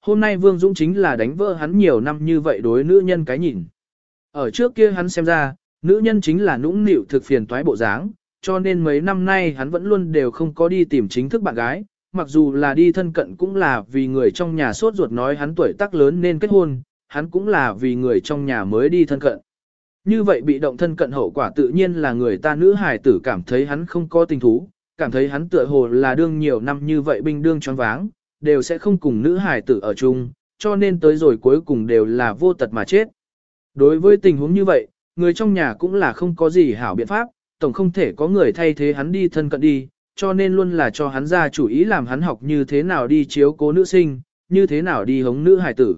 hôm nay Vương Dũng chính là đánh vỡ hắn nhiều năm như vậy đối nữ nhân cái nhìn. Ở trước kia hắn xem ra, nữ nhân chính là nũng nịu thực phiền toái bộ dáng, cho nên mấy năm nay hắn vẫn luôn đều không có đi tìm chính thức bạn gái, mặc dù là đi thân cận cũng là vì người trong nhà sốt ruột nói hắn tuổi tác lớn nên kết hôn, hắn cũng là vì người trong nhà mới đi thân cận. Như vậy bị động thân cận hậu quả tự nhiên là người ta nữ hài tử cảm thấy hắn không có tình thú, cảm thấy hắn tựa hồ là đương nhiều năm như vậy binh đương choáng váng, đều sẽ không cùng nữ hài tử ở chung, cho nên tới rồi cuối cùng đều là vô tật mà chết. Đối với tình huống như vậy, người trong nhà cũng là không có gì hảo biện pháp, tổng không thể có người thay thế hắn đi thân cận đi, cho nên luôn là cho hắn ra chủ ý làm hắn học như thế nào đi chiếu cố nữ sinh, như thế nào đi hống nữ hài tử.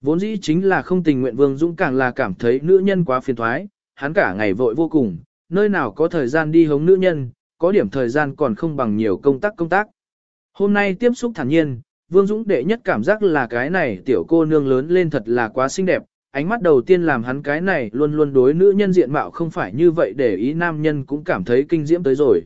Vốn dĩ chính là không tình nguyện Vương Dũng càng là cảm thấy nữ nhân quá phiền thoái, hắn cả ngày vội vô cùng, nơi nào có thời gian đi hống nữ nhân, có điểm thời gian còn không bằng nhiều công tác công tác. Hôm nay tiếp xúc thản nhiên, Vương Dũng đệ nhất cảm giác là cái này tiểu cô nương lớn lên thật là quá xinh đẹp, ánh mắt đầu tiên làm hắn cái này luôn luôn đối nữ nhân diện mạo không phải như vậy để ý nam nhân cũng cảm thấy kinh diễm tới rồi.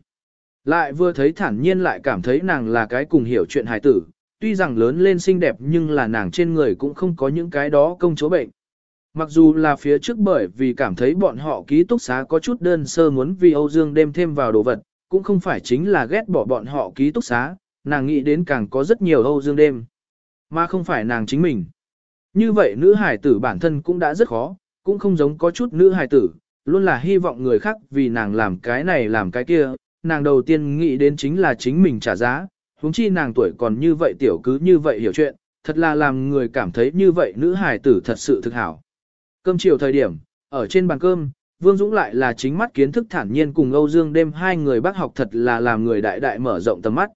Lại vừa thấy thản nhiên lại cảm thấy nàng là cái cùng hiểu chuyện hài tử, tuy rằng lớn lên xinh đẹp nhưng là nàng trên người cũng không có những cái đó công chúa bệnh. Mặc dù là phía trước bởi vì cảm thấy bọn họ ký túc xá có chút đơn sơ muốn vì Âu Dương đem thêm vào đồ vật, cũng không phải chính là ghét bỏ bọn họ ký túc xá, nàng nghĩ đến càng có rất nhiều Âu Dương đêm, mà không phải nàng chính mình. Như vậy nữ hải tử bản thân cũng đã rất khó, cũng không giống có chút nữ hải tử, luôn là hy vọng người khác vì nàng làm cái này làm cái kia, nàng đầu tiên nghĩ đến chính là chính mình trả giá, huống chi nàng tuổi còn như vậy tiểu cứ như vậy hiểu chuyện, thật là làm người cảm thấy như vậy nữ hải tử thật sự thực hảo. Cơm chiều thời điểm, ở trên bàn cơm, Vương Dũng lại là chính mắt kiến thức thản nhiên cùng Âu Dương đêm hai người bác học thật là làm người đại đại mở rộng tầm mắt.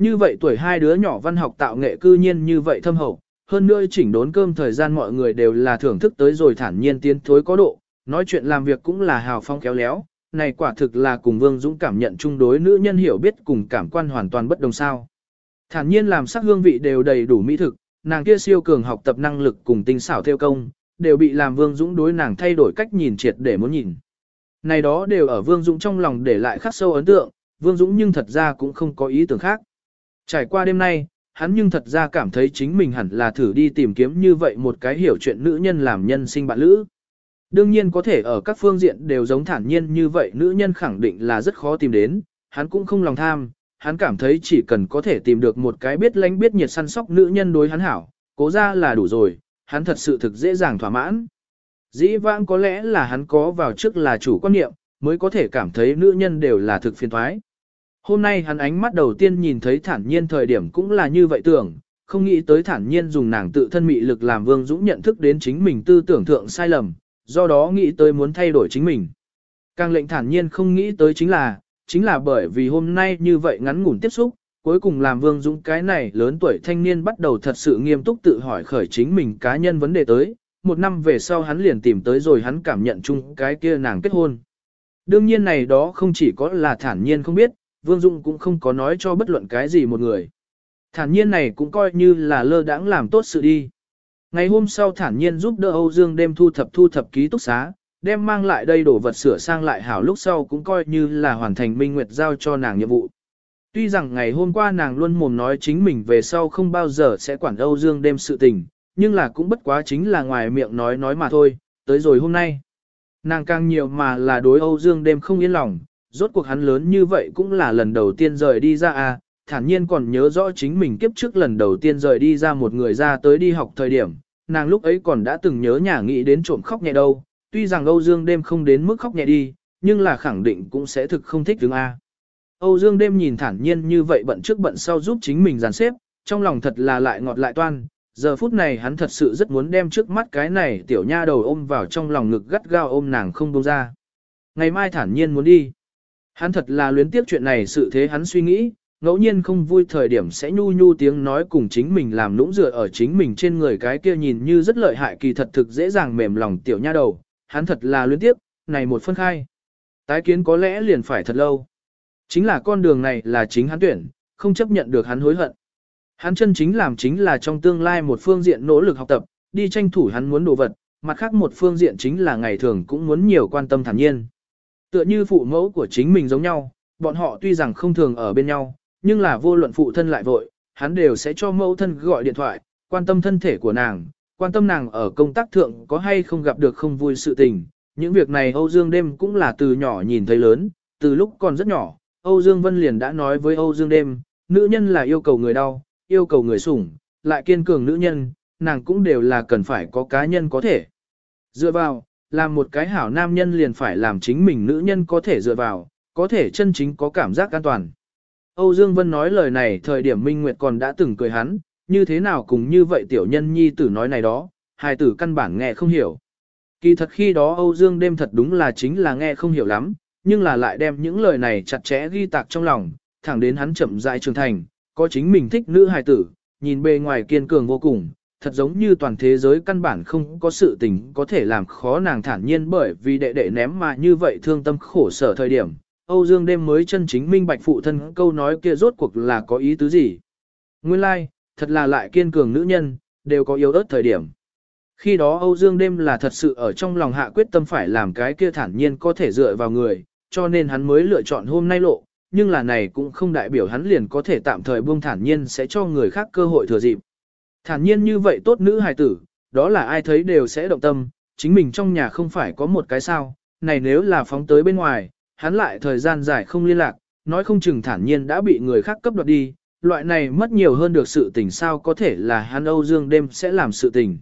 Như vậy tuổi hai đứa nhỏ văn học tạo nghệ cư nhiên như vậy thâm hậu, hơn nữa chỉnh đốn cơm thời gian mọi người đều là thưởng thức tới rồi thản nhiên tiến thối có độ, nói chuyện làm việc cũng là hào phong kéo léo, này quả thực là cùng Vương Dũng cảm nhận chung đối nữ nhân hiểu biết cùng cảm quan hoàn toàn bất đồng sao. Thản nhiên làm sắc hương vị đều đầy đủ mỹ thực, nàng kia siêu cường học tập năng lực cùng tinh xảo theo công, đều bị làm Vương Dũng đối nàng thay đổi cách nhìn triệt để muốn nhìn. Này đó đều ở Vương Dũng trong lòng để lại khắc sâu ấn tượng, Vương Dũng nhưng thật ra cũng không có ý tưởng khác. Trải qua đêm nay, hắn nhưng thật ra cảm thấy chính mình hẳn là thử đi tìm kiếm như vậy một cái hiểu chuyện nữ nhân làm nhân sinh bạn lữ. Đương nhiên có thể ở các phương diện đều giống thản nhiên như vậy nữ nhân khẳng định là rất khó tìm đến, hắn cũng không lòng tham, hắn cảm thấy chỉ cần có thể tìm được một cái biết lánh biết nhiệt săn sóc nữ nhân đối hắn hảo, cố ra là đủ rồi, hắn thật sự thực dễ dàng thỏa mãn. Dĩ vãng có lẽ là hắn có vào trước là chủ quan niệm, mới có thể cảm thấy nữ nhân đều là thực phiền thoái. Hôm nay hắn ánh mắt đầu tiên nhìn thấy thản nhiên thời điểm cũng là như vậy tưởng, không nghĩ tới thản nhiên dùng nàng tự thân mị lực làm Vương Dũng nhận thức đến chính mình tư tưởng thượng sai lầm, do đó nghĩ tới muốn thay đổi chính mình. Càng lệnh thản nhiên không nghĩ tới chính là, chính là bởi vì hôm nay như vậy ngắn ngủn tiếp xúc, cuối cùng làm Vương Dũng cái này lớn tuổi thanh niên bắt đầu thật sự nghiêm túc tự hỏi khởi chính mình cá nhân vấn đề tới, một năm về sau hắn liền tìm tới rồi hắn cảm nhận chung cái kia nàng kết hôn. Đương nhiên này đó không chỉ có là thản nhiên không biết, Vương Dung cũng không có nói cho bất luận cái gì một người. Thản nhiên này cũng coi như là lơ đãng làm tốt sự đi. Ngày hôm sau thản nhiên giúp đỡ Âu Dương đêm thu thập thu thập ký túc xá, đem mang lại đây đổ vật sửa sang lại hảo lúc sau cũng coi như là hoàn thành Minh Nguyệt giao cho nàng nhiệm vụ. Tuy rằng ngày hôm qua nàng luôn mồm nói chính mình về sau không bao giờ sẽ quản Âu Dương đêm sự tình, nhưng là cũng bất quá chính là ngoài miệng nói nói mà thôi, tới rồi hôm nay. Nàng càng nhiều mà là đối Âu Dương đêm không yên lòng, rốt cuộc hắn lớn như vậy cũng là lần đầu tiên rời đi ra à, thản nhiên còn nhớ rõ chính mình kiếp trước lần đầu tiên rời đi ra một người ra tới đi học thời điểm, nàng lúc ấy còn đã từng nhớ nhà nghĩ đến trộm khóc nhẹ đâu, tuy rằng Âu Dương đêm không đến mức khóc nhẹ đi, nhưng là khẳng định cũng sẽ thực không thích đứng A. Âu Dương đêm nhìn thản nhiên như vậy bận trước bận sau giúp chính mình dàn xếp, trong lòng thật là lại ngọt lại toan, giờ phút này hắn thật sự rất muốn đem trước mắt cái này tiểu nha đầu ôm vào trong lòng ngực gắt gao ôm nàng không buông ra. Ngày mai thản nhiên muốn đi. Hắn thật là luyến tiếc chuyện này sự thế hắn suy nghĩ, ngẫu nhiên không vui thời điểm sẽ nhu nhu tiếng nói cùng chính mình làm lũng dựa ở chính mình trên người cái kia nhìn như rất lợi hại kỳ thật thực dễ dàng mềm lòng tiểu nha đầu, hắn thật là luyến tiếc, này một phân khai. Tái kiến có lẽ liền phải thật lâu. Chính là con đường này là chính hắn tuyển, không chấp nhận được hắn hối hận. Hắn chân chính làm chính là trong tương lai một phương diện nỗ lực học tập, đi tranh thủ hắn muốn đồ vật, mặt khác một phương diện chính là ngày thường cũng muốn nhiều quan tâm thản nhiên. Tựa như phụ mẫu của chính mình giống nhau, bọn họ tuy rằng không thường ở bên nhau, nhưng là vô luận phụ thân lại vội, hắn đều sẽ cho mẫu thân gọi điện thoại, quan tâm thân thể của nàng, quan tâm nàng ở công tác thượng có hay không gặp được không vui sự tình. Những việc này Âu Dương đêm cũng là từ nhỏ nhìn thấy lớn, từ lúc còn rất nhỏ, Âu Dương Vân liền đã nói với Âu Dương đêm, nữ nhân là yêu cầu người đau, yêu cầu người sủng, lại kiên cường nữ nhân, nàng cũng đều là cần phải có cá nhân có thể. Dựa vào, làm một cái hảo nam nhân liền phải làm chính mình nữ nhân có thể dựa vào, có thể chân chính có cảm giác an toàn. Âu Dương Vân nói lời này thời điểm Minh Nguyệt còn đã từng cười hắn, như thế nào cùng như vậy tiểu nhân nhi tử nói này đó, hài tử căn bản nghe không hiểu. Kỳ thật khi đó Âu Dương đêm thật đúng là chính là nghe không hiểu lắm, nhưng là lại đem những lời này chặt chẽ ghi tạc trong lòng, thẳng đến hắn chậm rãi trưởng thành, có chính mình thích nữ hài tử, nhìn bề ngoài kiên cường vô cùng, thật giống như toàn thế giới căn bản không có sự tình có thể làm khó nàng thản nhiên bởi vì đệ đệ ném mà như vậy thương tâm khổ sở thời điểm. Âu Dương đêm mới chân chính minh bạch phụ thân câu nói kia rốt cuộc là có ý tứ gì. Nguyên lai, like, thật là lại kiên cường nữ nhân, đều có yếu ớt thời điểm. Khi đó Âu Dương đêm là thật sự ở trong lòng hạ quyết tâm phải làm cái kia thản nhiên có thể dựa vào người, cho nên hắn mới lựa chọn hôm nay lộ, nhưng là này cũng không đại biểu hắn liền có thể tạm thời buông thản nhiên sẽ cho người khác cơ hội thừa dịp. Thản nhiên như vậy tốt nữ hài tử, đó là ai thấy đều sẽ động tâm, chính mình trong nhà không phải có một cái sao, này nếu là phóng tới bên ngoài, hắn lại thời gian dài không liên lạc, nói không chừng thản nhiên đã bị người khác cấp đoạt đi, loại này mất nhiều hơn được sự tình sao có thể là hắn Âu Dương đêm sẽ làm sự tình.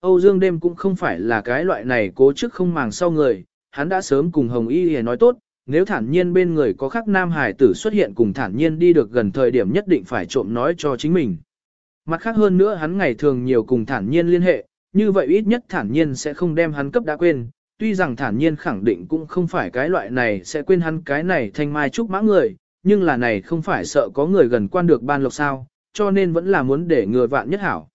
Âu Dương đêm cũng không phải là cái loại này cố chức không màng sau người, hắn đã sớm cùng Hồng Y hề nói tốt, nếu thản nhiên bên người có khắc nam hải tử xuất hiện cùng thản nhiên đi được gần thời điểm nhất định phải trộm nói cho chính mình. Mặt khác hơn nữa hắn ngày thường nhiều cùng thản nhiên liên hệ, như vậy ít nhất thản nhiên sẽ không đem hắn cấp đã quên, tuy rằng thản nhiên khẳng định cũng không phải cái loại này sẽ quên hắn cái này thanh mai trúc mã người, nhưng là này không phải sợ có người gần quan được ban lộc sao, cho nên vẫn là muốn để người vạn nhất hảo.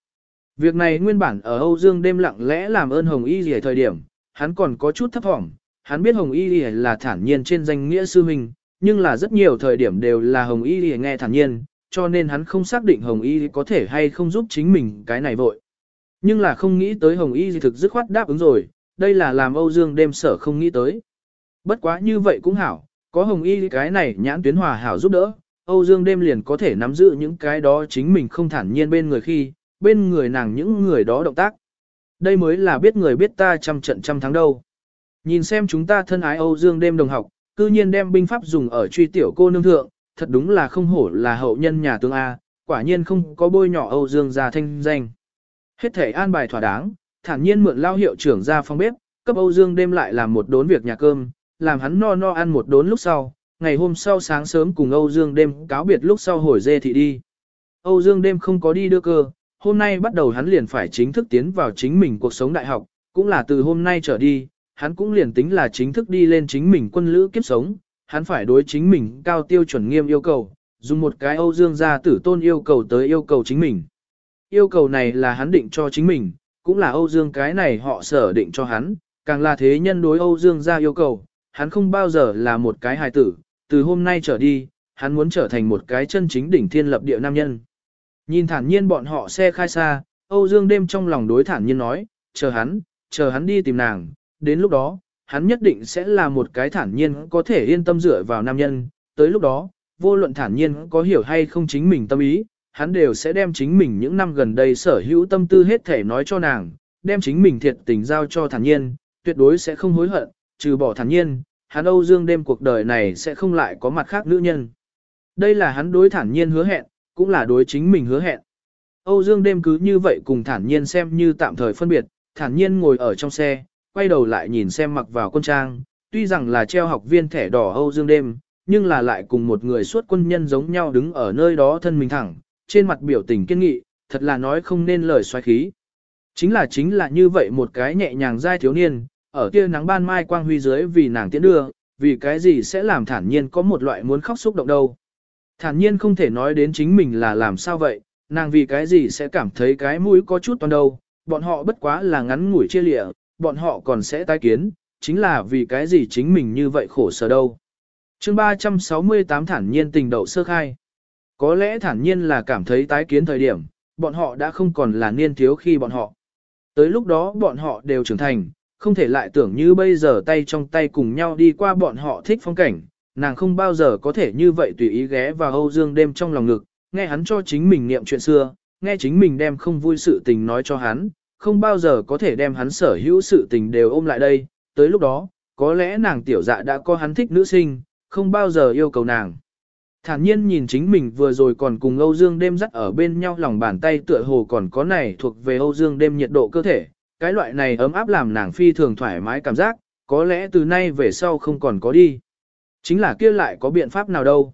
Việc này nguyên bản ở Âu Dương đêm lặng lẽ làm ơn Hồng Y gì thời điểm, hắn còn có chút thấp thỏm, hắn biết Hồng Y gì là thản nhiên trên danh nghĩa sư huynh, nhưng là rất nhiều thời điểm đều là Hồng Y gì nghe thản nhiên, cho nên hắn không xác định Hồng Y có thể hay không giúp chính mình cái này vội. Nhưng là không nghĩ tới Hồng Y thực dứt khoát đáp ứng rồi, đây là làm Âu Dương đêm sở không nghĩ tới. Bất quá như vậy cũng hảo, có Hồng Y cái này nhãn tuyến hòa hảo giúp đỡ, Âu Dương đêm liền có thể nắm giữ những cái đó chính mình không thản nhiên bên người khi, bên người nàng những người đó động tác. Đây mới là biết người biết ta trăm trận trăm thắng đâu. Nhìn xem chúng ta thân ái Âu Dương đêm đồng học, cư nhiên đem binh pháp dùng ở truy tiểu cô nương thượng, thật đúng là không hổ là hậu nhân nhà tướng A, quả nhiên không có bôi nhỏ Âu Dương gia thanh danh. Hết thể an bài thỏa đáng, thản nhiên mượn lao hiệu trưởng ra phòng bếp, cấp Âu Dương đêm lại làm một đốn việc nhà cơm, làm hắn no no ăn một đốn lúc sau, ngày hôm sau sáng sớm cùng Âu Dương đêm cáo biệt lúc sau hồi dê thị đi. Âu Dương đêm không có đi đưa cơ, hôm nay bắt đầu hắn liền phải chính thức tiến vào chính mình cuộc sống đại học, cũng là từ hôm nay trở đi, hắn cũng liền tính là chính thức đi lên chính mình quân lữ kiếp sống, hắn phải đối chính mình cao tiêu chuẩn nghiêm yêu cầu, dùng một cái Âu Dương gia tử tôn yêu cầu tới yêu cầu chính mình. Yêu cầu này là hắn định cho chính mình, cũng là Âu Dương cái này họ sở định cho hắn, càng là thế nhân đối Âu Dương gia yêu cầu, hắn không bao giờ là một cái hài tử, từ hôm nay trở đi, hắn muốn trở thành một cái chân chính đỉnh thiên lập địa nam nhân. Nhìn thản nhiên bọn họ xe khai xa, Âu Dương đêm trong lòng đối thản nhiên nói, chờ hắn, chờ hắn đi tìm nàng, đến lúc đó, hắn nhất định sẽ là một cái thản nhiên có thể yên tâm dựa vào nam nhân, tới lúc đó, vô luận thản nhiên có hiểu hay không chính mình tâm ý, hắn đều sẽ đem chính mình những năm gần đây sở hữu tâm tư hết thể nói cho nàng, đem chính mình thiệt tình giao cho thản nhiên, tuyệt đối sẽ không hối hận, trừ bỏ thản nhiên, hắn Âu Dương đêm cuộc đời này sẽ không lại có mặt khác nữ nhân. Đây là hắn đối thản nhiên hứa hẹn, cũng là đối chính mình hứa hẹn. Âu Dương đêm cứ như vậy cùng thản nhiên xem như tạm thời phân biệt, thản nhiên ngồi ở trong xe, quay đầu lại nhìn xem mặc vào quân trang, tuy rằng là treo học viên thẻ đỏ Âu Dương đêm, nhưng là lại cùng một người suốt quân nhân giống nhau đứng ở nơi đó thân mình thẳng, trên mặt biểu tình kiên nghị, thật là nói không nên lời xoáy khí. Chính là chính là như vậy một cái nhẹ nhàng dai thiếu niên, ở kia nắng ban mai quang huy dưới vì nàng tiễn đưa, vì cái gì sẽ làm thản nhiên có một loại muốn khóc xúc động đâu. Thản nhiên không thể nói đến chính mình là làm sao vậy, nàng vì cái gì sẽ cảm thấy cái mũi có chút toàn đâu, bọn họ bất quá là ngắn ngủi chia lịa, bọn họ còn sẽ tái kiến, chính là vì cái gì chính mình như vậy khổ sở đâu. chương 368 thản nhiên tình đậu sơ khai. Có lẽ thản nhiên là cảm thấy tái kiến thời điểm, bọn họ đã không còn là niên thiếu khi bọn họ. Tới lúc đó bọn họ đều trưởng thành, không thể lại tưởng như bây giờ tay trong tay cùng nhau đi qua bọn họ thích phong cảnh, nàng không bao giờ có thể như vậy tùy ý ghé vào Âu Dương đêm trong lòng ngực, nghe hắn cho chính mình niệm chuyện xưa, nghe chính mình đem không vui sự tình nói cho hắn, không bao giờ có thể đem hắn sở hữu sự tình đều ôm lại đây, tới lúc đó, có lẽ nàng tiểu dạ đã có hắn thích nữ sinh, không bao giờ yêu cầu nàng. Thản nhiên nhìn chính mình vừa rồi còn cùng Âu Dương đêm dắt ở bên nhau lòng bàn tay tựa hồ còn có này thuộc về Âu Dương đêm nhiệt độ cơ thể, cái loại này ấm áp làm nàng phi thường thoải mái cảm giác, có lẽ từ nay về sau không còn có đi. Chính là kia lại có biện pháp nào đâu.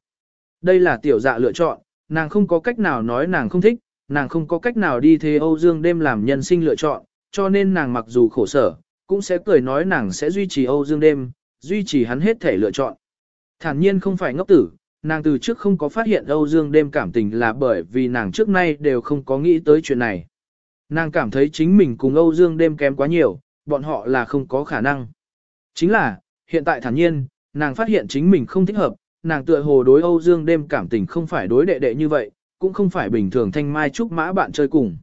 Đây là tiểu dạ lựa chọn, nàng không có cách nào nói nàng không thích, nàng không có cách nào đi thế Âu Dương đêm làm nhân sinh lựa chọn, cho nên nàng mặc dù khổ sở, cũng sẽ cười nói nàng sẽ duy trì Âu Dương đêm, duy trì hắn hết thể lựa chọn. Thản nhiên không phải ngốc tử, nàng từ trước không có phát hiện Âu Dương đêm cảm tình là bởi vì nàng trước nay đều không có nghĩ tới chuyện này. Nàng cảm thấy chính mình cùng Âu Dương đêm kém quá nhiều, bọn họ là không có khả năng. Chính là, hiện tại thản nhiên, nàng phát hiện chính mình không thích hợp, nàng tựa hồ đối Âu Dương đêm cảm tình không phải đối đệ đệ như vậy, cũng không phải bình thường thanh mai trúc mã bạn chơi cùng.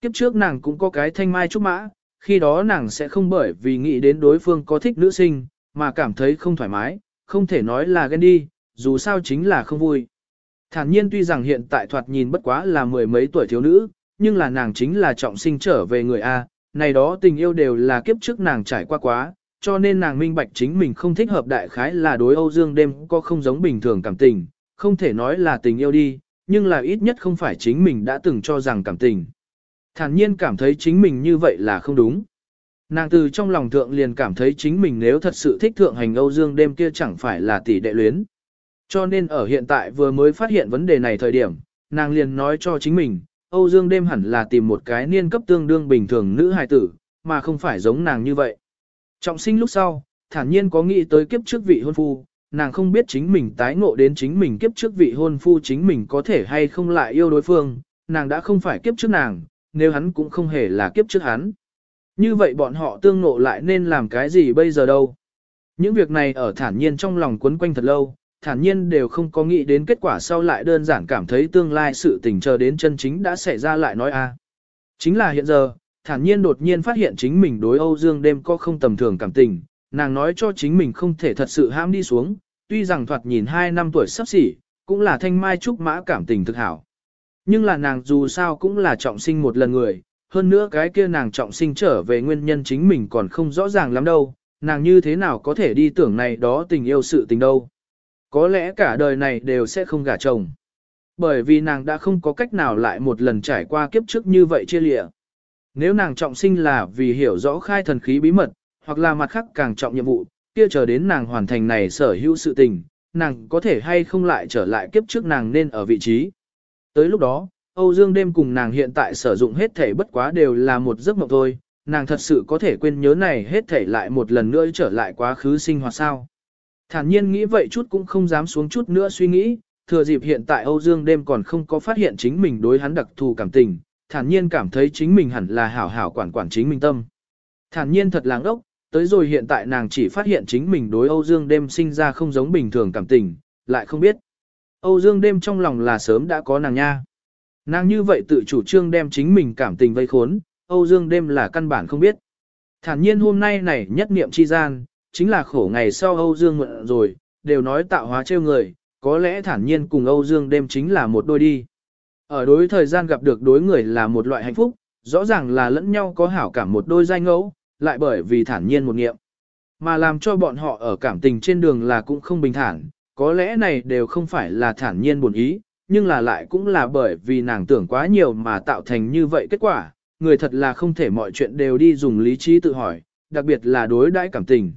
Kiếp trước nàng cũng có cái thanh mai trúc mã, khi đó nàng sẽ không bởi vì nghĩ đến đối phương có thích nữ sinh, mà cảm thấy không thoải mái, không thể nói là ghen đi, dù sao chính là không vui. Thản nhiên tuy rằng hiện tại thoạt nhìn bất quá là mười mấy tuổi thiếu nữ, nhưng là nàng chính là trọng sinh trở về người A, này đó tình yêu đều là kiếp trước nàng trải qua quá, cho nên nàng minh bạch chính mình không thích hợp đại khái là đối Âu Dương đêm có không giống bình thường cảm tình, không thể nói là tình yêu đi, nhưng là ít nhất không phải chính mình đã từng cho rằng cảm tình. Thản nhiên cảm thấy chính mình như vậy là không đúng. Nàng từ trong lòng thượng liền cảm thấy chính mình nếu thật sự thích thượng hành Âu Dương đêm kia chẳng phải là tỷ đệ luyến. Cho nên ở hiện tại vừa mới phát hiện vấn đề này thời điểm, nàng liền nói cho chính mình, Âu Dương đêm hẳn là tìm một cái niên cấp tương đương bình thường nữ hài tử, mà không phải giống nàng như vậy. Trọng sinh lúc sau, thản nhiên có nghĩ tới kiếp trước vị hôn phu, nàng không biết chính mình tái ngộ đến chính mình kiếp trước vị hôn phu chính mình có thể hay không lại yêu đối phương, nàng đã không phải kiếp trước nàng, nếu hắn cũng không hề là kiếp trước hắn. Như vậy bọn họ tương ngộ lại nên làm cái gì bây giờ đâu? Những việc này ở thản nhiên trong lòng quấn quanh thật lâu, thản nhiên đều không có nghĩ đến kết quả sau lại đơn giản cảm thấy tương lai sự tình chờ đến chân chính đã xảy ra lại nói a. À. Chính là hiện giờ, thản nhiên đột nhiên phát hiện chính mình đối Âu Dương đêm có không tầm thường cảm tình, nàng nói cho chính mình không thể thật sự ham đi xuống, tuy rằng thoạt nhìn 2 năm tuổi sắp xỉ, cũng là thanh mai trúc mã cảm tình thực hảo. Nhưng là nàng dù sao cũng là trọng sinh một lần người, hơn nữa cái kia nàng trọng sinh trở về nguyên nhân chính mình còn không rõ ràng lắm đâu, nàng như thế nào có thể đi tưởng này đó tình yêu sự tình đâu. Có lẽ cả đời này đều sẽ không gả chồng. Bởi vì nàng đã không có cách nào lại một lần trải qua kiếp trước như vậy chia lịa. Nếu nàng trọng sinh là vì hiểu rõ khai thần khí bí mật, hoặc là mặt khác càng trọng nhiệm vụ, kia chờ đến nàng hoàn thành này sở hữu sự tình, nàng có thể hay không lại trở lại kiếp trước nàng nên ở vị trí. Tới lúc đó, Âu Dương đêm cùng nàng hiện tại sử dụng hết thể bất quá đều là một giấc mộng thôi, nàng thật sự có thể quên nhớ này hết thể lại một lần nữa trở lại quá khứ sinh hoạt sao. Thản nhiên nghĩ vậy chút cũng không dám xuống chút nữa suy nghĩ, thừa dịp hiện tại Âu Dương đêm còn không có phát hiện chính mình đối hắn đặc thù cảm tình, thản nhiên cảm thấy chính mình hẳn là hảo hảo quản quản chính mình tâm. Thản nhiên thật làng ốc, tới rồi hiện tại nàng chỉ phát hiện chính mình đối Âu Dương đêm sinh ra không giống bình thường cảm tình, lại không biết. Âu Dương đêm trong lòng là sớm đã có nàng nha. Nàng như vậy tự chủ trương đem chính mình cảm tình vây khốn, Âu Dương đêm là căn bản không biết. Thản nhiên hôm nay này nhất niệm chi gian, chính là khổ ngày sau Âu Dương mượn rồi, đều nói tạo hóa trêu người, có lẽ thản nhiên cùng Âu Dương đêm chính là một đôi đi. Ở đối thời gian gặp được đối người là một loại hạnh phúc, rõ ràng là lẫn nhau có hảo cảm một đôi giai ngẫu, lại bởi vì thản nhiên một nghiệm. Mà làm cho bọn họ ở cảm tình trên đường là cũng không bình thản, có lẽ này đều không phải là thản nhiên buồn ý, nhưng là lại cũng là bởi vì nàng tưởng quá nhiều mà tạo thành như vậy kết quả, người thật là không thể mọi chuyện đều đi dùng lý trí tự hỏi, đặc biệt là đối đãi cảm tình.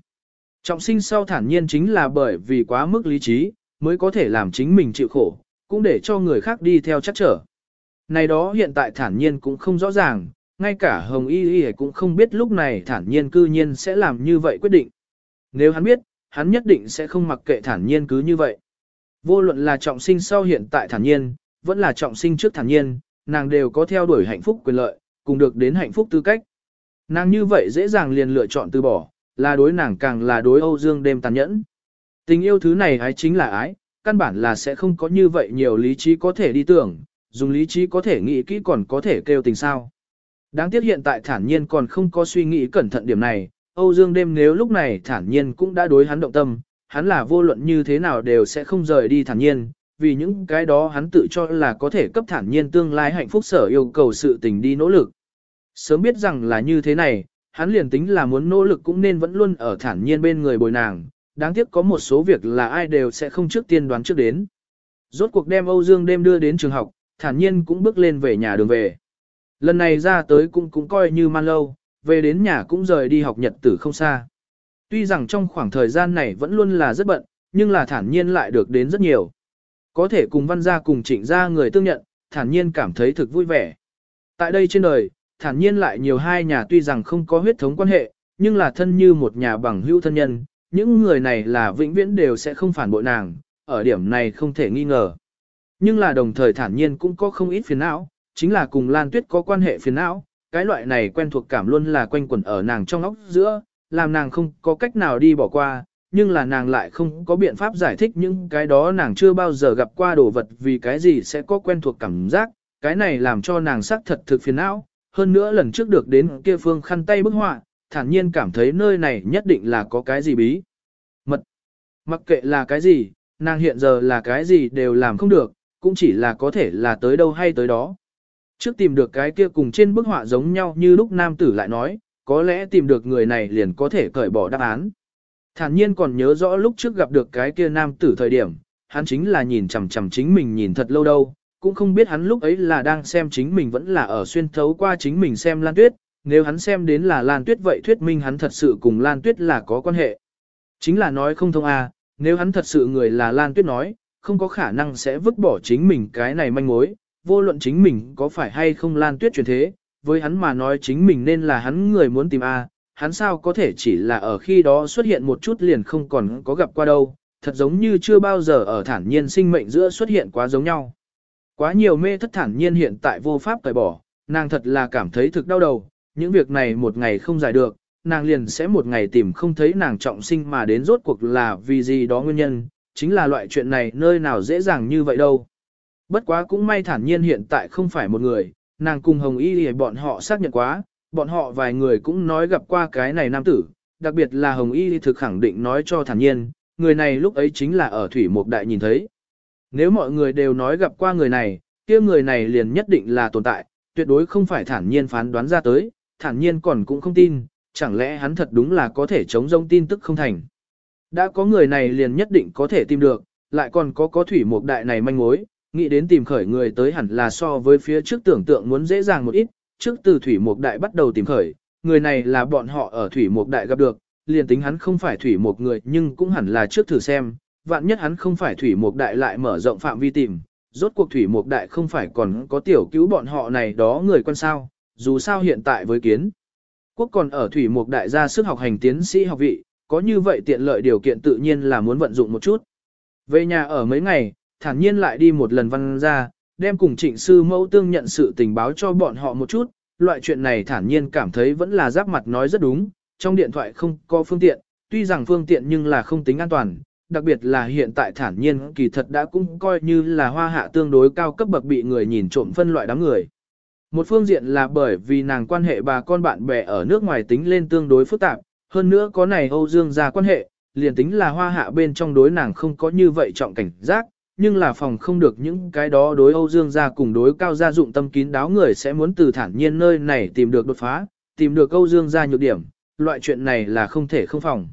Trọng sinh sau thản nhiên chính là bởi vì quá mức lý trí, mới có thể làm chính mình chịu khổ, cũng để cho người khác đi theo chắc trở. Này đó hiện tại thản nhiên cũng không rõ ràng, ngay cả Hồng Y Y cũng không biết lúc này thản nhiên cư nhiên sẽ làm như vậy quyết định. Nếu hắn biết, hắn nhất định sẽ không mặc kệ thản nhiên cứ như vậy. Vô luận là trọng sinh sau hiện tại thản nhiên, vẫn là trọng sinh trước thản nhiên, nàng đều có theo đuổi hạnh phúc quyền lợi, cùng được đến hạnh phúc tư cách. Nàng như vậy dễ dàng liền lựa chọn từ bỏ, là đối nàng càng là đối Âu Dương đêm tàn nhẫn. Tình yêu thứ này ái chính là ái, căn bản là sẽ không có như vậy nhiều lý trí có thể đi tưởng, dùng lý trí có thể nghĩ kỹ còn có thể kêu tình sao. Đáng tiếc hiện tại thản nhiên còn không có suy nghĩ cẩn thận điểm này, Âu Dương đêm nếu lúc này thản nhiên cũng đã đối hắn động tâm, hắn là vô luận như thế nào đều sẽ không rời đi thản nhiên, vì những cái đó hắn tự cho là có thể cấp thản nhiên tương lai hạnh phúc sở yêu cầu sự tình đi nỗ lực. Sớm biết rằng là như thế này, hắn liền tính là muốn nỗ lực cũng nên vẫn luôn ở thản nhiên bên người bồi nàng, đáng tiếc có một số việc là ai đều sẽ không trước tiên đoán trước đến. Rốt cuộc đem Âu Dương đêm đưa đến trường học, thản nhiên cũng bước lên về nhà đường về. Lần này ra tới cũng cũng coi như man lâu, về đến nhà cũng rời đi học nhật tử không xa. Tuy rằng trong khoảng thời gian này vẫn luôn là rất bận, nhưng là thản nhiên lại được đến rất nhiều. Có thể cùng văn gia cùng trịnh gia người tương nhận, thản nhiên cảm thấy thực vui vẻ. Tại đây trên đời, thản nhiên lại nhiều hai nhà tuy rằng không có huyết thống quan hệ, nhưng là thân như một nhà bằng hữu thân nhân, những người này là vĩnh viễn đều sẽ không phản bội nàng, ở điểm này không thể nghi ngờ. Nhưng là đồng thời thản nhiên cũng có không ít phiền não, chính là cùng Lan Tuyết có quan hệ phiền não, cái loại này quen thuộc cảm luôn là quanh quẩn ở nàng trong óc giữa, làm nàng không có cách nào đi bỏ qua, nhưng là nàng lại không có biện pháp giải thích những cái đó nàng chưa bao giờ gặp qua đồ vật vì cái gì sẽ có quen thuộc cảm giác, cái này làm cho nàng sắc thật thực phiền não, hơn nữa lần trước được đến kia phương khăn tay bức họa, thản nhiên cảm thấy nơi này nhất định là có cái gì bí. Mật. Mặc kệ là cái gì, nàng hiện giờ là cái gì đều làm không được, cũng chỉ là có thể là tới đâu hay tới đó. Trước tìm được cái kia cùng trên bức họa giống nhau như lúc nam tử lại nói, có lẽ tìm được người này liền có thể cởi bỏ đáp án. Thản nhiên còn nhớ rõ lúc trước gặp được cái kia nam tử thời điểm, hắn chính là nhìn chằm chằm chính mình nhìn thật lâu đâu, cũng không biết hắn lúc ấy là đang xem chính mình vẫn là ở xuyên thấu qua chính mình xem Lan Tuyết, nếu hắn xem đến là Lan Tuyết vậy thuyết minh hắn thật sự cùng Lan Tuyết là có quan hệ. Chính là nói không thông à, nếu hắn thật sự người là Lan Tuyết nói, không có khả năng sẽ vứt bỏ chính mình cái này manh mối, vô luận chính mình có phải hay không Lan Tuyết truyền thế, với hắn mà nói chính mình nên là hắn người muốn tìm a, hắn sao có thể chỉ là ở khi đó xuất hiện một chút liền không còn có gặp qua đâu, thật giống như chưa bao giờ ở thản nhiên sinh mệnh giữa xuất hiện quá giống nhau. Quá nhiều mê thất thản nhiên hiện tại vô pháp cởi bỏ, nàng thật là cảm thấy thực đau đầu, những việc này một ngày không giải được, nàng liền sẽ một ngày tìm không thấy nàng trọng sinh mà đến rốt cuộc là vì gì đó nguyên nhân, chính là loại chuyện này nơi nào dễ dàng như vậy đâu. Bất quá cũng may thản nhiên hiện tại không phải một người, nàng cùng Hồng Y thì bọn họ xác nhận quá, bọn họ vài người cũng nói gặp qua cái này nam tử, đặc biệt là Hồng Y thực khẳng định nói cho thản nhiên, người này lúc ấy chính là ở Thủy Mục Đại nhìn thấy. Nếu mọi người đều nói gặp qua người này, kia người này liền nhất định là tồn tại, tuyệt đối không phải thản nhiên phán đoán ra tới, thản nhiên còn cũng không tin, chẳng lẽ hắn thật đúng là có thể chống rông tin tức không thành. Đã có người này liền nhất định có thể tìm được, lại còn có có thủy mục đại này manh mối, nghĩ đến tìm khởi người tới hẳn là so với phía trước tưởng tượng muốn dễ dàng một ít, trước từ thủy mục đại bắt đầu tìm khởi, người này là bọn họ ở thủy mục đại gặp được, liền tính hắn không phải thủy mục người nhưng cũng hẳn là trước thử xem, vạn nhất hắn không phải thủy mục đại lại mở rộng phạm vi tìm, rốt cuộc thủy mục đại không phải còn có tiểu cứu bọn họ này đó người quan sao, dù sao hiện tại với kiến. Quốc còn ở thủy mục đại ra sức học hành tiến sĩ học vị, có như vậy tiện lợi điều kiện tự nhiên là muốn vận dụng một chút. Về nhà ở mấy ngày, thản nhiên lại đi một lần văn ra, đem cùng trịnh sư mẫu tương nhận sự tình báo cho bọn họ một chút, loại chuyện này thản nhiên cảm thấy vẫn là giáp mặt nói rất đúng, trong điện thoại không có phương tiện, tuy rằng phương tiện nhưng là không tính an toàn, đặc biệt là hiện tại thản nhiên kỳ thật đã cũng coi như là hoa hạ tương đối cao cấp bậc bị người nhìn trộm phân loại đám người. Một phương diện là bởi vì nàng quan hệ bà con bạn bè ở nước ngoài tính lên tương đối phức tạp, hơn nữa có này Âu Dương gia quan hệ, liền tính là hoa hạ bên trong đối nàng không có như vậy trọng cảnh giác, nhưng là phòng không được những cái đó đối Âu Dương gia cùng đối cao gia dụng tâm kín đáo người sẽ muốn từ thản nhiên nơi này tìm được đột phá, tìm được Âu Dương gia nhược điểm, loại chuyện này là không thể không phòng.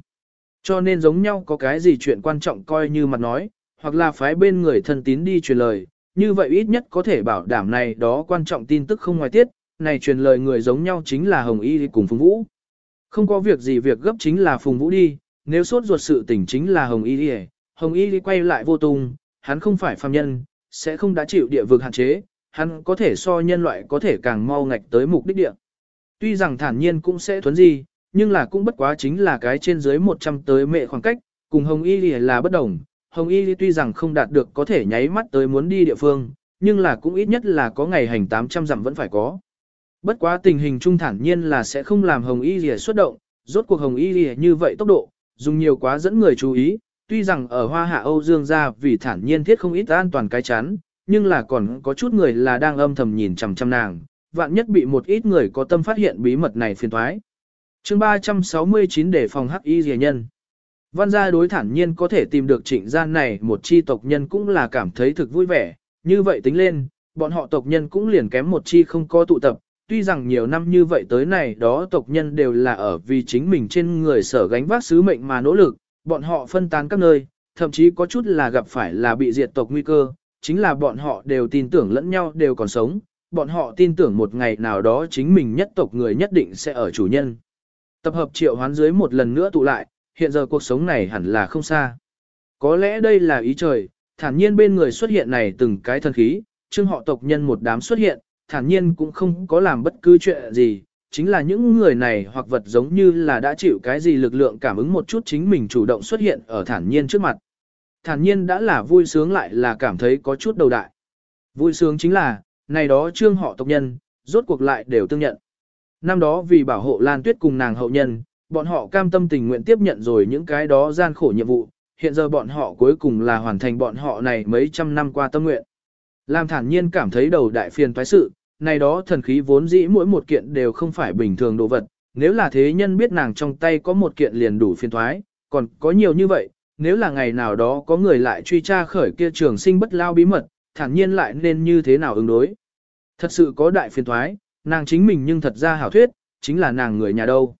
Cho nên giống nhau có cái gì chuyện quan trọng coi như mặt nói, hoặc là phái bên người thân tín đi truyền lời, như vậy ít nhất có thể bảo đảm này đó quan trọng tin tức không ngoài tiết, này truyền lời người giống nhau chính là Hồng Y cùng Phùng Vũ. Không có việc gì việc gấp chính là Phùng Vũ đi, nếu sốt ruột sự tình chính là Hồng Y đi Hồng Y đi quay lại vô tung, hắn không phải phàm nhân, sẽ không đã chịu địa vực hạn chế, hắn có thể so nhân loại có thể càng mau ngạch tới mục đích địa. Tuy rằng thản nhiên cũng sẽ thuấn gì, nhưng là cũng bất quá chính là cái trên dưới 100 tới mệ khoảng cách, cùng Hồng Y là bất đồng. Hồng Y tuy rằng không đạt được có thể nháy mắt tới muốn đi địa phương, nhưng là cũng ít nhất là có ngày hành 800 dặm vẫn phải có. Bất quá tình hình trung thản nhiên là sẽ không làm Hồng Y Lì xuất động, rốt cuộc Hồng Y Lì như vậy tốc độ, dùng nhiều quá dẫn người chú ý, tuy rằng ở Hoa Hạ Âu Dương gia vì thản nhiên thiết không ít an toàn cái chắn, nhưng là còn có chút người là đang âm thầm nhìn chằm chằm nàng, vạn nhất bị một ít người có tâm phát hiện bí mật này phiền toái. Chương 369 để phòng hắc y rìa nhân. Văn gia đối thản nhiên có thể tìm được trịnh gian này một chi tộc nhân cũng là cảm thấy thực vui vẻ, như vậy tính lên, bọn họ tộc nhân cũng liền kém một chi không có tụ tập, tuy rằng nhiều năm như vậy tới này đó tộc nhân đều là ở vì chính mình trên người sở gánh vác sứ mệnh mà nỗ lực, bọn họ phân tán các nơi, thậm chí có chút là gặp phải là bị diệt tộc nguy cơ, chính là bọn họ đều tin tưởng lẫn nhau đều còn sống, bọn họ tin tưởng một ngày nào đó chính mình nhất tộc người nhất định sẽ ở chủ nhân. Tập hợp triệu hoán dưới một lần nữa tụ lại, hiện giờ cuộc sống này hẳn là không xa. Có lẽ đây là ý trời, thản nhiên bên người xuất hiện này từng cái thần khí, trương họ tộc nhân một đám xuất hiện, thản nhiên cũng không có làm bất cứ chuyện gì, chính là những người này hoặc vật giống như là đã chịu cái gì lực lượng cảm ứng một chút chính mình chủ động xuất hiện ở thản nhiên trước mặt. Thản nhiên đã là vui sướng lại là cảm thấy có chút đầu đại. Vui sướng chính là, này đó trương họ tộc nhân, rốt cuộc lại đều tương nhận. Năm đó vì bảo hộ Lan Tuyết cùng nàng hậu nhân, bọn họ cam tâm tình nguyện tiếp nhận rồi những cái đó gian khổ nhiệm vụ, hiện giờ bọn họ cuối cùng là hoàn thành bọn họ này mấy trăm năm qua tâm nguyện. Làm thản nhiên cảm thấy đầu đại phiền toái sự, này đó thần khí vốn dĩ mỗi một kiện đều không phải bình thường đồ vật, nếu là thế nhân biết nàng trong tay có một kiện liền đủ phiền thoái còn có nhiều như vậy, nếu là ngày nào đó có người lại truy tra khởi kia trường sinh bất lao bí mật, thản nhiên lại nên như thế nào ứng đối. Thật sự có đại phiền thoái nàng chính mình nhưng thật ra hảo thuyết, chính là nàng người nhà đâu.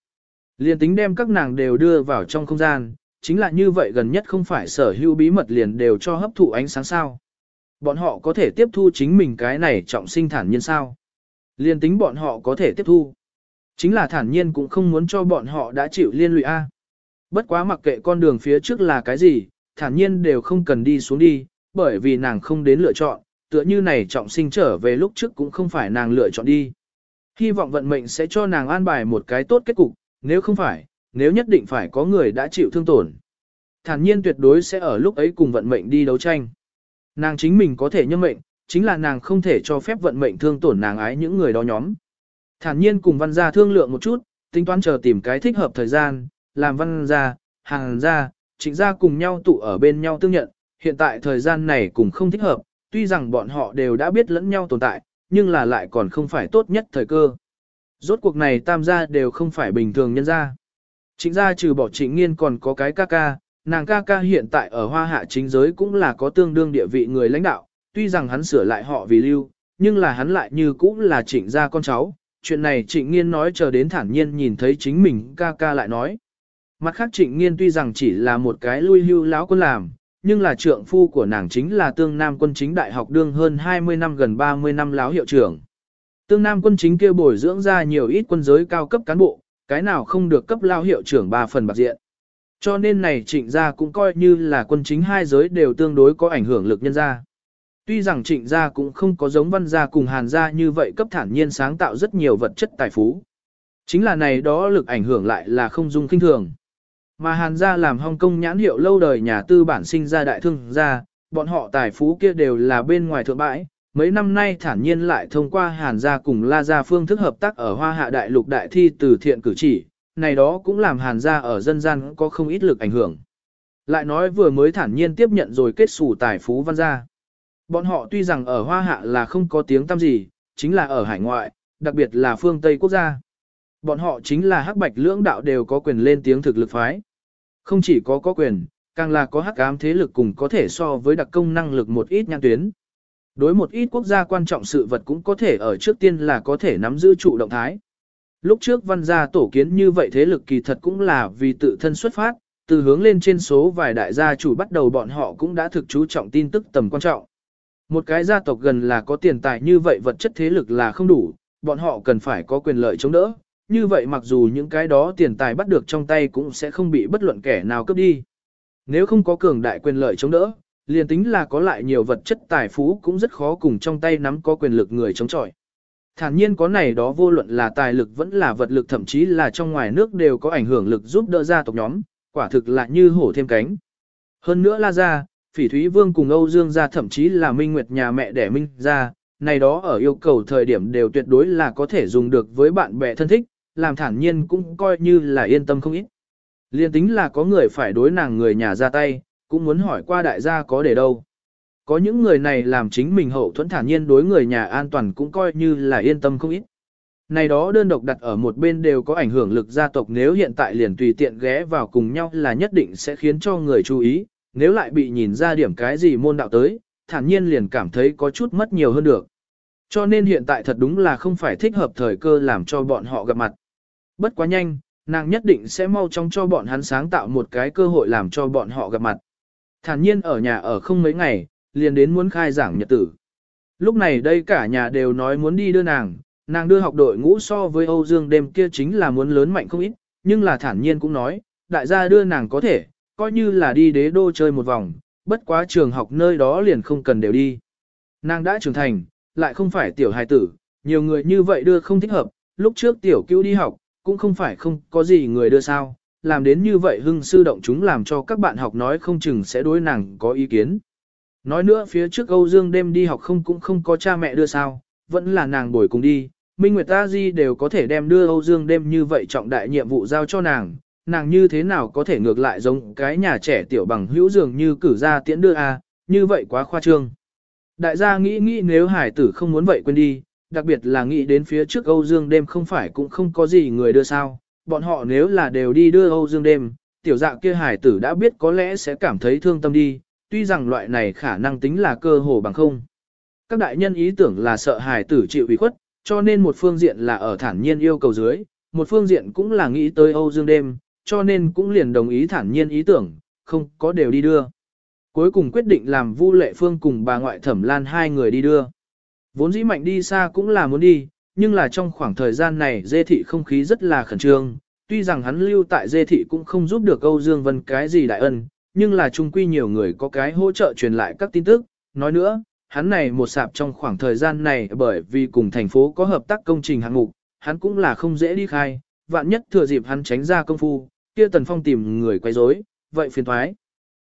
Liền tính đem các nàng đều đưa vào trong không gian, chính là như vậy gần nhất không phải sở hữu bí mật liền đều cho hấp thụ ánh sáng sao. Bọn họ có thể tiếp thu chính mình cái này trọng sinh thản nhiên sao. Liên tính bọn họ có thể tiếp thu. Chính là thản nhiên cũng không muốn cho bọn họ đã chịu liên lụy A. Bất quá mặc kệ con đường phía trước là cái gì, thản nhiên đều không cần đi xuống đi, bởi vì nàng không đến lựa chọn, tựa như này trọng sinh trở về lúc trước cũng không phải nàng lựa chọn đi. Hy vọng vận mệnh sẽ cho nàng an bài một cái tốt kết cục, nếu không phải, nếu nhất định phải có người đã chịu thương tổn. Thản nhiên tuyệt đối sẽ ở lúc ấy cùng vận mệnh đi đấu tranh. Nàng chính mình có thể nhân mệnh, chính là nàng không thể cho phép vận mệnh thương tổn nàng ái những người đó nhóm. Thản nhiên cùng văn gia thương lượng một chút, tính toán chờ tìm cái thích hợp thời gian, làm văn gia, hàng gia, trịnh gia cùng nhau tụ ở bên nhau tương nhận, hiện tại thời gian này cũng không thích hợp, tuy rằng bọn họ đều đã biết lẫn nhau tồn tại, nhưng là lại còn không phải tốt nhất thời cơ. Rốt cuộc này tam gia đều không phải bình thường nhân gia. Trịnh gia trừ bỏ trịnh nghiên còn có cái ca ca, nàng ca ca hiện tại ở hoa hạ chính giới cũng là có tương đương địa vị người lãnh đạo, tuy rằng hắn sửa lại họ vì lưu, nhưng là hắn lại như cũng là trịnh gia con cháu. Chuyện này trịnh nghiên nói chờ đến thản nhiên nhìn thấy chính mình ca ca lại nói. Mặt khác trịnh nghiên tuy rằng chỉ là một cái lui hưu lão quân làm, nhưng là trượng phu của nàng chính là tương nam quân chính đại học đương hơn 20 năm gần 30 năm láo hiệu trưởng. Tương nam quân chính kia bồi dưỡng ra nhiều ít quân giới cao cấp cán bộ, cái nào không được cấp lao hiệu trưởng ba phần bạc diện. Cho nên này trịnh gia cũng coi như là quân chính hai giới đều tương đối có ảnh hưởng lực nhân gia. Tuy rằng trịnh gia cũng không có giống văn gia cùng hàn gia như vậy cấp thản nhiên sáng tạo rất nhiều vật chất tài phú. Chính là này đó lực ảnh hưởng lại là không dung kinh thường. Mà hàn gia làm Hong Kong nhãn hiệu lâu đời nhà tư bản sinh ra đại thương gia, bọn họ tài phú kia đều là bên ngoài thượng bãi. Mấy năm nay thản nhiên lại thông qua hàn gia cùng la gia phương thức hợp tác ở hoa hạ đại lục đại thi từ thiện cử chỉ, này đó cũng làm hàn gia ở dân gian có không ít lực ảnh hưởng. Lại nói vừa mới thản nhiên tiếp nhận rồi kết xù tài phú văn gia. Bọn họ tuy rằng ở hoa hạ là không có tiếng tăm gì, chính là ở hải ngoại, đặc biệt là phương Tây quốc gia. Bọn họ chính là hắc bạch lưỡng đạo đều có quyền lên tiếng thực lực phái. Không chỉ có có quyền, càng là có hắc ám thế lực cùng có thể so với đặc công năng lực một ít nhang tuyến. Đối một ít quốc gia quan trọng sự vật cũng có thể ở trước tiên là có thể nắm giữ trụ động thái. Lúc trước văn gia tổ kiến như vậy thế lực kỳ thật cũng là vì tự thân xuất phát, từ hướng lên trên số vài đại gia chủ bắt đầu bọn họ cũng đã thực chú trọng tin tức tầm quan trọng. Một cái gia tộc gần là có tiền tài như vậy vật chất thế lực là không đủ, bọn họ cần phải có quyền lợi chống đỡ, như vậy mặc dù những cái đó tiền tài bắt được trong tay cũng sẽ không bị bất luận kẻ nào cướp đi. Nếu không có cường đại quyền lợi chống đỡ, liền tính là có lại nhiều vật chất tài phú cũng rất khó cùng trong tay nắm có quyền lực người chống chọi. Thản nhiên có này đó vô luận là tài lực vẫn là vật lực thậm chí là trong ngoài nước đều có ảnh hưởng lực giúp đỡ gia tộc nhóm, quả thực là như hổ thêm cánh. Hơn nữa La Gia, Phỉ Thúy Vương cùng Âu Dương Gia thậm chí là Minh Nguyệt nhà mẹ đẻ Minh Gia, này đó ở yêu cầu thời điểm đều tuyệt đối là có thể dùng được với bạn bè thân thích, làm thản nhiên cũng coi như là yên tâm không ít. Liên tính là có người phải đối nàng người nhà ra tay, cũng muốn hỏi qua đại gia có để đâu. Có những người này làm chính mình hậu thuẫn thản nhiên đối người nhà an toàn cũng coi như là yên tâm không ít. Này đó đơn độc đặt ở một bên đều có ảnh hưởng lực gia tộc nếu hiện tại liền tùy tiện ghé vào cùng nhau là nhất định sẽ khiến cho người chú ý, nếu lại bị nhìn ra điểm cái gì môn đạo tới, thản nhiên liền cảm thấy có chút mất nhiều hơn được. Cho nên hiện tại thật đúng là không phải thích hợp thời cơ làm cho bọn họ gặp mặt. Bất quá nhanh, nàng nhất định sẽ mau chóng cho bọn hắn sáng tạo một cái cơ hội làm cho bọn họ gặp mặt. Thản nhiên ở nhà ở không mấy ngày, liền đến muốn khai giảng nhật tử. Lúc này đây cả nhà đều nói muốn đi đưa nàng, nàng đưa học đội ngũ so với Âu Dương đêm kia chính là muốn lớn mạnh không ít, nhưng là thản nhiên cũng nói, đại gia đưa nàng có thể, coi như là đi đế đô chơi một vòng, bất quá trường học nơi đó liền không cần đều đi. Nàng đã trưởng thành, lại không phải tiểu hài tử, nhiều người như vậy đưa không thích hợp, lúc trước tiểu cứu đi học, cũng không phải không có gì người đưa sao, làm đến như vậy hưng sư động chúng làm cho các bạn học nói không chừng sẽ đối nàng có ý kiến. Nói nữa phía trước Âu Dương đêm đi học không cũng không có cha mẹ đưa sao, vẫn là nàng bồi cùng đi, Minh Nguyệt Ta Di đều có thể đem đưa Âu Dương đêm như vậy trọng đại nhiệm vụ giao cho nàng, nàng như thế nào có thể ngược lại giống cái nhà trẻ tiểu bằng hữu dường như cử ra tiễn đưa a, như vậy quá khoa trương. Đại gia nghĩ nghĩ nếu hải tử không muốn vậy quên đi, đặc biệt là nghĩ đến phía trước Âu Dương đêm không phải cũng không có gì người đưa sao, bọn họ nếu là đều đi đưa Âu Dương đêm, tiểu dạng kia hải tử đã biết có lẽ sẽ cảm thấy thương tâm đi, tuy rằng loại này khả năng tính là cơ hồ bằng không. Các đại nhân ý tưởng là sợ hải tử chịu ủy khuất, cho nên một phương diện là ở thản nhiên yêu cầu dưới, một phương diện cũng là nghĩ tới Âu Dương đêm, cho nên cũng liền đồng ý thản nhiên ý tưởng, không có đều đi đưa. Cuối cùng quyết định làm Vu Lệ Phương cùng bà ngoại Thẩm Lan hai người đi đưa. Vốn dĩ mạnh đi xa cũng là muốn đi, nhưng là trong khoảng thời gian này dê thị không khí rất là khẩn trương, tuy rằng hắn lưu tại dê thị cũng không giúp được Âu Dương Vân cái gì đại ân, nhưng là chung quy nhiều người có cái hỗ trợ truyền lại các tin tức, nói nữa, hắn này một sạp trong khoảng thời gian này bởi vì cùng thành phố có hợp tác công trình hạng mục, hắn cũng là không dễ đi khai, vạn nhất thừa dịp hắn tránh ra công phu, kia Tần Phong tìm người quấy rối, vậy phiền thoái.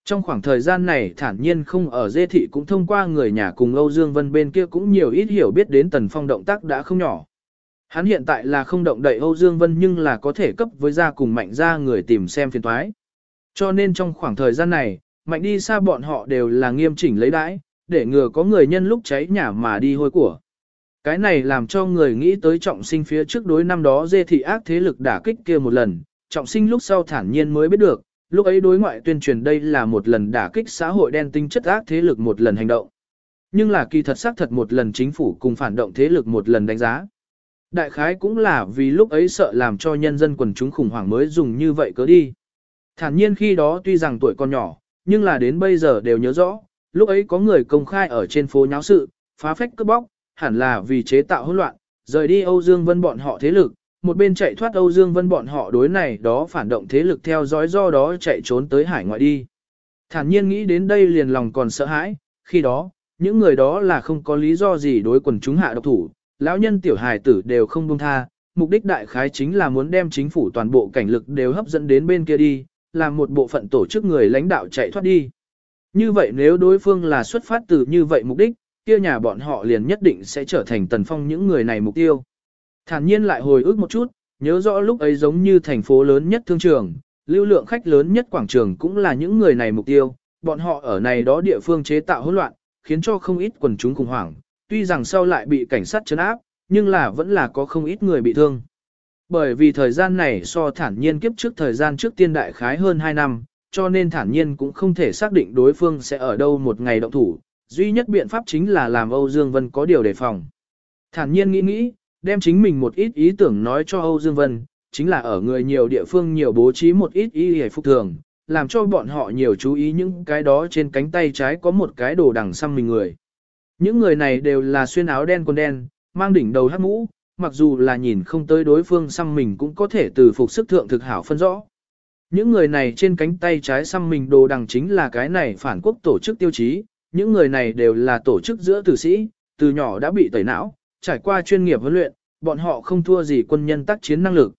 Trong khoảng thời gian này thản nhiên không ở dê thị cũng thông qua người nhà cùng Âu Dương Vân bên kia cũng nhiều ít hiểu biết đến Tần Phong động tác đã không nhỏ. Hắn hiện tại là không động đậy Âu Dương Vân nhưng là có thể cấp với gia cùng mạnh ra người tìm xem phiền thoái. Cho nên trong khoảng thời gian này, mạnh đi xa bọn họ đều là nghiêm chỉnh lấy đãi, để ngừa có người nhân lúc cháy nhà mà đi hôi của. Cái này làm cho người nghĩ tới trọng sinh phía trước đối năm đó dê thị ác thế lực đả kích kia một lần, trọng sinh lúc sau thản nhiên mới biết được, lúc ấy đối ngoại tuyên truyền đây là một lần đả kích xã hội đen tinh chất ác thế lực một lần hành động. Nhưng là kỳ thật xác thật một lần chính phủ cùng phản động thế lực một lần đánh giá. Đại khái cũng là vì lúc ấy sợ làm cho nhân dân quần chúng khủng hoảng mới dùng như vậy cớ đi. Thản nhiên khi đó tuy rằng tuổi còn nhỏ, nhưng là đến bây giờ đều nhớ rõ, lúc ấy có người công khai ở trên phố nháo sự, phá phách cướp bóc, hẳn là vì chế tạo hỗn loạn, rời đi Âu Dương Vân bọn họ thế lực, một bên chạy thoát Âu Dương Vân bọn họ đối này đó phản động thế lực theo dõi do đó chạy trốn tới hải ngoại đi. Thản nhiên nghĩ đến đây liền lòng còn sợ hãi, khi đó, những người đó là không có lý do gì đối quần chúng hạ độc thủ, lão nhân tiểu hài tử đều không buông tha, mục đích đại khái chính là muốn đem chính phủ toàn bộ cảnh lực đều hấp dẫn đến bên kia đi, làm một bộ phận tổ chức người lãnh đạo chạy thoát đi. Như vậy nếu đối phương là xuất phát từ như vậy mục đích, kia nhà bọn họ liền nhất định sẽ trở thành tần phong những người này mục tiêu. Thản nhiên lại hồi ức một chút, nhớ rõ lúc ấy giống như thành phố lớn nhất thương trường, lưu lượng khách lớn nhất quảng trường cũng là những người này mục tiêu, bọn họ ở này đó địa phương chế tạo hỗn loạn, khiến cho không ít quần chúng khủng hoảng, tuy rằng sau lại bị cảnh sát chấn áp, nhưng là vẫn là có không ít người bị thương. Bởi vì thời gian này so thản nhiên kiếp trước thời gian trước tiên đại khái hơn 2 năm, cho nên thản nhiên cũng không thể xác định đối phương sẽ ở đâu một ngày động thủ, duy nhất biện pháp chính là làm Âu Dương Vân có điều đề phòng. Thản nhiên nghĩ nghĩ, đem chính mình một ít ý tưởng nói cho Âu Dương Vân, chính là ở người nhiều địa phương nhiều bố trí một ít ý hề phục thường, làm cho bọn họ nhiều chú ý những cái đó trên cánh tay trái có một cái đồ đằng xăm mình người. Những người này đều là xuyên áo đen quần đen, mang đỉnh đầu hát mũ, mặc dù là nhìn không tới đối phương xăm mình cũng có thể từ phục sức thượng thực hảo phân rõ. Những người này trên cánh tay trái xăm mình đồ đằng chính là cái này phản quốc tổ chức tiêu chí, những người này đều là tổ chức giữa tử sĩ, từ nhỏ đã bị tẩy não, trải qua chuyên nghiệp huấn luyện, bọn họ không thua gì quân nhân tác chiến năng lực.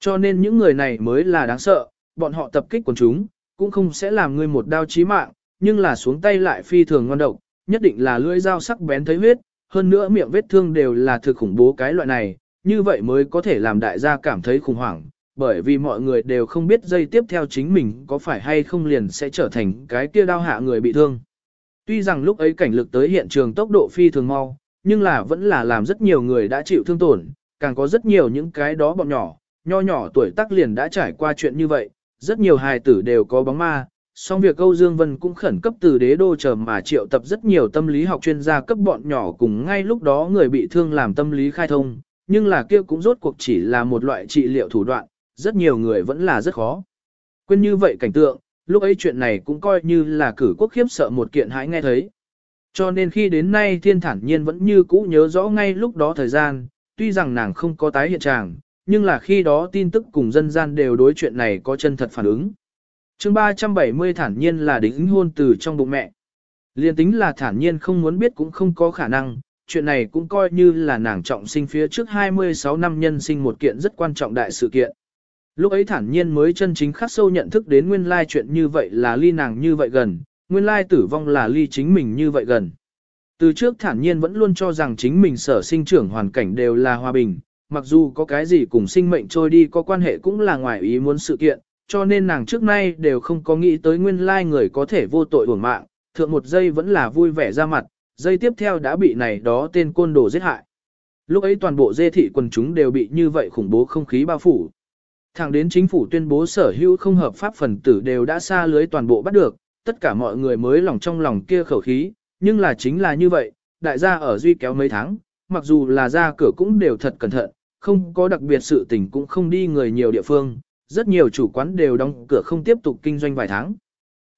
Cho nên những người này mới là đáng sợ, bọn họ tập kích quần chúng, cũng không sẽ làm người một đao chí mạng, nhưng là xuống tay lại phi thường ngon độc, nhất định là lưỡi dao sắc bén thấy huyết, hơn nữa miệng vết thương đều là thực khủng bố cái loại này, như vậy mới có thể làm đại gia cảm thấy khủng hoảng, bởi vì mọi người đều không biết dây tiếp theo chính mình có phải hay không liền sẽ trở thành cái kia đau hạ người bị thương. Tuy rằng lúc ấy cảnh lực tới hiện trường tốc độ phi thường mau, nhưng là vẫn là làm rất nhiều người đã chịu thương tổn, càng có rất nhiều những cái đó bọn nhỏ, nho nhỏ tuổi tác liền đã trải qua chuyện như vậy, rất nhiều hài tử đều có bóng ma. Song việc Âu Dương Vân cũng khẩn cấp từ đế đô chờ mà triệu tập rất nhiều tâm lý học chuyên gia cấp bọn nhỏ cùng ngay lúc đó người bị thương làm tâm lý khai thông, nhưng là kia cũng rốt cuộc chỉ là một loại trị liệu thủ đoạn, rất nhiều người vẫn là rất khó. Quên như vậy cảnh tượng, lúc ấy chuyện này cũng coi như là cử quốc khiếp sợ một kiện hãi nghe thấy. Cho nên khi đến nay thiên thản nhiên vẫn như cũ nhớ rõ ngay lúc đó thời gian, tuy rằng nàng không có tái hiện trạng nhưng là khi đó tin tức cùng dân gian đều đối chuyện này có chân thật phản ứng chương 370 thản nhiên là đính hôn từ trong bụng mẹ. Liên tính là thản nhiên không muốn biết cũng không có khả năng, chuyện này cũng coi như là nàng trọng sinh phía trước 26 năm nhân sinh một kiện rất quan trọng đại sự kiện. Lúc ấy thản nhiên mới chân chính khắc sâu nhận thức đến nguyên lai chuyện như vậy là ly nàng như vậy gần, nguyên lai tử vong là ly chính mình như vậy gần. Từ trước thản nhiên vẫn luôn cho rằng chính mình sở sinh trưởng hoàn cảnh đều là hòa bình, mặc dù có cái gì cùng sinh mệnh trôi đi có quan hệ cũng là ngoài ý muốn sự kiện, cho nên nàng trước nay đều không có nghĩ tới nguyên lai người có thể vô tội uổng mạng, thượng một giây vẫn là vui vẻ ra mặt, giây tiếp theo đã bị này đó tên côn đồ giết hại. Lúc ấy toàn bộ dê thị quần chúng đều bị như vậy khủng bố không khí bao phủ. Thẳng đến chính phủ tuyên bố sở hữu không hợp pháp phần tử đều đã xa lưới toàn bộ bắt được, tất cả mọi người mới lòng trong lòng kia khẩu khí, nhưng là chính là như vậy, đại gia ở duy kéo mấy tháng, mặc dù là ra cửa cũng đều thật cẩn thận, không có đặc biệt sự tình cũng không đi người nhiều địa phương, rất nhiều chủ quán đều đóng cửa không tiếp tục kinh doanh vài tháng.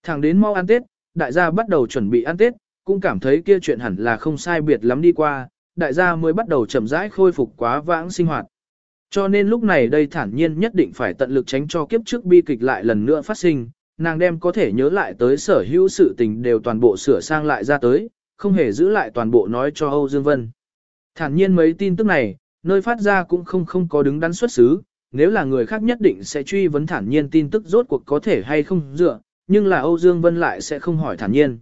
Thẳng đến mau ăn Tết, đại gia bắt đầu chuẩn bị ăn Tết, cũng cảm thấy kia chuyện hẳn là không sai biệt lắm đi qua, đại gia mới bắt đầu chậm rãi khôi phục quá vãng sinh hoạt. Cho nên lúc này đây thản nhiên nhất định phải tận lực tránh cho kiếp trước bi kịch lại lần nữa phát sinh, nàng đem có thể nhớ lại tới sở hữu sự tình đều toàn bộ sửa sang lại ra tới, không hề giữ lại toàn bộ nói cho Âu Dương Vân. Thản nhiên mấy tin tức này, nơi phát ra cũng không không có đứng đắn xuất xứ, nếu là người khác nhất định sẽ truy vấn thản nhiên tin tức rốt cuộc có thể hay không dựa, nhưng là Âu Dương Vân lại sẽ không hỏi thản nhiên.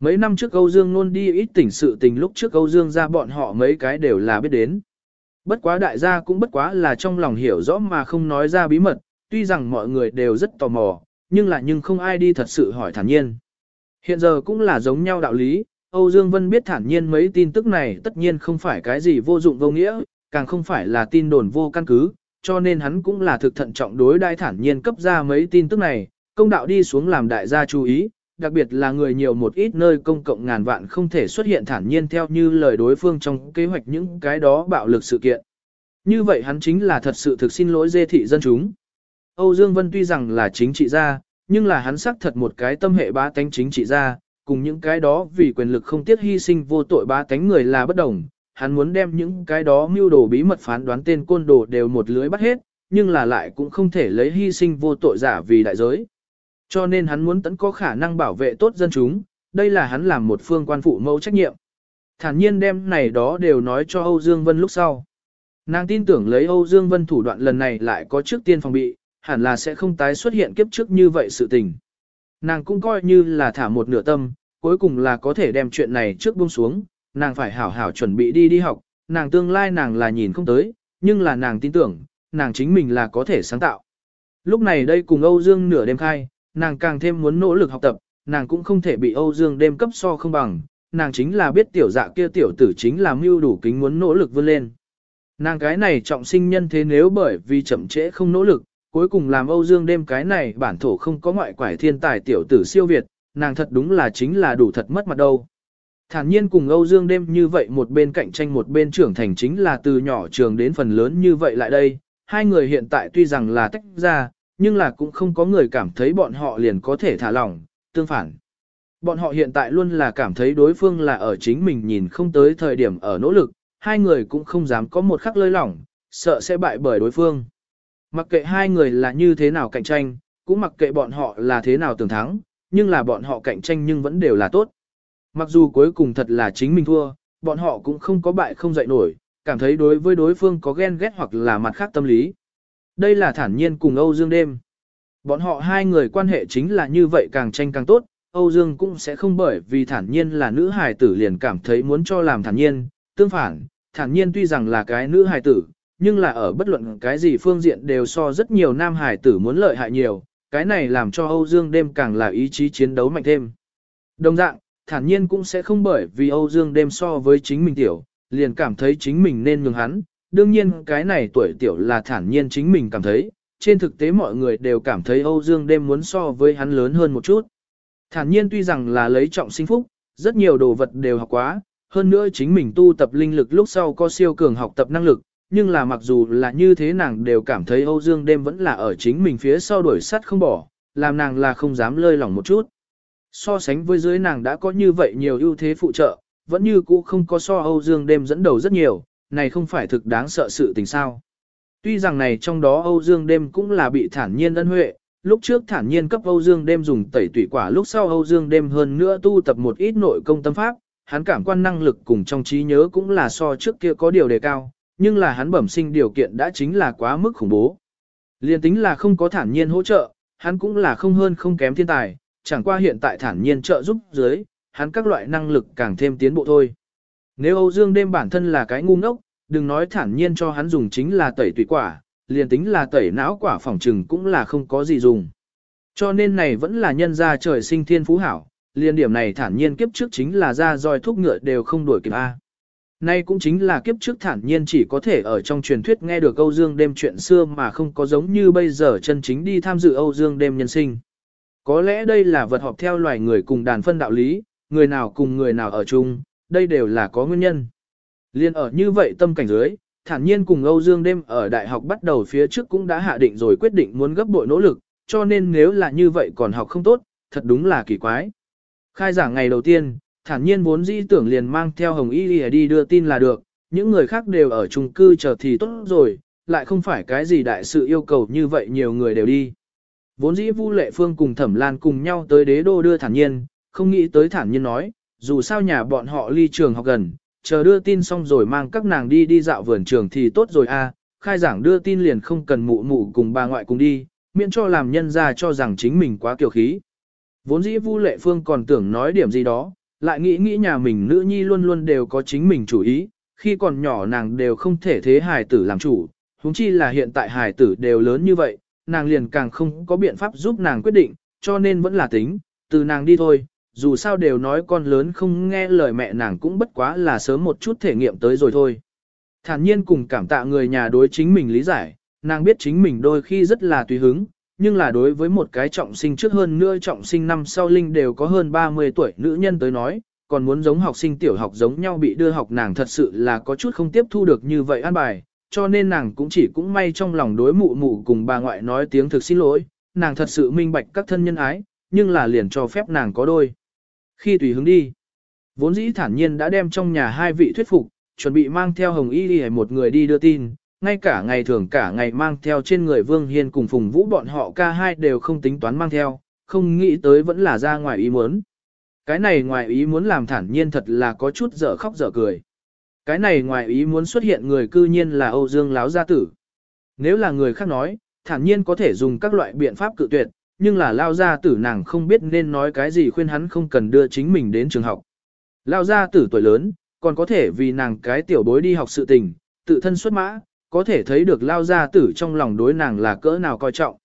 Mấy năm trước Âu Dương luôn đi ít tỉnh sự tình lúc trước Âu Dương ra bọn họ mấy cái đều là biết đến. Bất quá đại gia cũng bất quá là trong lòng hiểu rõ mà không nói ra bí mật, tuy rằng mọi người đều rất tò mò, nhưng là nhưng không ai đi thật sự hỏi thản nhiên. Hiện giờ cũng là giống nhau đạo lý, Âu Dương Vân biết thản nhiên mấy tin tức này tất nhiên không phải cái gì vô dụng vô nghĩa, càng không phải là tin đồn vô căn cứ, cho nên hắn cũng là thực thận trọng đối đại thản nhiên cấp ra mấy tin tức này, công đạo đi xuống làm đại gia chú ý, đặc biệt là người nhiều một ít nơi công cộng ngàn vạn không thể xuất hiện thản nhiên theo như lời đối phương trong kế hoạch những cái đó bạo lực sự kiện. Như vậy hắn chính là thật sự thực xin lỗi dê thị dân chúng. Âu Dương Vân tuy rằng là chính trị gia, nhưng là hắn xác thật một cái tâm hệ bá tánh chính trị gia, cùng những cái đó vì quyền lực không tiếc hy sinh vô tội bá tánh người là bất đồng. Hắn muốn đem những cái đó mưu đồ bí mật phán đoán tên côn đồ đều một lưới bắt hết, nhưng là lại cũng không thể lấy hy sinh vô tội giả vì đại giới. Cho nên hắn muốn tấn có khả năng bảo vệ tốt dân chúng, đây là hắn làm một phương quan phụ mẫu trách nhiệm. Thản nhiên đem này đó đều nói cho Âu Dương Vân lúc sau. Nàng tin tưởng lấy Âu Dương Vân thủ đoạn lần này lại có trước tiên phòng bị, hẳn là sẽ không tái xuất hiện kiếp trước như vậy sự tình. Nàng cũng coi như là thả một nửa tâm, cuối cùng là có thể đem chuyện này trước buông xuống, nàng phải hảo hảo chuẩn bị đi đi học, nàng tương lai nàng là nhìn không tới, nhưng là nàng tin tưởng, nàng chính mình là có thể sáng tạo. Lúc này đây cùng Âu Dương nửa đêm khai, nàng càng thêm muốn nỗ lực học tập, nàng cũng không thể bị Âu Dương đêm cấp so không bằng, nàng chính là biết tiểu dạ kia tiểu tử chính là mưu đủ kính muốn nỗ lực vươn lên. Nàng cái này trọng sinh nhân thế nếu bởi vì chậm trễ không nỗ lực, cuối cùng làm Âu Dương đêm cái này bản thổ không có ngoại quải thiên tài tiểu tử siêu Việt, nàng thật đúng là chính là đủ thật mất mặt đâu. Thản nhiên cùng Âu Dương đêm như vậy một bên cạnh tranh một bên trưởng thành chính là từ nhỏ trường đến phần lớn như vậy lại đây, hai người hiện tại tuy rằng là tách ra, nhưng là cũng không có người cảm thấy bọn họ liền có thể thả lỏng, tương phản. Bọn họ hiện tại luôn là cảm thấy đối phương là ở chính mình nhìn không tới thời điểm ở nỗ lực, hai người cũng không dám có một khắc lơi lỏng, sợ sẽ bại bởi đối phương. Mặc kệ hai người là như thế nào cạnh tranh, cũng mặc kệ bọn họ là thế nào tưởng thắng, nhưng là bọn họ cạnh tranh nhưng vẫn đều là tốt. Mặc dù cuối cùng thật là chính mình thua, bọn họ cũng không có bại không dậy nổi, cảm thấy đối với đối phương có ghen ghét hoặc là mặt khác tâm lý. Đây là thản nhiên cùng Âu Dương đêm. Bọn họ hai người quan hệ chính là như vậy càng tranh càng tốt, Âu Dương cũng sẽ không bởi vì thản nhiên là nữ hài tử liền cảm thấy muốn cho làm thản nhiên, tương phản, thản nhiên tuy rằng là cái nữ hài tử, nhưng là ở bất luận cái gì phương diện đều so rất nhiều nam hài tử muốn lợi hại nhiều, cái này làm cho Âu Dương đêm càng là ý chí chiến đấu mạnh thêm. Đồng dạng, thản nhiên cũng sẽ không bởi vì Âu Dương đêm so với chính mình tiểu, liền cảm thấy chính mình nên nhường hắn, đương nhiên cái này tuổi tiểu là thản nhiên chính mình cảm thấy, trên thực tế mọi người đều cảm thấy Âu Dương đêm muốn so với hắn lớn hơn một chút. Thản nhiên tuy rằng là lấy trọng sinh phúc, rất nhiều đồ vật đều học quá, hơn nữa chính mình tu tập linh lực lúc sau có siêu cường học tập năng lực, nhưng là mặc dù là như thế nàng đều cảm thấy Âu Dương đêm vẫn là ở chính mình phía sau đuổi sắt không bỏ, làm nàng là không dám lơi lỏng một chút. So sánh với dưới nàng đã có như vậy nhiều ưu thế phụ trợ, vẫn như cũ không có so Âu Dương đêm dẫn đầu rất nhiều, này không phải thực đáng sợ sự tình sao. Tuy rằng này trong đó Âu Dương đêm cũng là bị thản nhiên ân huệ, lúc trước thản nhiên cấp Âu Dương đêm dùng tẩy tủy quả lúc sau Âu Dương đêm hơn nữa tu tập một ít nội công tâm pháp, hắn cảm quan năng lực cùng trong trí nhớ cũng là so trước kia có điều đề cao, nhưng là hắn bẩm sinh điều kiện đã chính là quá mức khủng bố. Liên tính là không có thản nhiên hỗ trợ, hắn cũng là không hơn không kém thiên tài, chẳng qua hiện tại thản nhiên trợ giúp dưới, hắn các loại năng lực càng thêm tiến bộ thôi. Nếu Âu Dương đêm bản thân là cái ngu ngốc, đừng nói thản nhiên cho hắn dùng chính là tẩy tùy quả, liền tính là tẩy não quả phỏng trừng cũng là không có gì dùng. Cho nên này vẫn là nhân gia trời sinh thiên phú hảo, liền điểm này thản nhiên kiếp trước chính là ra roi thúc ngựa đều không đuổi kịp A. Nay cũng chính là kiếp trước thản nhiên chỉ có thể ở trong truyền thuyết nghe được Âu Dương đêm chuyện xưa mà không có giống như bây giờ chân chính đi tham dự Âu Dương đêm nhân sinh. Có lẽ đây là vật họp theo loài người cùng đàn phân đạo lý, người nào cùng người nào ở chung, đây đều là có nguyên nhân. Liên ở như vậy tâm cảnh dưới, thản nhiên cùng Âu Dương đêm ở đại học bắt đầu phía trước cũng đã hạ định rồi quyết định muốn gấp bội nỗ lực, cho nên nếu là như vậy còn học không tốt, thật đúng là kỳ quái. Khai giảng ngày đầu tiên, thản nhiên vốn dĩ tưởng liền mang theo Hồng Y đi đưa tin là được, những người khác đều ở chung cư chờ thì tốt rồi, lại không phải cái gì đại sự yêu cầu như vậy nhiều người đều đi. Vốn dĩ Vu Lệ Phương cùng Thẩm Lan cùng nhau tới đế đô đưa thản nhiên, không nghĩ tới thản nhiên nói, dù sao nhà bọn họ ly trường học gần, chờ đưa tin xong rồi mang các nàng đi đi dạo vườn trường thì tốt rồi a. khai giảng đưa tin liền không cần mụ mụ cùng bà ngoại cùng đi, miễn cho làm nhân ra cho rằng chính mình quá kiều khí. Vốn dĩ Vu Lệ Phương còn tưởng nói điểm gì đó, lại nghĩ nghĩ nhà mình nữ nhi luôn luôn đều có chính mình chủ ý, khi còn nhỏ nàng đều không thể thế hài tử làm chủ, huống chi là hiện tại hài tử đều lớn như vậy, nàng liền càng không có biện pháp giúp nàng quyết định, cho nên vẫn là tính, từ nàng đi thôi, dù sao đều nói con lớn không nghe lời mẹ nàng cũng bất quá là sớm một chút thể nghiệm tới rồi thôi. Thản nhiên cùng cảm tạ người nhà đối chính mình lý giải, nàng biết chính mình đôi khi rất là tùy hứng, nhưng là đối với một cái trọng sinh trước hơn nữa trọng sinh năm sau linh đều có hơn 30 tuổi nữ nhân tới nói, còn muốn giống học sinh tiểu học giống nhau bị đưa học nàng thật sự là có chút không tiếp thu được như vậy an bài, cho nên nàng cũng chỉ cũng may trong lòng đối mụ mụ cùng bà ngoại nói tiếng thực xin lỗi, nàng thật sự minh bạch các thân nhân ái, nhưng là liền cho phép nàng có đôi. Khi tùy hứng đi, vốn dĩ thản nhiên đã đem trong nhà hai vị thuyết phục, chuẩn bị mang theo Hồng Y đi một người đi đưa tin, ngay cả ngày thường cả ngày mang theo trên người Vương Hiên cùng Phùng Vũ bọn họ ca hai đều không tính toán mang theo, không nghĩ tới vẫn là ra ngoài ý muốn. Cái này ngoài ý muốn làm thản nhiên thật là có chút dở khóc dở cười. Cái này ngoài ý muốn xuất hiện người cư nhiên là Âu Dương Láo Gia Tử. Nếu là người khác nói, thản nhiên có thể dùng các loại biện pháp cự tuyệt, nhưng là Lao Gia Tử nàng không biết nên nói cái gì khuyên hắn không cần đưa chính mình đến trường học. Lao Gia Tử tuổi lớn, còn có thể vì nàng cái tiểu bối đi học sự tình, tự thân xuất mã, có thể thấy được Lao Gia Tử trong lòng đối nàng là cỡ nào coi trọng.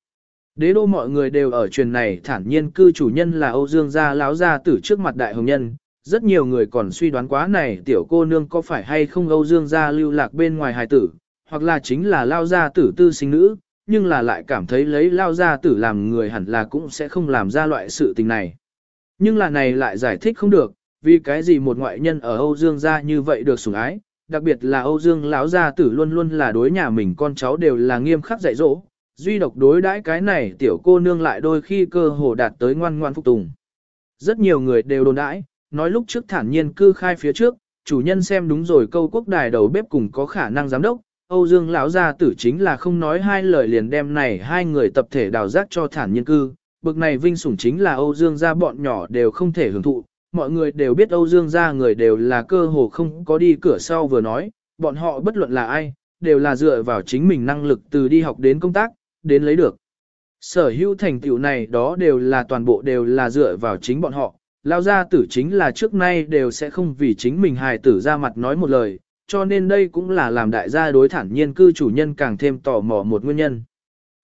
Đế đô mọi người đều ở truyền này thản nhiên cư chủ nhân là Âu Dương gia láo gia tử trước mặt đại hồng nhân, rất nhiều người còn suy đoán quá này tiểu cô nương có phải hay không Âu Dương gia lưu lạc bên ngoài hài tử, hoặc là chính là lao gia tử tư sinh nữ, nhưng là lại cảm thấy lấy lao gia tử làm người hẳn là cũng sẽ không làm ra loại sự tình này. Nhưng là này lại giải thích không được, vì cái gì một ngoại nhân ở Âu Dương gia như vậy được sủng ái, đặc biệt là Âu Dương lão gia tử luôn luôn là đối nhà mình con cháu đều là nghiêm khắc dạy dỗ, duy độc đối đãi cái này tiểu cô nương lại đôi khi cơ hồ đạt tới ngoan ngoan phục tùng. Rất nhiều người đều đồn đãi, nói lúc trước thản nhiên cư khai phía trước, chủ nhân xem đúng rồi câu quốc đài đầu bếp cùng có khả năng giám đốc, Âu Dương lão gia tử chính là không nói hai lời liền đem này hai người tập thể đào rác cho thản nhiên cư, bực này vinh sủng chính là Âu Dương gia bọn nhỏ đều không thể hưởng thụ, mọi người đều biết Âu Dương gia người đều là cơ hồ không có đi cửa sau vừa nói, bọn họ bất luận là ai, đều là dựa vào chính mình năng lực từ đi học đến công tác, đến lấy được. Sở hữu thành tựu này đó đều là toàn bộ đều là dựa vào chính bọn họ, lao gia tử chính là trước nay đều sẽ không vì chính mình hài tử ra mặt nói một lời, cho nên đây cũng là làm đại gia đối thản nhiên cư chủ nhân càng thêm tò mò một nguyên nhân.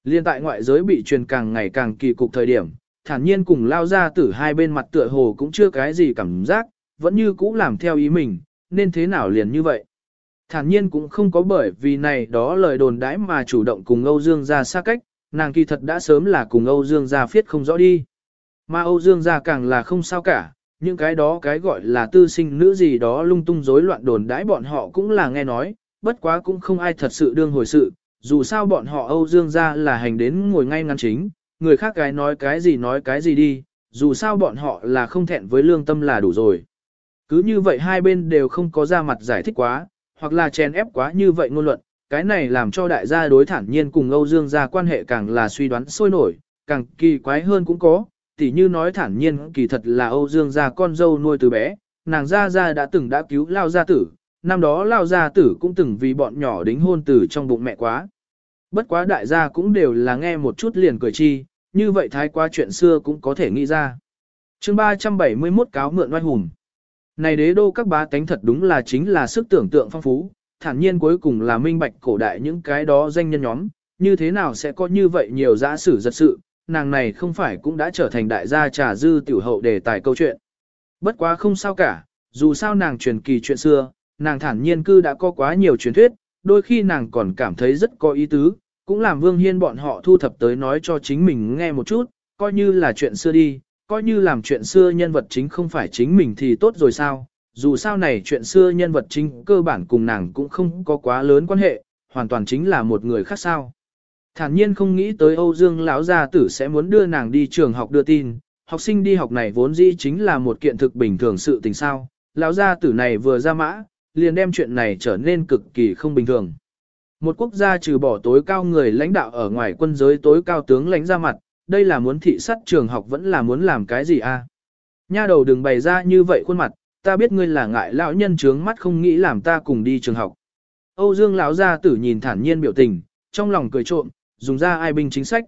Liên tại ngoại giới bị truyền càng ngày càng kỳ cục thời điểm, thản nhiên cùng lao gia tử hai bên mặt tựa hồ cũng chưa cái gì cảm giác, vẫn như cũ làm theo ý mình, nên thế nào liền như vậy. Thản nhiên cũng không có bởi vì này đó lời đồn đãi mà chủ động cùng Âu Dương ra xa cách, nàng kỳ thật đã sớm là cùng Âu Dương ra phiết không rõ đi. Mà Âu Dương gia càng là không sao cả, những cái đó cái gọi là tư sinh nữ gì đó lung tung rối loạn đồn đãi bọn họ cũng là nghe nói, bất quá cũng không ai thật sự đương hồi sự, dù sao bọn họ Âu Dương gia là hành đến ngồi ngay ngắn chính, người khác cái nói cái gì nói cái gì đi, dù sao bọn họ là không thẹn với lương tâm là đủ rồi. Cứ như vậy hai bên đều không có ra mặt giải thích quá, hoặc là chèn ép quá như vậy ngôn luận, cái này làm cho đại gia đối thản nhiên cùng Âu Dương gia quan hệ càng là suy đoán sôi nổi, càng kỳ quái hơn cũng có, tỉ như nói thản nhiên kỳ thật là Âu Dương gia con dâu nuôi từ bé, nàng gia gia đã từng đã cứu lao gia tử, năm đó lao gia tử cũng từng vì bọn nhỏ đính hôn tử trong bụng mẹ quá. Bất quá đại gia cũng đều là nghe một chút liền cười chi, như vậy thái qua chuyện xưa cũng có thể nghĩ ra. chương 371 cáo mượn oai hùng. Này đế đô các bá tánh thật đúng là chính là sức tưởng tượng phong phú, thản nhiên cuối cùng là minh bạch cổ đại những cái đó danh nhân nhóm, như thế nào sẽ có như vậy nhiều giã sử giật sự, nàng này không phải cũng đã trở thành đại gia trà dư tiểu hậu đề tài câu chuyện. Bất quá không sao cả, dù sao nàng truyền kỳ chuyện xưa, nàng thản nhiên cư đã có quá nhiều truyền thuyết, đôi khi nàng còn cảm thấy rất có ý tứ, cũng làm Vương Hiên bọn họ thu thập tới nói cho chính mình nghe một chút, coi như là chuyện xưa đi, coi như làm chuyện xưa nhân vật chính không phải chính mình thì tốt rồi sao, dù sao này chuyện xưa nhân vật chính cơ bản cùng nàng cũng không có quá lớn quan hệ, hoàn toàn chính là một người khác sao. Thản nhiên không nghĩ tới Âu Dương lão gia tử sẽ muốn đưa nàng đi trường học đưa tin, học sinh đi học này vốn dĩ chính là một kiện thực bình thường sự tình sao, lão gia tử này vừa ra mã, liền đem chuyện này trở nên cực kỳ không bình thường. Một quốc gia trừ bỏ tối cao người lãnh đạo ở ngoài quân giới tối cao tướng lãnh ra mặt, đây là muốn thị sát trường học vẫn là muốn làm cái gì a? À? Nha đầu đừng bày ra như vậy khuôn mặt, ta biết ngươi là ngại lão nhân trướng mắt không nghĩ làm ta cùng đi trường học. Âu Dương lão gia tử nhìn thản nhiên biểu tình, trong lòng cười trộm, dùng ra ai binh chính sách.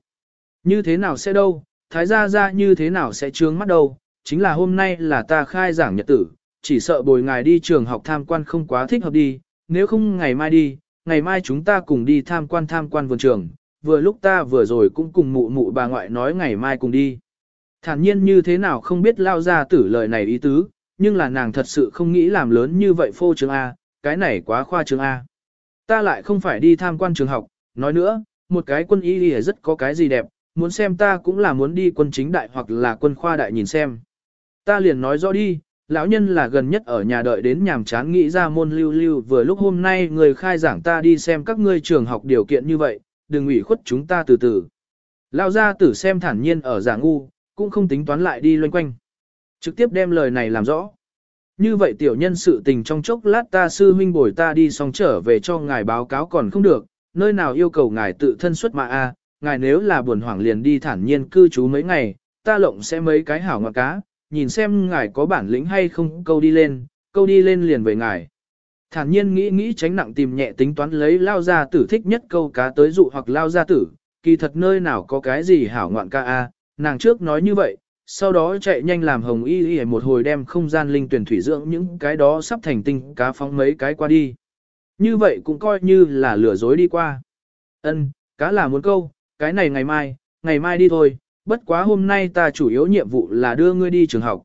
Như thế nào sẽ đâu, thái gia ra như thế nào sẽ trướng mắt đâu, chính là hôm nay là ta khai giảng nhật tử, chỉ sợ bồi ngài đi trường học tham quan không quá thích hợp đi, nếu không ngày mai đi, ngày mai chúng ta cùng đi tham quan tham quan vườn trường, vừa lúc ta vừa rồi cũng cùng mụ mụ bà ngoại nói ngày mai cùng đi. Thản nhiên như thế nào không biết lao ra tử lời này ý tứ, nhưng là nàng thật sự không nghĩ làm lớn như vậy phô trường A, cái này quá khoa trường A. Ta lại không phải đi tham quan trường học, nói nữa, một cái quân y thì rất có cái gì đẹp, muốn xem ta cũng là muốn đi quân chính đại hoặc là quân khoa đại nhìn xem. Ta liền nói rõ đi, lão nhân là gần nhất ở nhà đợi đến nhàm chán nghĩ ra môn lưu lưu vừa lúc hôm nay người khai giảng ta đi xem các ngươi trường học điều kiện như vậy, đừng ủy khuất chúng ta từ từ. Lão gia tử xem thản nhiên ở giả ngu, cũng không tính toán lại đi loanh quanh. Trực tiếp đem lời này làm rõ. Như vậy tiểu nhân sự tình trong chốc lát ta sư huynh bồi ta đi xong trở về cho ngài báo cáo còn không được, nơi nào yêu cầu ngài tự thân xuất mà a, ngài nếu là buồn hoảng liền đi thản nhiên cư trú mấy ngày, ta lộng sẽ mấy cái hảo ngọt cá, nhìn xem ngài có bản lĩnh hay không câu đi lên, câu đi lên liền về ngài. Thản nhiên nghĩ nghĩ tránh nặng tìm nhẹ tính toán lấy lao gia tử thích nhất câu cá tới dụ hoặc lao gia tử, kỳ thật nơi nào có cái gì hảo ngoạn ca a, nàng trước nói như vậy, sau đó chạy nhanh làm hồng y y một hồi đem không gian linh tuyển thủy dưỡng những cái đó sắp thành tinh cá phóng mấy cái qua đi. Như vậy cũng coi như là lừa dối đi qua. Ân, cá là muốn câu, cái này ngày mai, ngày mai đi thôi, bất quá hôm nay ta chủ yếu nhiệm vụ là đưa ngươi đi trường học.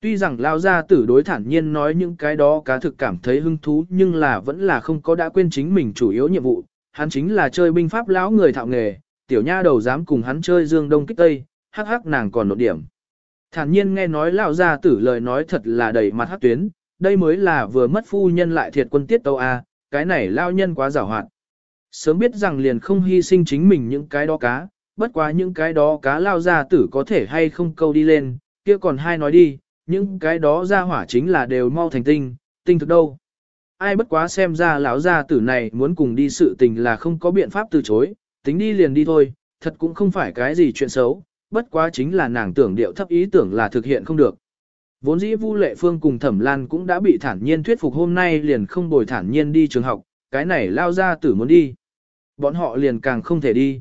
Tuy rằng lao gia tử đối thản nhiên nói những cái đó cá thực cảm thấy hứng thú nhưng là vẫn là không có đã quên chính mình chủ yếu nhiệm vụ, hắn chính là chơi binh pháp lão người thạo nghề, tiểu nha đầu dám cùng hắn chơi dương đông kích tây, hắc hắc nàng còn nộ điểm. Thản nhiên nghe nói lão gia tử lời nói thật là đầy mặt hắc tuyến, đây mới là vừa mất phu nhân lại thiệt quân tiết tâu a, cái này lao nhân quá giảo hoạt. Sớm biết rằng liền không hy sinh chính mình những cái đó cá, bất quá những cái đó cá lao gia tử có thể hay không câu đi lên, kia còn hai nói đi, những cái đó ra hỏa chính là đều mau thành tinh, tinh thực đâu. Ai bất quá xem ra lão gia tử này muốn cùng đi sự tình là không có biện pháp từ chối, tính đi liền đi thôi, thật cũng không phải cái gì chuyện xấu, bất quá chính là nàng tưởng điệu thấp ý tưởng là thực hiện không được. Vốn dĩ Vu Lệ Phương cùng Thẩm Lan cũng đã bị thản nhiên thuyết phục hôm nay liền không bồi thản nhiên đi trường học, cái này lao ra tử muốn đi. Bọn họ liền càng không thể đi.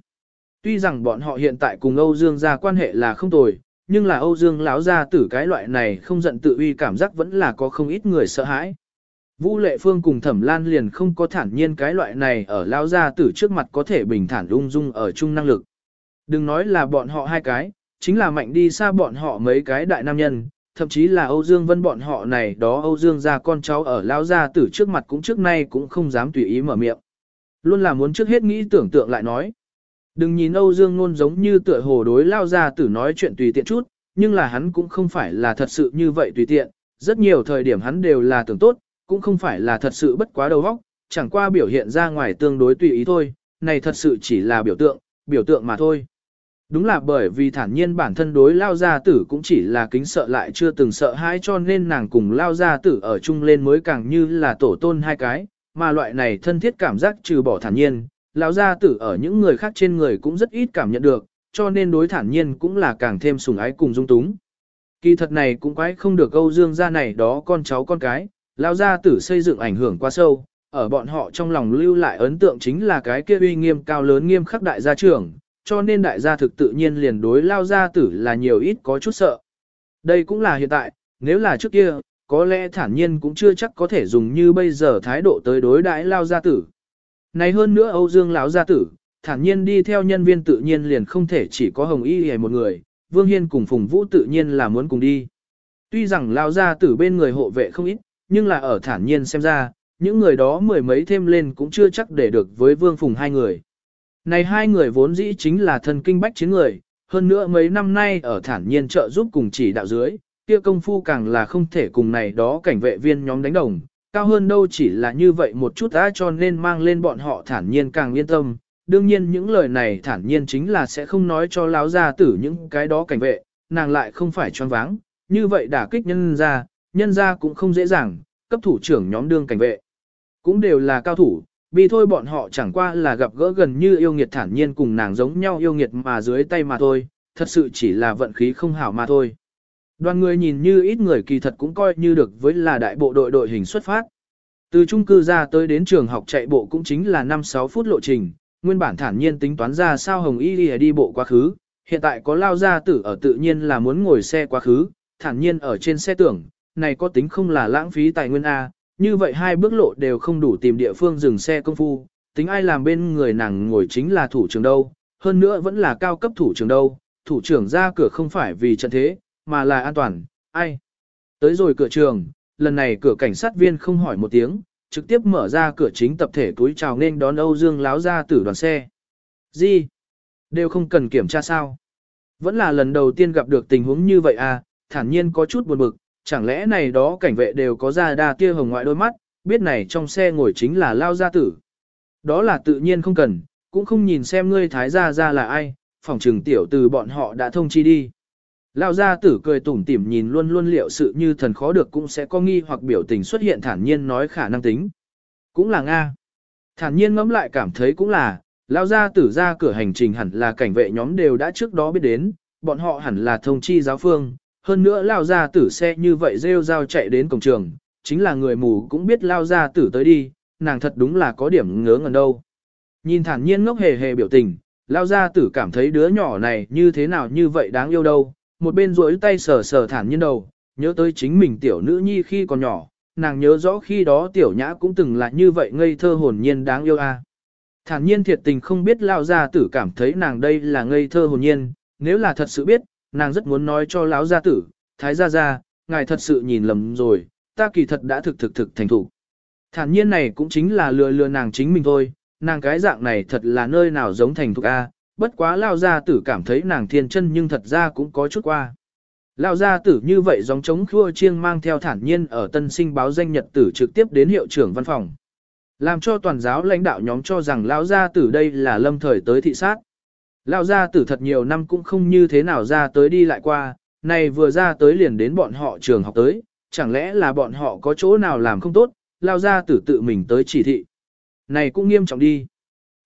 Tuy rằng bọn họ hiện tại cùng Âu Dương gia quan hệ là không tồi, nhưng là Âu Dương lão gia tử cái loại này không giận tự uy cảm giác vẫn là có không ít người sợ hãi. Vũ Lệ Phương cùng Thẩm Lan liền không có thản nhiên cái loại này ở lão gia tử trước mặt có thể bình thản ung dung ở chung năng lực. Đừng nói là bọn họ hai cái, chính là mạnh đi xa bọn họ mấy cái đại nam nhân, thậm chí là Âu Dương Vân bọn họ này đó Âu Dương gia con cháu ở Lão gia tử trước mặt cũng trước nay cũng không dám tùy ý mở miệng. Luôn là muốn trước hết nghĩ tưởng tượng lại nói. Đừng nhìn Âu Dương luôn giống như tựa hồ đối lao gia tử nói chuyện tùy tiện chút, nhưng là hắn cũng không phải là thật sự như vậy tùy tiện, rất nhiều thời điểm hắn đều là tưởng tốt, cũng không phải là thật sự bất quá đầu óc, chẳng qua biểu hiện ra ngoài tương đối tùy ý thôi, này thật sự chỉ là biểu tượng, biểu tượng mà thôi. Đúng là bởi vì thản nhiên bản thân đối lao gia tử cũng chỉ là kính sợ lại chưa từng sợ hãi cho nên nàng cùng lao gia tử ở chung lên mới càng như là tổ tôn hai cái, mà loại này thân thiết cảm giác trừ bỏ thản nhiên, lao gia tử ở những người khác trên người cũng rất ít cảm nhận được, cho nên đối thản nhiên cũng là càng thêm sùng ái cùng dung túng. Kỳ thật này cũng quái không được Âu Dương gia này đó con cháu con cái, lao gia tử xây dựng ảnh hưởng quá sâu, ở bọn họ trong lòng lưu lại ấn tượng chính là cái kia uy nghiêm cao lớn nghiêm khắc đại gia trưởng, cho nên đại gia thực tự nhiên liền đối lao gia tử là nhiều ít có chút sợ. Đây cũng là hiện tại, nếu là trước kia, có lẽ thản nhiên cũng chưa chắc có thể dùng như bây giờ thái độ tới đối đãi lao gia tử. Này hơn nữa Âu Dương lão gia tử, thản nhiên đi theo nhân viên tự nhiên liền không thể chỉ có Hồng Y hề một người, Vương Hiên cùng Phùng Vũ tự nhiên là muốn cùng đi. Tuy rằng lao gia tử bên người hộ vệ không ít, nhưng là ở thản nhiên xem ra, những người đó mười mấy thêm lên cũng chưa chắc để được với Vương Phùng hai người. Này hai người vốn dĩ chính là thân kinh bách chiến người, hơn nữa mấy năm nay ở thản nhiên trợ giúp cùng chỉ đạo dưới, kia công phu càng là không thể cùng này đó cảnh vệ viên nhóm đánh đồng, cao hơn đâu chỉ là như vậy một chút đã cho nên mang lên bọn họ thản nhiên càng yên tâm. Đương nhiên những lời này thản nhiên chính là sẽ không nói cho láo gia tử những cái đó cảnh vệ, nàng lại không phải choáng váng, như vậy đả kích nhân gia, nhân gia cũng không dễ dàng, cấp thủ trưởng nhóm đương cảnh vệ. Cũng đều là cao thủ, Bi thôi bọn họ chẳng qua là gặp gỡ gần như yêu nghiệt thản nhiên cùng nàng giống nhau yêu nghiệt mà dưới tay mà thôi, thật sự chỉ là vận khí không hảo mà thôi. Đoàn người nhìn như ít người kỳ thật cũng coi như được với là đại bộ đội đội hình xuất phát. Từ trung cư ra tới đến trường học chạy bộ cũng chính là 5-6 phút lộ trình, nguyên bản thản nhiên tính toán ra sao Hồng Y đi, đi bộ quá khứ, hiện tại có lao ra tử ở tự nhiên là muốn ngồi xe quá khứ, thản nhiên ở trên xe tưởng, này có tính không là lãng phí tài nguyên A, như vậy hai bước lộ đều không đủ tìm địa phương dừng xe công phu, tính ai làm bên người nàng ngồi chính là thủ trưởng đâu, hơn nữa vẫn là cao cấp thủ trưởng đâu, thủ trưởng ra cửa không phải vì trận thế, mà là an toàn, ai. Tới rồi cửa trường, lần này cửa cảnh sát viên không hỏi một tiếng, trực tiếp mở ra cửa chính tập thể túi chào nên đón Âu Dương láo ra tử đoàn xe. Gì? Đều không cần kiểm tra sao? Vẫn là lần đầu tiên gặp được tình huống như vậy à, thản nhiên có chút buồn bực, chẳng lẽ này đó cảnh vệ đều có ra đa tia hồng ngoại đôi mắt, biết này trong xe ngồi chính là lao gia tử. Đó là tự nhiên không cần, cũng không nhìn xem ngươi thái gia ra là ai, phòng trừng tiểu từ bọn họ đã thông chi đi. Lao gia tử cười tủm tỉm nhìn luôn luôn liệu sự như thần khó được cũng sẽ có nghi hoặc biểu tình xuất hiện thản nhiên nói khả năng tính. Cũng là Nga. Thản nhiên ngẫm lại cảm thấy cũng là, Lao gia tử ra cửa hành trình hẳn là cảnh vệ nhóm đều đã trước đó biết đến, bọn họ hẳn là thông chi giáo phương, hơn nữa lao ra tử xe như vậy rêu rao chạy đến cổng trường, chính là người mù cũng biết lao ra tử tới đi, nàng thật đúng là có điểm ngớ ngẩn đâu. Nhìn thản nhiên ngốc hề hề biểu tình, lao ra tử cảm thấy đứa nhỏ này như thế nào như vậy đáng yêu đâu, một bên rỗi tay sờ sờ thản nhiên đầu, nhớ tới chính mình tiểu nữ nhi khi còn nhỏ, nàng nhớ rõ khi đó tiểu nhã cũng từng là như vậy ngây thơ hồn nhiên đáng yêu a. À. Thản nhiên thiệt tình không biết lao ra tử cảm thấy nàng đây là ngây thơ hồn nhiên, nếu là thật sự biết, nàng rất muốn nói cho lão gia tử, thái gia gia, ngài thật sự nhìn lầm rồi, ta kỳ thật đã thực thực thực thành thủ. Thản nhiên này cũng chính là lừa lừa nàng chính mình thôi, nàng cái dạng này thật là nơi nào giống thành thục A, bất quá lao gia tử cảm thấy nàng thiên chân nhưng thật ra cũng có chút qua. Lao gia tử như vậy giống chống khua chiêng mang theo thản nhiên ở tân sinh báo danh nhật tử trực tiếp đến hiệu trưởng văn phòng. Làm cho toàn giáo lãnh đạo nhóm cho rằng lão gia tử đây là lâm thời tới thị sát. Lão gia tử thật nhiều năm cũng không như thế nào ra tới đi lại qua, này vừa ra tới liền đến bọn họ trường học tới, chẳng lẽ là bọn họ có chỗ nào làm không tốt, Lão gia tử tự mình tới chỉ thị. Này cũng nghiêm trọng đi.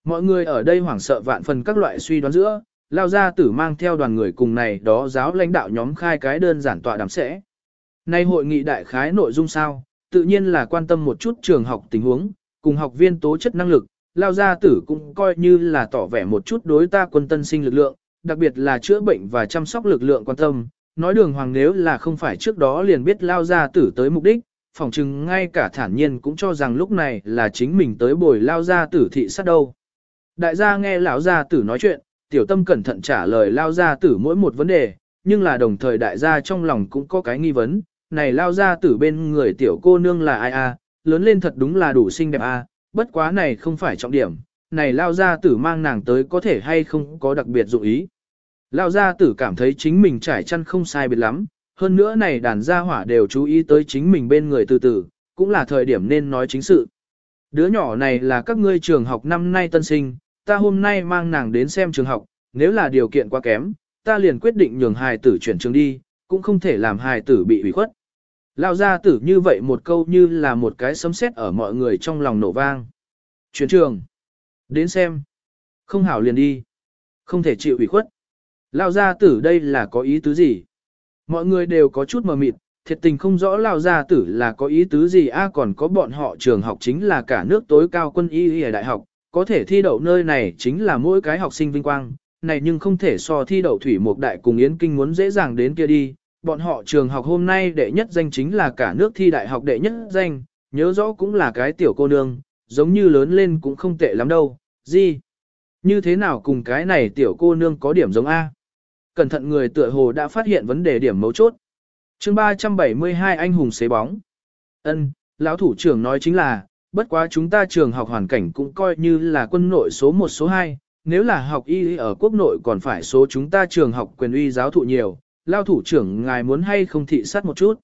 Mọi người ở đây hoảng sợ vạn phần các loại suy đoán giữa, Lão gia tử mang theo đoàn người cùng này đó giáo lãnh đạo nhóm khai cái đơn giản tọa đàm sẽ. Nay hội nghị đại khái nội dung sao, tự nhiên là quan tâm một chút trường học tình huống, cùng học viên tố chất năng lực, lao gia tử cũng coi như là tỏ vẻ một chút đối ta quân tân sinh lực lượng, đặc biệt là chữa bệnh và chăm sóc lực lượng quan tâm. Nói đường hoàng nếu là không phải trước đó liền biết lao gia tử tới mục đích, phỏng chừng ngay cả thản nhiên cũng cho rằng lúc này là chính mình tới bồi lao gia tử thị sát đâu. Đại gia nghe lão gia tử nói chuyện, tiểu tâm cẩn thận trả lời lao gia tử mỗi một vấn đề, nhưng là đồng thời đại gia trong lòng cũng có cái nghi vấn, này lao gia tử bên người tiểu cô nương là ai a, lớn lên thật đúng là đủ xinh đẹp a, bất quá này không phải trọng điểm, này lao gia tử mang nàng tới có thể hay không có đặc biệt dụng ý. Lao gia tử cảm thấy chính mình trải chăn không sai biệt lắm, hơn nữa này đàn gia hỏa đều chú ý tới chính mình bên người từ từ, cũng là thời điểm nên nói chính sự. Đứa nhỏ này là các ngươi trường học năm nay tân sinh, ta hôm nay mang nàng đến xem trường học, nếu là điều kiện quá kém, ta liền quyết định nhường hài tử chuyển trường đi, cũng không thể làm hài tử bị ủy khuất. Lao gia tử như vậy một câu như là một cái sấm sét ở mọi người trong lòng nổ vang. Chuyển trường. Đến xem. Không hảo liền đi. Không thể chịu ủy khuất. Lao gia tử đây là có ý tứ gì? Mọi người đều có chút mờ mịt, thiệt tình không rõ Lao gia tử là có ý tứ gì a còn có bọn họ trường học chính là cả nước tối cao quân y ở đại học, có thể thi đậu nơi này chính là mỗi cái học sinh vinh quang, này nhưng không thể so thi đậu thủy một đại cùng yến kinh muốn dễ dàng đến kia đi. Bọn họ trường học hôm nay đệ nhất danh chính là cả nước thi đại học đệ nhất danh, nhớ rõ cũng là cái tiểu cô nương, giống như lớn lên cũng không tệ lắm đâu, gì? Như thế nào cùng cái này tiểu cô nương có điểm giống A? Cẩn thận người tựa hồ đã phát hiện vấn đề điểm mấu chốt. chương 372 anh hùng xế bóng. ân lão thủ trưởng nói chính là, bất quá chúng ta trường học hoàn cảnh cũng coi như là quân nội số 1 số 2, nếu là học y ở quốc nội còn phải số chúng ta trường học quyền uy giáo thụ nhiều, lao thủ trưởng ngài muốn hay không thị sát một chút.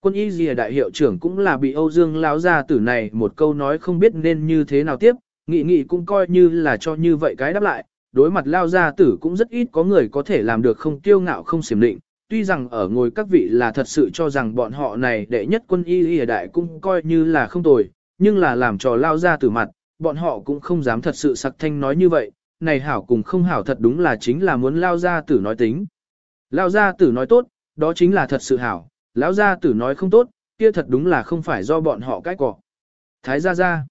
Quân y gì đại hiệu trưởng cũng là bị Âu Dương lão gia tử này một câu nói không biết nên như thế nào tiếp, nghị nghị cũng coi như là cho như vậy cái đáp lại, đối mặt lao gia tử cũng rất ít có người có thể làm được không tiêu ngạo không xiểm định, tuy rằng ở ngồi các vị là thật sự cho rằng bọn họ này đệ nhất quân y y đại cũng coi như là không tồi, nhưng là làm trò lao gia tử mặt, bọn họ cũng không dám thật sự sặc thanh nói như vậy, này hảo cùng không hảo thật đúng là chính là muốn lao gia tử nói tính. Lão gia tử nói tốt, đó chính là thật sự hảo, lão gia tử nói không tốt, kia thật đúng là không phải do bọn họ cái cọ. Thái gia gia.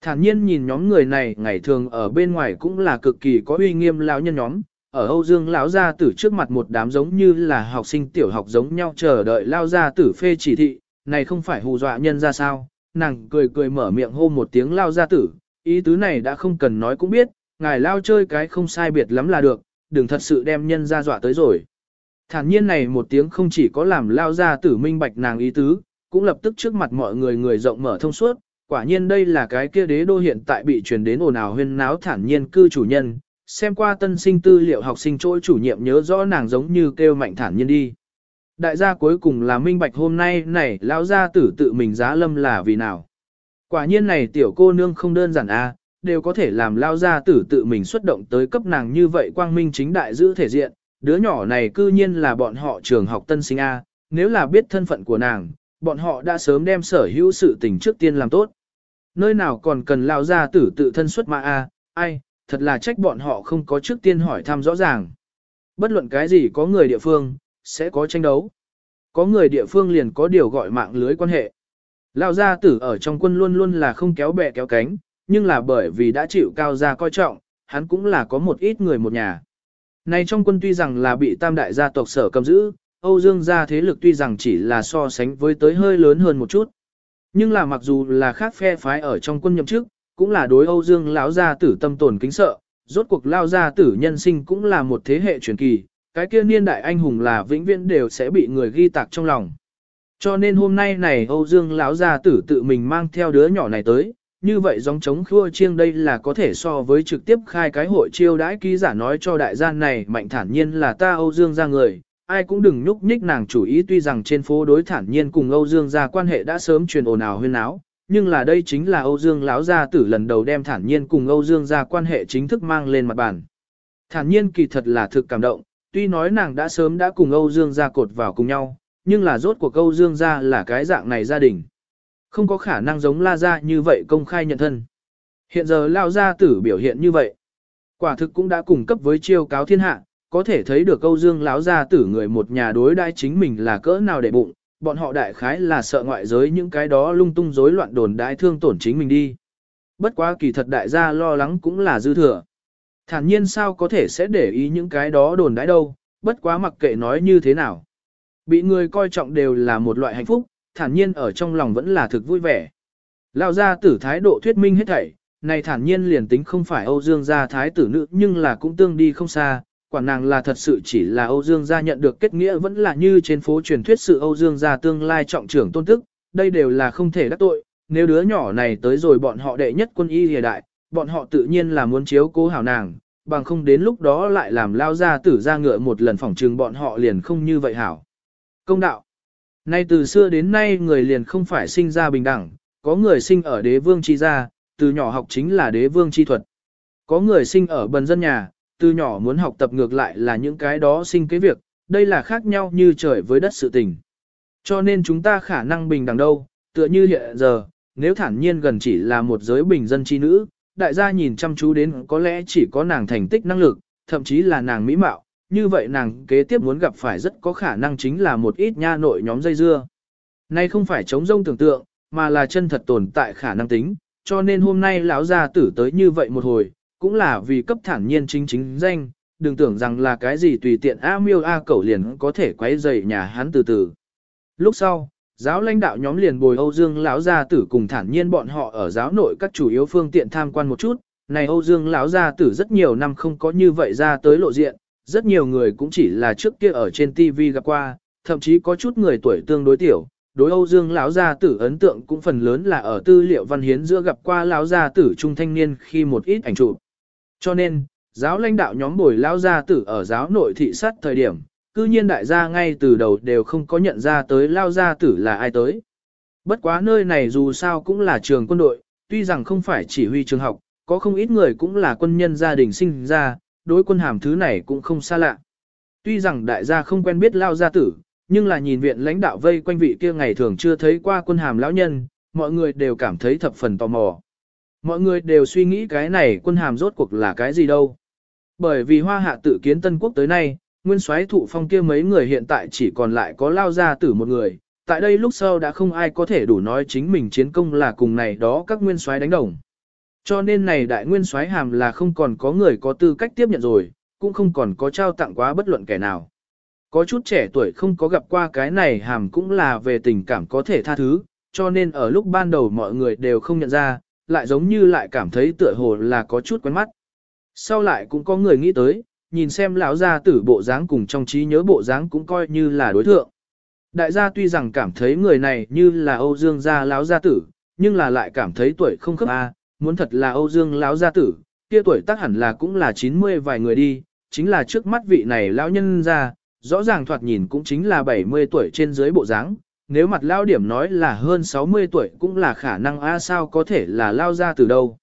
Thản nhiên nhìn nhóm người này ngày thường ở bên ngoài cũng là cực kỳ có uy nghiêm lão nhân nhóm, ở Âu Dương lão gia tử trước mặt một đám giống như là học sinh tiểu học giống nhau chờ đợi Lão gia tử phê chỉ thị, này không phải hù dọa nhân ra sao, nàng cười cười mở miệng hô một tiếng Lão gia tử, ý tứ này đã không cần nói cũng biết, ngài lao chơi cái không sai biệt lắm là được, đừng thật sự đem nhân ra dọa tới rồi. Thản nhiên này một tiếng không chỉ có làm lao gia tử minh bạch nàng ý tứ, cũng lập tức trước mặt mọi người người rộng mở thông suốt, quả nhiên đây là cái kia đế đô hiện tại bị truyền đến ồn ào huyên náo thản nhiên cư chủ nhân, xem qua tân sinh tư liệu học sinh trỗi chủ nhiệm nhớ rõ nàng giống như kêu mạnh thản nhiên đi. Đại gia cuối cùng là minh bạch hôm nay này lão gia tử tự mình giá lâm là vì nào. Quả nhiên này tiểu cô nương không đơn giản a, đều có thể làm lao gia tử tự mình xuất động tới cấp nàng như vậy quang minh chính đại giữ thể diện, đứa nhỏ này cư nhiên là bọn họ trường học tân sinh a, nếu là biết thân phận của nàng, bọn họ đã sớm đem sở hữu sự tình trước tiên làm tốt. Nơi nào còn cần lao gia tử tự thân xuất mà a, ai, thật là trách bọn họ không có trước tiên hỏi thăm rõ ràng. Bất luận cái gì có người địa phương, sẽ có tranh đấu. Có người địa phương liền có điều gọi mạng lưới quan hệ. Lao gia tử ở trong quân luôn luôn là không kéo bè kéo cánh, nhưng là bởi vì đã chịu cao gia coi trọng, hắn cũng là có một ít người một nhà. Này trong quân tuy rằng là bị tam đại gia tộc sở cầm giữ, Âu Dương gia thế lực tuy rằng chỉ là so sánh với tới hơi lớn hơn một chút. Nhưng là mặc dù là khác phe phái ở trong quân nhậm chức, cũng là đối Âu Dương lão gia tử tâm tồn kính sợ, rốt cuộc lao gia tử nhân sinh cũng là một thế hệ truyền kỳ, cái kia niên đại anh hùng là vĩnh viễn đều sẽ bị người ghi tạc trong lòng. Cho nên hôm nay này Âu Dương lão gia tử tự mình mang theo đứa nhỏ này tới, như vậy giống chống khua chiêng đây là có thể so với trực tiếp khai cái hội chiêu đãi ký giả nói cho đại gian này mạnh thản nhiên là ta Âu Dương gia người, ai cũng đừng nhúc nhích nàng chủ ý tuy rằng trên phố đối thản nhiên cùng Âu Dương gia quan hệ đã sớm truyền ồn ào huyên áo, nhưng là đây chính là Âu Dương lão gia tử lần đầu đem thản nhiên cùng Âu Dương gia quan hệ chính thức mang lên mặt bàn. Thản nhiên kỳ thật là thực cảm động, tuy nói nàng đã sớm đã cùng Âu Dương gia cột vào cùng nhau, nhưng là rốt cuộc Âu Dương gia là cái dạng này gia đình. Không có khả năng giống La gia như vậy công khai nhận thân. Hiện giờ Lão gia tử biểu hiện như vậy, quả thực cũng đã cung cấp với chiêu cáo thiên hạ, có thể thấy được Câu Dương lão gia tử người một nhà đối đãi chính mình là cỡ nào để bụng, bọn họ đại khái là sợ ngoại giới những cái đó lung tung rối loạn đồn đãi thương tổn chính mình đi. Bất quá kỳ thật đại gia lo lắng cũng là dư thừa. Thản nhiên sao có thể sẽ để ý những cái đó đồn đãi đâu, bất quá mặc kệ nói như thế nào. Bị người coi trọng đều là một loại hạnh phúc, thản nhiên ở trong lòng vẫn là thực vui vẻ. Lao gia tử thái độ thuyết minh hết thảy, này thản nhiên liền tính không phải Âu Dương gia thái tử nữ nhưng là cũng tương đi không xa, Quả nàng là thật sự chỉ là Âu Dương gia nhận được kết nghĩa vẫn là như trên phố truyền thuyết sự Âu Dương gia tương lai trọng trưởng tôn tức, đây đều là không thể đắc tội, nếu đứa nhỏ này tới rồi bọn họ đệ nhất quân y hiện đại, bọn họ tự nhiên là muốn chiếu cố hảo nàng, bằng không đến lúc đó lại làm lao gia tử ra ngựa một lần phỏng trừng bọn họ liền không như vậy hảo. Công đạo Nay từ xưa đến nay người liền không phải sinh ra bình đẳng, có người sinh ở đế vương chi gia, từ nhỏ học chính là đế vương chi thuật. Có người sinh ở bần dân nhà, từ nhỏ muốn học tập ngược lại là những cái đó sinh cái việc, đây là khác nhau như trời với đất sự tình. Cho nên chúng ta khả năng bình đẳng đâu, tựa như hiện giờ, nếu thản nhiên gần chỉ là một giới bình dân chi nữ, đại gia nhìn chăm chú đến có lẽ chỉ có nàng thành tích năng lực, thậm chí là nàng mỹ mạo, như vậy nàng kế tiếp muốn gặp phải rất có khả năng chính là một ít nha nội nhóm dây dưa. Nay không phải chống rông tưởng tượng, mà là chân thật tồn tại khả năng tính, cho nên hôm nay lão gia tử tới như vậy một hồi, cũng là vì cấp thản nhiên chính chính danh, đừng tưởng rằng là cái gì tùy tiện A miêu A cẩu liền có thể quấy rầy nhà hắn từ từ. Lúc sau, giáo lãnh đạo nhóm liền bồi Âu Dương lão gia tử cùng thản nhiên bọn họ ở giáo nội các chủ yếu phương tiện tham quan một chút. Này Âu Dương lão gia tử rất nhiều năm không có như vậy ra tới lộ diện, rất nhiều người cũng chỉ là trước kia ở trên TV gặp qua, thậm chí có chút người tuổi tương đối tiểu. Đối Âu Dương lão gia tử ấn tượng cũng phần lớn là ở tư liệu văn hiến giữa gặp qua lão gia tử trung thanh niên khi một ít ảnh chụp. Cho nên, giáo lãnh đạo nhóm bồi lão gia tử ở giáo nội thị sát thời điểm, cư nhiên đại gia ngay từ đầu đều không có nhận ra tới Lão gia tử là ai tới. Bất quá nơi này dù sao cũng là trường quân đội, tuy rằng không phải chỉ huy trường học, có không ít người cũng là quân nhân gia đình sinh ra, đối quân hàm thứ này cũng không xa lạ. Tuy rằng đại gia không quen biết lao gia tử, nhưng là nhìn viện lãnh đạo vây quanh vị kia ngày thường chưa thấy qua quân hàm lão nhân, mọi người đều cảm thấy thập phần tò mò. Mọi người đều suy nghĩ cái này quân hàm rốt cuộc là cái gì đâu. Bởi vì hoa hạ tự kiến Tân Quốc tới nay, nguyên soái thụ phong kia mấy người hiện tại chỉ còn lại có lao gia tử một người, tại đây lúc sau đã không ai có thể đủ nói chính mình chiến công là cùng này đó các nguyên soái đánh đồng. Cho nên này đại nguyên soái hàm là không còn có người có tư cách tiếp nhận rồi, cũng không còn có trao tặng quá bất luận kẻ nào. Có chút trẻ tuổi không có gặp qua cái này hàm cũng là về tình cảm có thể tha thứ, cho nên ở lúc ban đầu mọi người đều không nhận ra, lại giống như lại cảm thấy tựa hồ là có chút quen mắt. Sau lại cũng có người nghĩ tới, nhìn xem lão gia tử bộ dáng cùng trong trí nhớ bộ dáng cũng coi như là đối thượng. Đại gia tuy rằng cảm thấy người này như là Âu Dương gia lão gia tử, nhưng là lại cảm thấy tuổi không khớp a, muốn thật là Âu Dương lão gia tử, kia tuổi tác hẳn là cũng là 90 vài người đi, chính là trước mắt vị này lão nhân ra, rõ ràng thoạt nhìn cũng chính là 70 tuổi trên dưới bộ dáng, nếu mặt lao điểm nói là hơn 60 tuổi cũng là khả năng a sao có thể là lao ra từ đâu.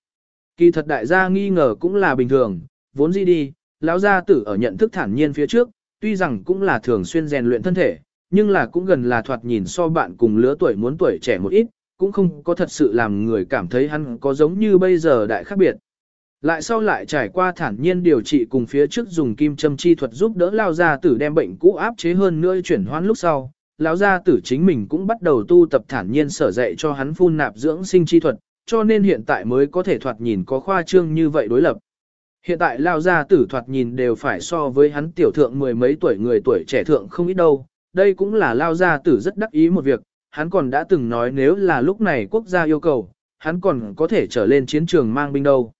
Kỳ thật đại gia nghi ngờ cũng là bình thường, vốn gì đi, lão gia tử ở nhận thức thản nhiên phía trước, tuy rằng cũng là thường xuyên rèn luyện thân thể, nhưng là cũng gần là thoạt nhìn so bạn cùng lứa tuổi muốn tuổi trẻ một ít, cũng không có thật sự làm người cảm thấy hắn có giống như bây giờ đại khác biệt. Lại sau lại trải qua thản nhiên điều trị cùng phía trước dùng kim châm chi thuật giúp đỡ lao gia tử đem bệnh cũ áp chế hơn nữa chuyển hoán lúc sau, lão gia tử chính mình cũng bắt đầu tu tập thản nhiên sở dạy cho hắn phun nạp dưỡng sinh chi thuật, cho nên hiện tại mới có thể thoạt nhìn có khoa trương như vậy đối lập. Hiện tại lao gia tử thoạt nhìn đều phải so với hắn tiểu thượng mười mấy tuổi người tuổi trẻ thượng không ít đâu, đây cũng là lao gia tử rất đắc ý một việc, hắn còn đã từng nói nếu là lúc này quốc gia yêu cầu, hắn còn có thể trở lên chiến trường mang binh đâu.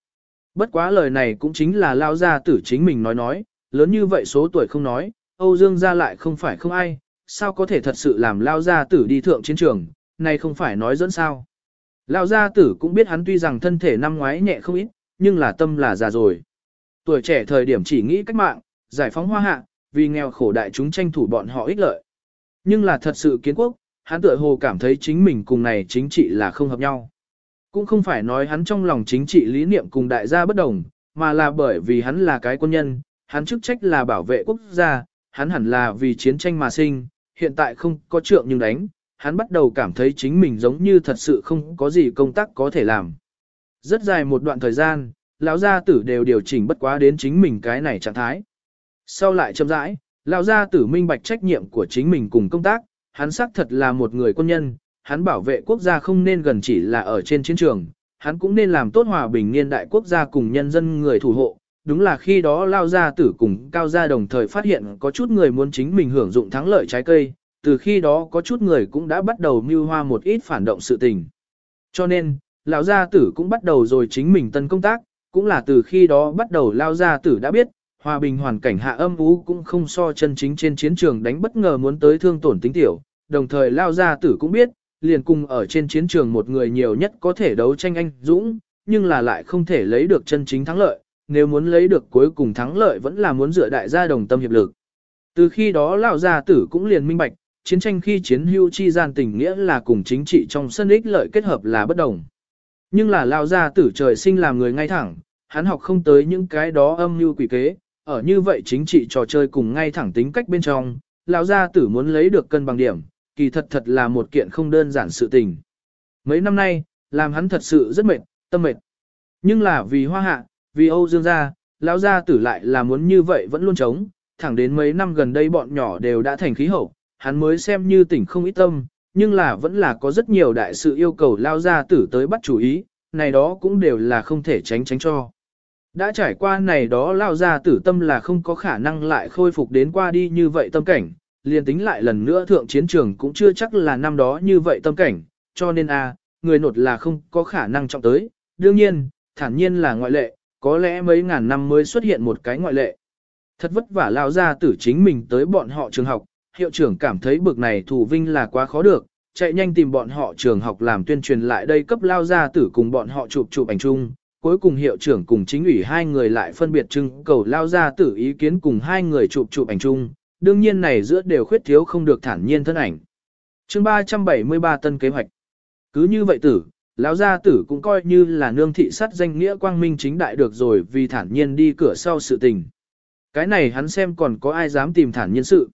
Bất quá lời này cũng chính là lao gia tử chính mình nói nói, lớn như vậy số tuổi không nói, Âu Dương gia lại không phải không ai, sao có thể thật sự làm lao gia tử đi thượng chiến trường, này không phải nói dẫn sao. Lao gia tử cũng biết hắn tuy rằng thân thể năm ngoái nhẹ không ít, nhưng là tâm là già rồi. Tuổi trẻ thời điểm chỉ nghĩ cách mạng, giải phóng hoa hạ, vì nghèo khổ đại chúng tranh thủ bọn họ ích lợi. Nhưng là thật sự kiến quốc, hắn tựa hồ cảm thấy chính mình cùng này chính trị là không hợp nhau. Cũng không phải nói hắn trong lòng chính trị lý niệm cùng đại gia bất đồng, mà là bởi vì hắn là cái quân nhân, hắn chức trách là bảo vệ quốc gia, hắn hẳn là vì chiến tranh mà sinh, hiện tại không có trượng nhưng đánh, hắn bắt đầu cảm thấy chính mình giống như thật sự không có gì công tác có thể làm. Rất dài một đoạn thời gian, lão gia tử đều điều chỉnh bất quá đến chính mình cái này trạng thái. Sau lại chậm rãi, lão gia tử minh bạch trách nhiệm của chính mình cùng công tác, hắn xác thật là một người quân nhân, hắn bảo vệ quốc gia không nên gần chỉ là ở trên chiến trường, hắn cũng nên làm tốt hòa bình niên đại quốc gia cùng nhân dân người thủ hộ. Đúng là khi đó lao gia tử cùng cao gia đồng thời phát hiện có chút người muốn chính mình hưởng dụng thắng lợi trái cây, từ khi đó có chút người cũng đã bắt đầu mưu hoa một ít phản động sự tình. Cho nên, lão gia tử cũng bắt đầu rồi chính mình tân công tác, cũng là từ khi đó bắt đầu lao gia tử đã biết, hòa bình hoàn cảnh hạ âm ú cũng không so chân chính trên chiến trường đánh bất ngờ muốn tới thương tổn tính tiểu, đồng thời lao gia tử cũng biết, liền cùng ở trên chiến trường một người nhiều nhất có thể đấu tranh anh dũng, nhưng là lại không thể lấy được chân chính thắng lợi, nếu muốn lấy được cuối cùng thắng lợi vẫn là muốn dựa đại gia đồng tâm hiệp lực. Từ khi đó lão gia tử cũng liền minh bạch, chiến tranh khi chiến hưu chi gian tình nghĩa là cùng chính trị trong sân ích lợi kết hợp là bất đồng. Nhưng là lão gia tử trời sinh làm người ngay thẳng, hắn học không tới những cái đó âm mưu quỷ kế, ở như vậy chính trị trò chơi cùng ngay thẳng tính cách bên trong, lão gia tử muốn lấy được cân bằng điểm, kỳ thật thật là một kiện không đơn giản sự tình. Mấy năm nay, làm hắn thật sự rất mệt, tâm mệt. Nhưng là vì hoa hạ, vì Âu Dương gia, lão gia tử lại là muốn như vậy vẫn luôn chống, thẳng đến mấy năm gần đây bọn nhỏ đều đã thành khí hậu, hắn mới xem như tỉnh không ít tâm, nhưng là vẫn là có rất nhiều đại sự yêu cầu lao gia tử tới bắt chủ ý, này đó cũng đều là không thể tránh tránh cho. Đã trải qua này đó lao gia tử tâm là không có khả năng lại khôi phục đến qua đi như vậy tâm cảnh, liền tính lại lần nữa thượng chiến trường cũng chưa chắc là năm đó như vậy tâm cảnh, cho nên a người nột là không có khả năng trọng tới, đương nhiên, thản nhiên là ngoại lệ, có lẽ mấy ngàn năm mới xuất hiện một cái ngoại lệ. Thật vất vả lao ra tử chính mình tới bọn họ trường học, hiệu trưởng cảm thấy bực này thủ vinh là quá khó được, chạy nhanh tìm bọn họ trường học làm tuyên truyền lại đây cấp lao ra tử cùng bọn họ chụp chụp ảnh chung. Cuối cùng hiệu trưởng cùng chính ủy hai người lại phân biệt trưng cầu lao ra tử ý kiến cùng hai người chụp chụp ảnh chung, đương nhiên này giữa đều khuyết thiếu không được thản nhiên thân ảnh. chương 373 tân kế hoạch. Cứ như vậy tử, lão gia tử cũng coi như là nương thị sát danh nghĩa quang minh chính đại được rồi vì thản nhiên đi cửa sau sự tình. Cái này hắn xem còn có ai dám tìm thản nhiên sự.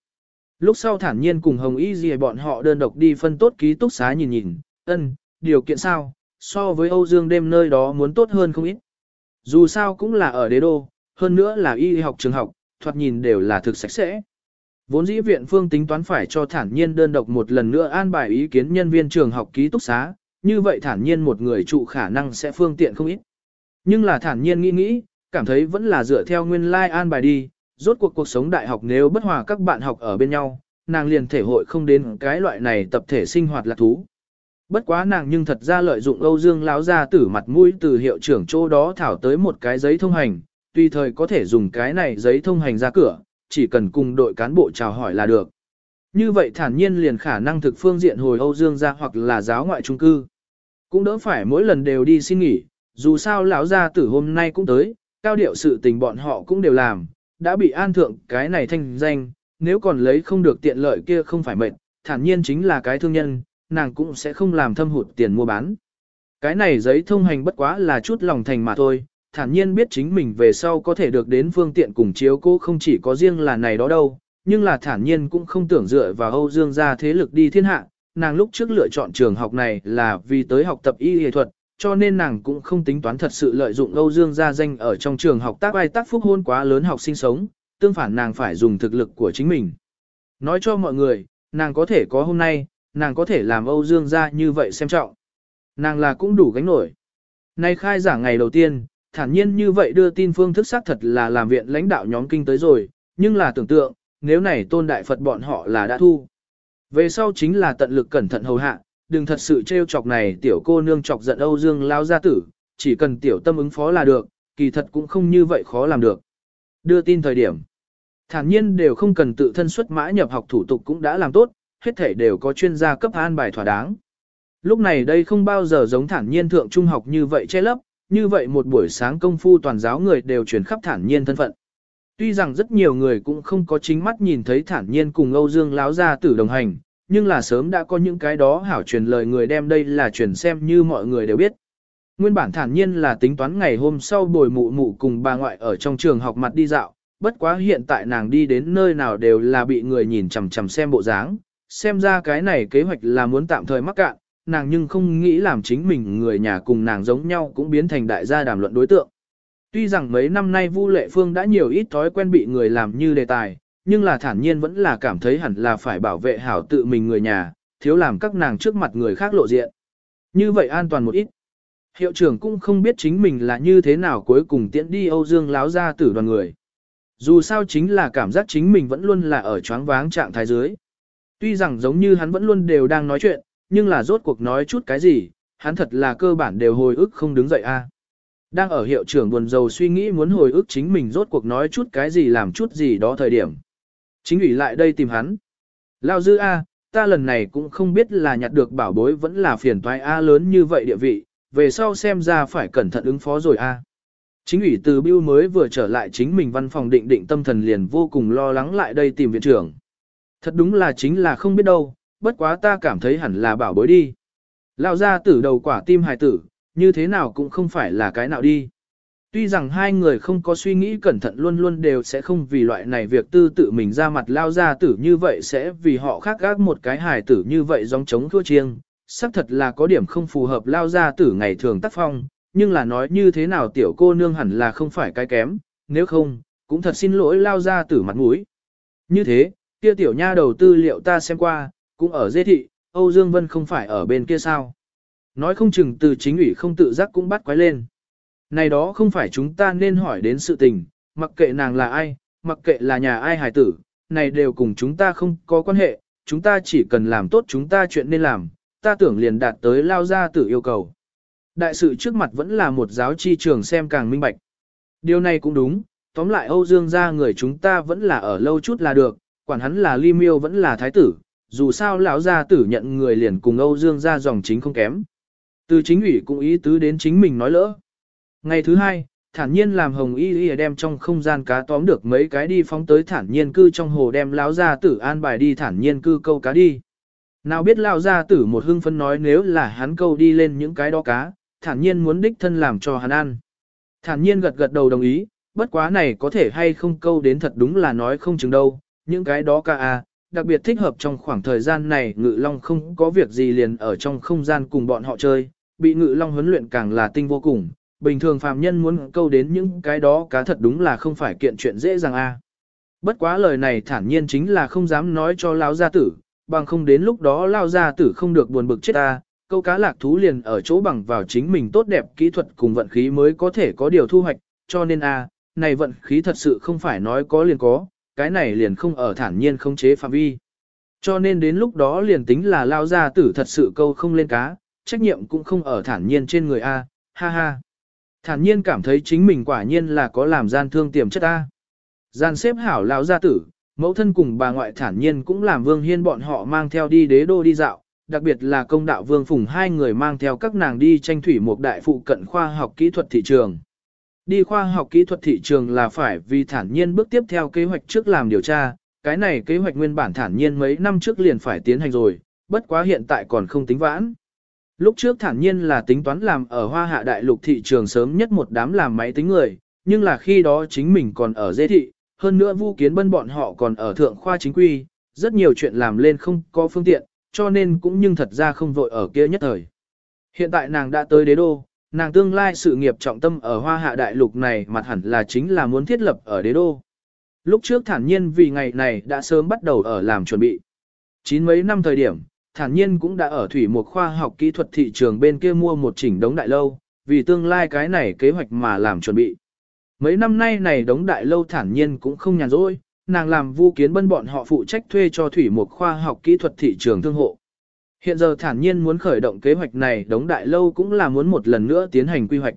Lúc sau thản nhiên cùng Hồng Y gì bọn họ đơn độc đi phân tốt ký túc xá nhìn nhìn, ân, điều kiện sao, so với Âu Dương đêm nơi đó muốn tốt hơn không ít. Dù sao cũng là ở đế đô, hơn nữa là y học trường học, thoạt nhìn đều là thực sạch sẽ. Vốn dĩ viện phương tính toán phải cho thản nhiên đơn độc một lần nữa an bài ý kiến nhân viên trường học ký túc xá, như vậy thản nhiên một người trụ khả năng sẽ phương tiện không ít. Nhưng là thản nhiên nghĩ nghĩ, cảm thấy vẫn là dựa theo nguyên lai like an bài đi, rốt cuộc cuộc sống đại học nếu bất hòa các bạn học ở bên nhau, nàng liền thể hội không đến cái loại này tập thể sinh hoạt là thú. Bất quá nàng nhưng thật ra lợi dụng Âu Dương láo ra tử mặt mũi từ hiệu trưởng chỗ đó thảo tới một cái giấy thông hành, tùy thời có thể dùng cái này giấy thông hành ra cửa, chỉ cần cùng đội cán bộ chào hỏi là được. Như vậy thản nhiên liền khả năng thực phương diện hồi Âu Dương gia hoặc là giáo ngoại trung cư. Cũng đỡ phải mỗi lần đều đi xin nghỉ, dù sao lão gia tử hôm nay cũng tới, cao điệu sự tình bọn họ cũng đều làm, đã bị an thượng cái này thanh danh, nếu còn lấy không được tiện lợi kia không phải mệt, thản nhiên chính là cái thương nhân, nàng cũng sẽ không làm thâm hụt tiền mua bán. Cái này giấy thông hành bất quá là chút lòng thành mà thôi, thản nhiên biết chính mình về sau có thể được đến phương tiện cùng chiếu cố không chỉ có riêng là này đó đâu, nhưng là thản nhiên cũng không tưởng dựa vào Âu Dương gia thế lực đi thiên hạ, nàng lúc trước lựa chọn trường học này là vì tới học tập y y thuật, cho nên nàng cũng không tính toán thật sự lợi dụng Âu Dương gia danh ở trong trường học tác ai tác phúc hôn quá lớn học sinh sống, tương phản nàng phải dùng thực lực của chính mình. Nói cho mọi người, nàng có thể có hôm nay, nàng có thể làm Âu Dương gia như vậy xem trọng. Nàng là cũng đủ gánh nổi. Nay khai giảng ngày đầu tiên, thản nhiên như vậy đưa tin phương thức xác thật là làm viện lãnh đạo nhóm kinh tới rồi, nhưng là tưởng tượng, nếu này tôn đại Phật bọn họ là đã thu. Về sau chính là tận lực cẩn thận hầu hạ, đừng thật sự trêu chọc này tiểu cô nương chọc giận Âu Dương lao gia tử, chỉ cần tiểu tâm ứng phó là được, kỳ thật cũng không như vậy khó làm được. Đưa tin thời điểm, thản nhiên đều không cần tự thân xuất mã nhập học thủ tục cũng đã làm tốt, hết thể đều có chuyên gia cấp an bài thỏa đáng. Lúc này đây không bao giờ giống thản nhiên thượng trung học như vậy che lấp, như vậy một buổi sáng công phu toàn giáo người đều truyền khắp thản nhiên thân phận. Tuy rằng rất nhiều người cũng không có chính mắt nhìn thấy thản nhiên cùng Âu Dương láo ra tử đồng hành, nhưng là sớm đã có những cái đó hảo truyền lời người đem đây là truyền xem như mọi người đều biết. Nguyên bản thản nhiên là tính toán ngày hôm sau bồi mụ mụ cùng bà ngoại ở trong trường học mặt đi dạo, bất quá hiện tại nàng đi đến nơi nào đều là bị người nhìn chằm chằm xem bộ dáng, xem ra cái này kế hoạch là muốn tạm thời mắc cạn, nàng nhưng không nghĩ làm chính mình người nhà cùng nàng giống nhau cũng biến thành đại gia đàm luận đối tượng. Tuy rằng mấy năm nay Vu Lệ Phương đã nhiều ít thói quen bị người làm như đề tài, nhưng là thản nhiên vẫn là cảm thấy hẳn là phải bảo vệ hảo tự mình người nhà, thiếu làm các nàng trước mặt người khác lộ diện. Như vậy an toàn một ít. Hiệu trưởng cũng không biết chính mình là như thế nào cuối cùng tiễn đi Âu Dương láo ra tử đoàn người. Dù sao chính là cảm giác chính mình vẫn luôn là ở choáng váng trạng thái dưới. Tuy rằng giống như hắn vẫn luôn đều đang nói chuyện, nhưng là rốt cuộc nói chút cái gì, hắn thật là cơ bản đều hồi ức không đứng dậy a. Đang ở hiệu trưởng buồn rầu suy nghĩ muốn hồi ức chính mình rốt cuộc nói chút cái gì làm chút gì đó thời điểm. Chính ủy lại đây tìm hắn. Lao dư A, ta lần này cũng không biết là nhặt được bảo bối vẫn là phiền toái A lớn như vậy địa vị, về sau xem ra phải cẩn thận ứng phó rồi A. Chính ủy từ Bưu mới vừa trở lại chính mình văn phòng định định tâm thần liền vô cùng lo lắng lại đây tìm viện trưởng. Thật đúng là chính là không biết đâu, bất quá ta cảm thấy hẳn là bảo bối đi. Lao ra tử đầu quả tim hài tử, như thế nào cũng không phải là cái nào đi. Tuy rằng hai người không có suy nghĩ cẩn thận luôn luôn đều sẽ không vì loại này việc tư tự mình ra mặt lao ra tử như vậy sẽ vì họ khác gác một cái hài tử như vậy giống chống thua chiêng. xác thật là có điểm không phù hợp lao ra tử ngày thường tác phong, nhưng là nói như thế nào tiểu cô nương hẳn là không phải cái kém, nếu không, cũng thật xin lỗi lao ra tử mặt mũi. Như thế, kia tiểu nha đầu tư liệu ta xem qua, cũng ở dê thị, Âu Dương Vân không phải ở bên kia sao. Nói không chừng từ chính ủy không tự giác cũng bắt quái lên. Này đó không phải chúng ta nên hỏi đến sự tình, mặc kệ nàng là ai, mặc kệ là nhà ai hài tử, này đều cùng chúng ta không có quan hệ, chúng ta chỉ cần làm tốt chúng ta chuyện nên làm, ta tưởng liền đạt tới lao ra tử yêu cầu. Đại sự trước mặt vẫn là một giáo chi trường xem càng minh bạch. Điều này cũng đúng, tóm lại Âu Dương gia người chúng ta vẫn là ở lâu chút là được, quản hắn là Ly Miêu vẫn là thái tử, dù sao lão gia tử nhận người liền cùng Âu Dương gia dòng chính không kém. Từ chính ủy cũng ý tứ đến chính mình nói lỡ. Ngày thứ hai, thản nhiên làm hồng y y đem trong không gian cá tóm được mấy cái đi phóng tới thản nhiên cư trong hồ đem lão gia tử an bài đi thản nhiên cư câu cá đi. Nào biết lão gia tử một hưng phân nói nếu là hắn câu đi lên những cái đó cá, thản nhiên muốn đích thân làm cho hắn ăn. Thản nhiên gật gật đầu đồng ý, bất quá này có thể hay không câu đến thật đúng là nói không chừng đâu, những cái đó ca à, đặc biệt thích hợp trong khoảng thời gian này ngự long không có việc gì liền ở trong không gian cùng bọn họ chơi, bị ngự long huấn luyện càng là tinh vô cùng, bình thường phàm nhân muốn câu đến những cái đó cá thật đúng là không phải kiện chuyện dễ dàng a. À. Bất quá lời này thản nhiên chính là không dám nói cho lão gia tử, bằng không đến lúc đó lão gia tử không được buồn bực chết ta, câu cá lạc thú liền ở chỗ bằng vào chính mình tốt đẹp kỹ thuật cùng vận khí mới có thể có điều thu hoạch, cho nên a, à, này vận khí thật sự không phải nói có liền có, cái này liền không ở thản nhiên không chế phạm vi. Cho nên đến lúc đó liền tính là lao gia tử thật sự câu không lên cá, trách nhiệm cũng không ở thản nhiên trên người A, ha ha. Thản nhiên cảm thấy chính mình quả nhiên là có làm gian thương tiềm chất A. Gian xếp hảo lao gia tử, mẫu thân cùng bà ngoại thản nhiên cũng làm vương hiên bọn họ mang theo đi đế đô đi dạo, đặc biệt là công đạo vương phùng hai người mang theo các nàng đi tranh thủy một đại phụ cận khoa học kỹ thuật thị trường. Đi khoa học kỹ thuật thị trường là phải vì thản nhiên bước tiếp theo kế hoạch trước làm điều tra, cái này kế hoạch nguyên bản thản nhiên mấy năm trước liền phải tiến hành rồi, bất quá hiện tại còn không tính vãn. Lúc trước thản nhiên là tính toán làm ở hoa hạ đại lục thị trường sớm nhất một đám làm máy tính người, nhưng là khi đó chính mình còn ở dê thị, hơn nữa vu kiến bân bọn họ còn ở thượng khoa chính quy, rất nhiều chuyện làm lên không có phương tiện, cho nên cũng nhưng thật ra không vội ở kia nhất thời. Hiện tại nàng đã tới đế đô, nàng tương lai sự nghiệp trọng tâm ở hoa hạ đại lục này mặt hẳn là chính là muốn thiết lập ở đế đô. Lúc trước thản nhiên vì ngày này đã sớm bắt đầu ở làm chuẩn bị. Chín mấy năm thời điểm, thản nhiên cũng đã ở thủy một khoa học kỹ thuật thị trường bên kia mua một chỉnh đống đại lâu, vì tương lai cái này kế hoạch mà làm chuẩn bị. Mấy năm nay này đống đại lâu thản nhiên cũng không nhàn rỗi, nàng làm vu kiến bân bọn họ phụ trách thuê cho thủy một khoa học kỹ thuật thị trường thương hộ. Hiện giờ thản nhiên muốn khởi động kế hoạch này đống đại lâu cũng là muốn một lần nữa tiến hành quy hoạch.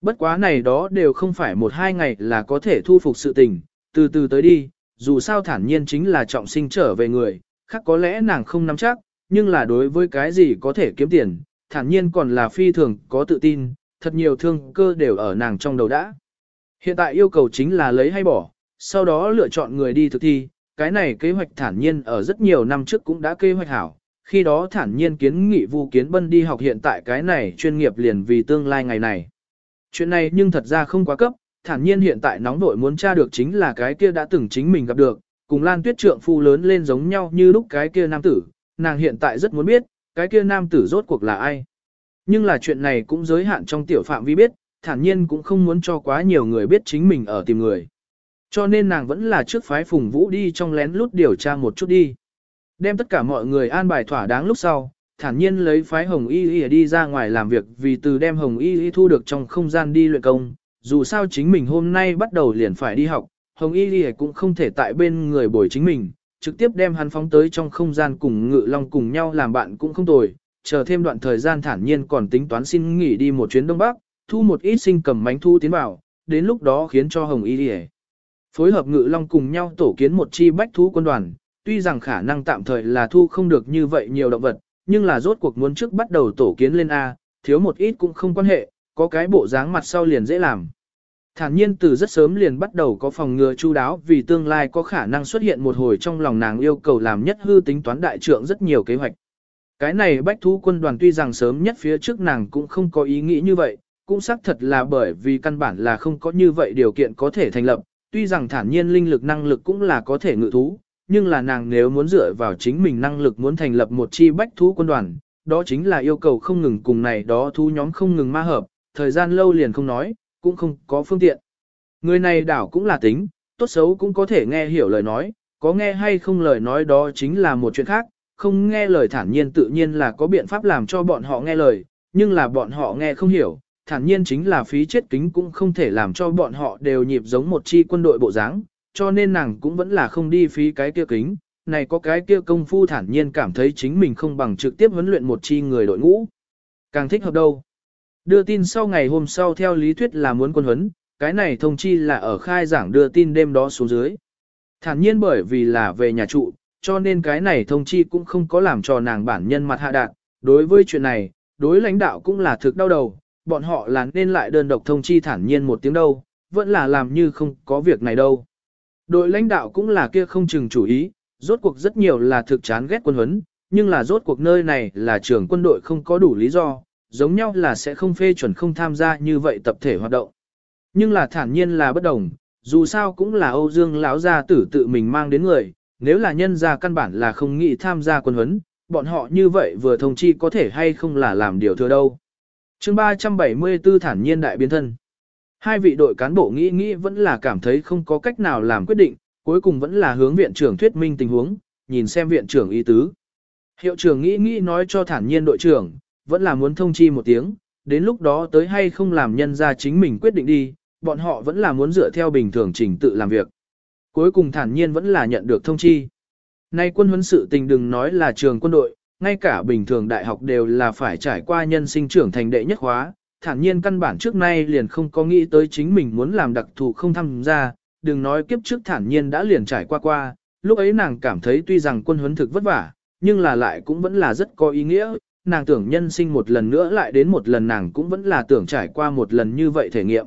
Bất quá này đó đều không phải một hai ngày là có thể thu phục sự tình, từ từ tới đi, dù sao thản nhiên chính là trọng sinh trở về người, khác có lẽ nàng không nắm chắc, nhưng là đối với cái gì có thể kiếm tiền, thản nhiên còn là phi thường có tự tin, thật nhiều thương cơ đều ở nàng trong đầu đã. Hiện tại yêu cầu chính là lấy hay bỏ, sau đó lựa chọn người đi thực thi, cái này kế hoạch thản nhiên ở rất nhiều năm trước cũng đã kế hoạch hảo, khi đó thản nhiên kiến nghị Vu Kiến Bân đi học hiện tại cái này chuyên nghiệp liền vì tương lai ngày này. Chuyện này nhưng thật ra không quá cấp, thản nhiên hiện tại nóng vội muốn tra được chính là cái kia đã từng chính mình gặp được, cùng Lan Tuyết trượng phu lớn lên giống nhau như lúc cái kia nam tử, nàng hiện tại rất muốn biết, cái kia nam tử rốt cuộc là ai. Nhưng là chuyện này cũng giới hạn trong tiểu phạm vi biết, thản nhiên cũng không muốn cho quá nhiều người biết chính mình ở tìm người. Cho nên nàng vẫn là trước phái Phùng Vũ đi trong lén lút điều tra một chút đi. Đem tất cả mọi người an bài thỏa đáng lúc sau, thản nhiên lấy phái Hồng Y Y đi ra ngoài làm việc vì từ đem Hồng Y Y thu được trong không gian đi luyện công. Dù sao chính mình hôm nay bắt đầu liền phải đi học, Hồng Y Y cũng không thể tại bên người bồi chính mình, trực tiếp đem hắn phóng tới trong không gian cùng ngự long cùng nhau làm bạn cũng không tồi, chờ thêm đoạn thời gian thản nhiên còn tính toán xin nghỉ đi một chuyến Đông Bắc, thu một ít sinh cầm bánh thu tiến vào, đến lúc đó khiến cho Hồng Y Y Phối hợp ngự long cùng nhau tổ kiến một chi bách thú quân đoàn, tuy rằng khả năng tạm thời là thu không được như vậy nhiều động vật, nhưng là rốt cuộc muốn trước bắt đầu tổ kiến lên A, thiếu một ít cũng không quan hệ, có cái bộ dáng mặt sau liền dễ làm. Thản nhiên từ rất sớm liền bắt đầu có phòng ngừa chu đáo vì tương lai có khả năng xuất hiện một hồi trong lòng nàng yêu cầu làm nhất hư tính toán đại trượng rất nhiều kế hoạch. Cái này bách thú quân đoàn tuy rằng sớm nhất phía trước nàng cũng không có ý nghĩ như vậy, cũng xác thật là bởi vì căn bản là không có như vậy điều kiện có thể thành lập, tuy rằng thản nhiên linh lực năng lực cũng là có thể ngự thú, nhưng là nàng nếu muốn dựa vào chính mình năng lực muốn thành lập một chi bách thú quân đoàn, đó chính là yêu cầu không ngừng cùng này đó thú nhóm không ngừng ma hợp, thời gian lâu liền không nói, cũng không có phương tiện. Người này đảo cũng là tính, tốt xấu cũng có thể nghe hiểu lời nói, có nghe hay không lời nói đó chính là một chuyện khác, không nghe lời thản nhiên tự nhiên là có biện pháp làm cho bọn họ nghe lời, nhưng là bọn họ nghe không hiểu, thản nhiên chính là phí chết kính cũng không thể làm cho bọn họ đều nhịp giống một chi quân đội bộ dáng, cho nên nàng cũng vẫn là không đi phí cái kia kính, này có cái kia công phu thản nhiên cảm thấy chính mình không bằng trực tiếp huấn luyện một chi người đội ngũ. Càng thích hợp đâu. Đưa tin sau ngày hôm sau theo lý thuyết là muốn quân huấn, cái này thông chi là ở khai giảng đưa tin đêm đó xuống dưới. Thản nhiên bởi vì là về nhà trụ, cho nên cái này thông chi cũng không có làm cho nàng bản nhân mặt hạ đạt. Đối với chuyện này, đối lãnh đạo cũng là thực đau đầu, bọn họ là nên lại đơn độc thông chi thản nhiên một tiếng đâu, vẫn là làm như không có việc này đâu. Đội lãnh đạo cũng là kia không chừng chủ ý, rốt cuộc rất nhiều là thực chán ghét quân huấn, nhưng là rốt cuộc nơi này là trường quân đội không có đủ lý do, giống nhau là sẽ không phê chuẩn không tham gia như vậy tập thể hoạt động. Nhưng là thản nhiên là bất đồng, dù sao cũng là Âu Dương lão gia tử tự mình mang đến người, nếu là nhân gia căn bản là không nghĩ tham gia quân huấn, bọn họ như vậy vừa thông chi có thể hay không là làm điều thừa đâu. chương 374 thản nhiên đại biến thân. Hai vị đội cán bộ nghĩ nghĩ vẫn là cảm thấy không có cách nào làm quyết định, cuối cùng vẫn là hướng viện trưởng thuyết minh tình huống, nhìn xem viện trưởng ý tứ. Hiệu trưởng nghĩ nghĩ nói cho thản nhiên đội trưởng, vẫn là muốn thông chi một tiếng, đến lúc đó tới hay không làm nhân ra chính mình quyết định đi, bọn họ vẫn là muốn dựa theo bình thường trình tự làm việc. Cuối cùng thản nhiên vẫn là nhận được thông chi. Nay quân huấn sự tình đừng nói là trường quân đội, ngay cả bình thường đại học đều là phải trải qua nhân sinh trưởng thành đệ nhất khóa, thản nhiên căn bản trước nay liền không có nghĩ tới chính mình muốn làm đặc thù không tham gia, đừng nói kiếp trước thản nhiên đã liền trải qua qua, lúc ấy nàng cảm thấy tuy rằng quân huấn thực vất vả, nhưng là lại cũng vẫn là rất có ý nghĩa, nàng tưởng nhân sinh một lần nữa lại đến một lần nàng cũng vẫn là tưởng trải qua một lần như vậy thể nghiệm.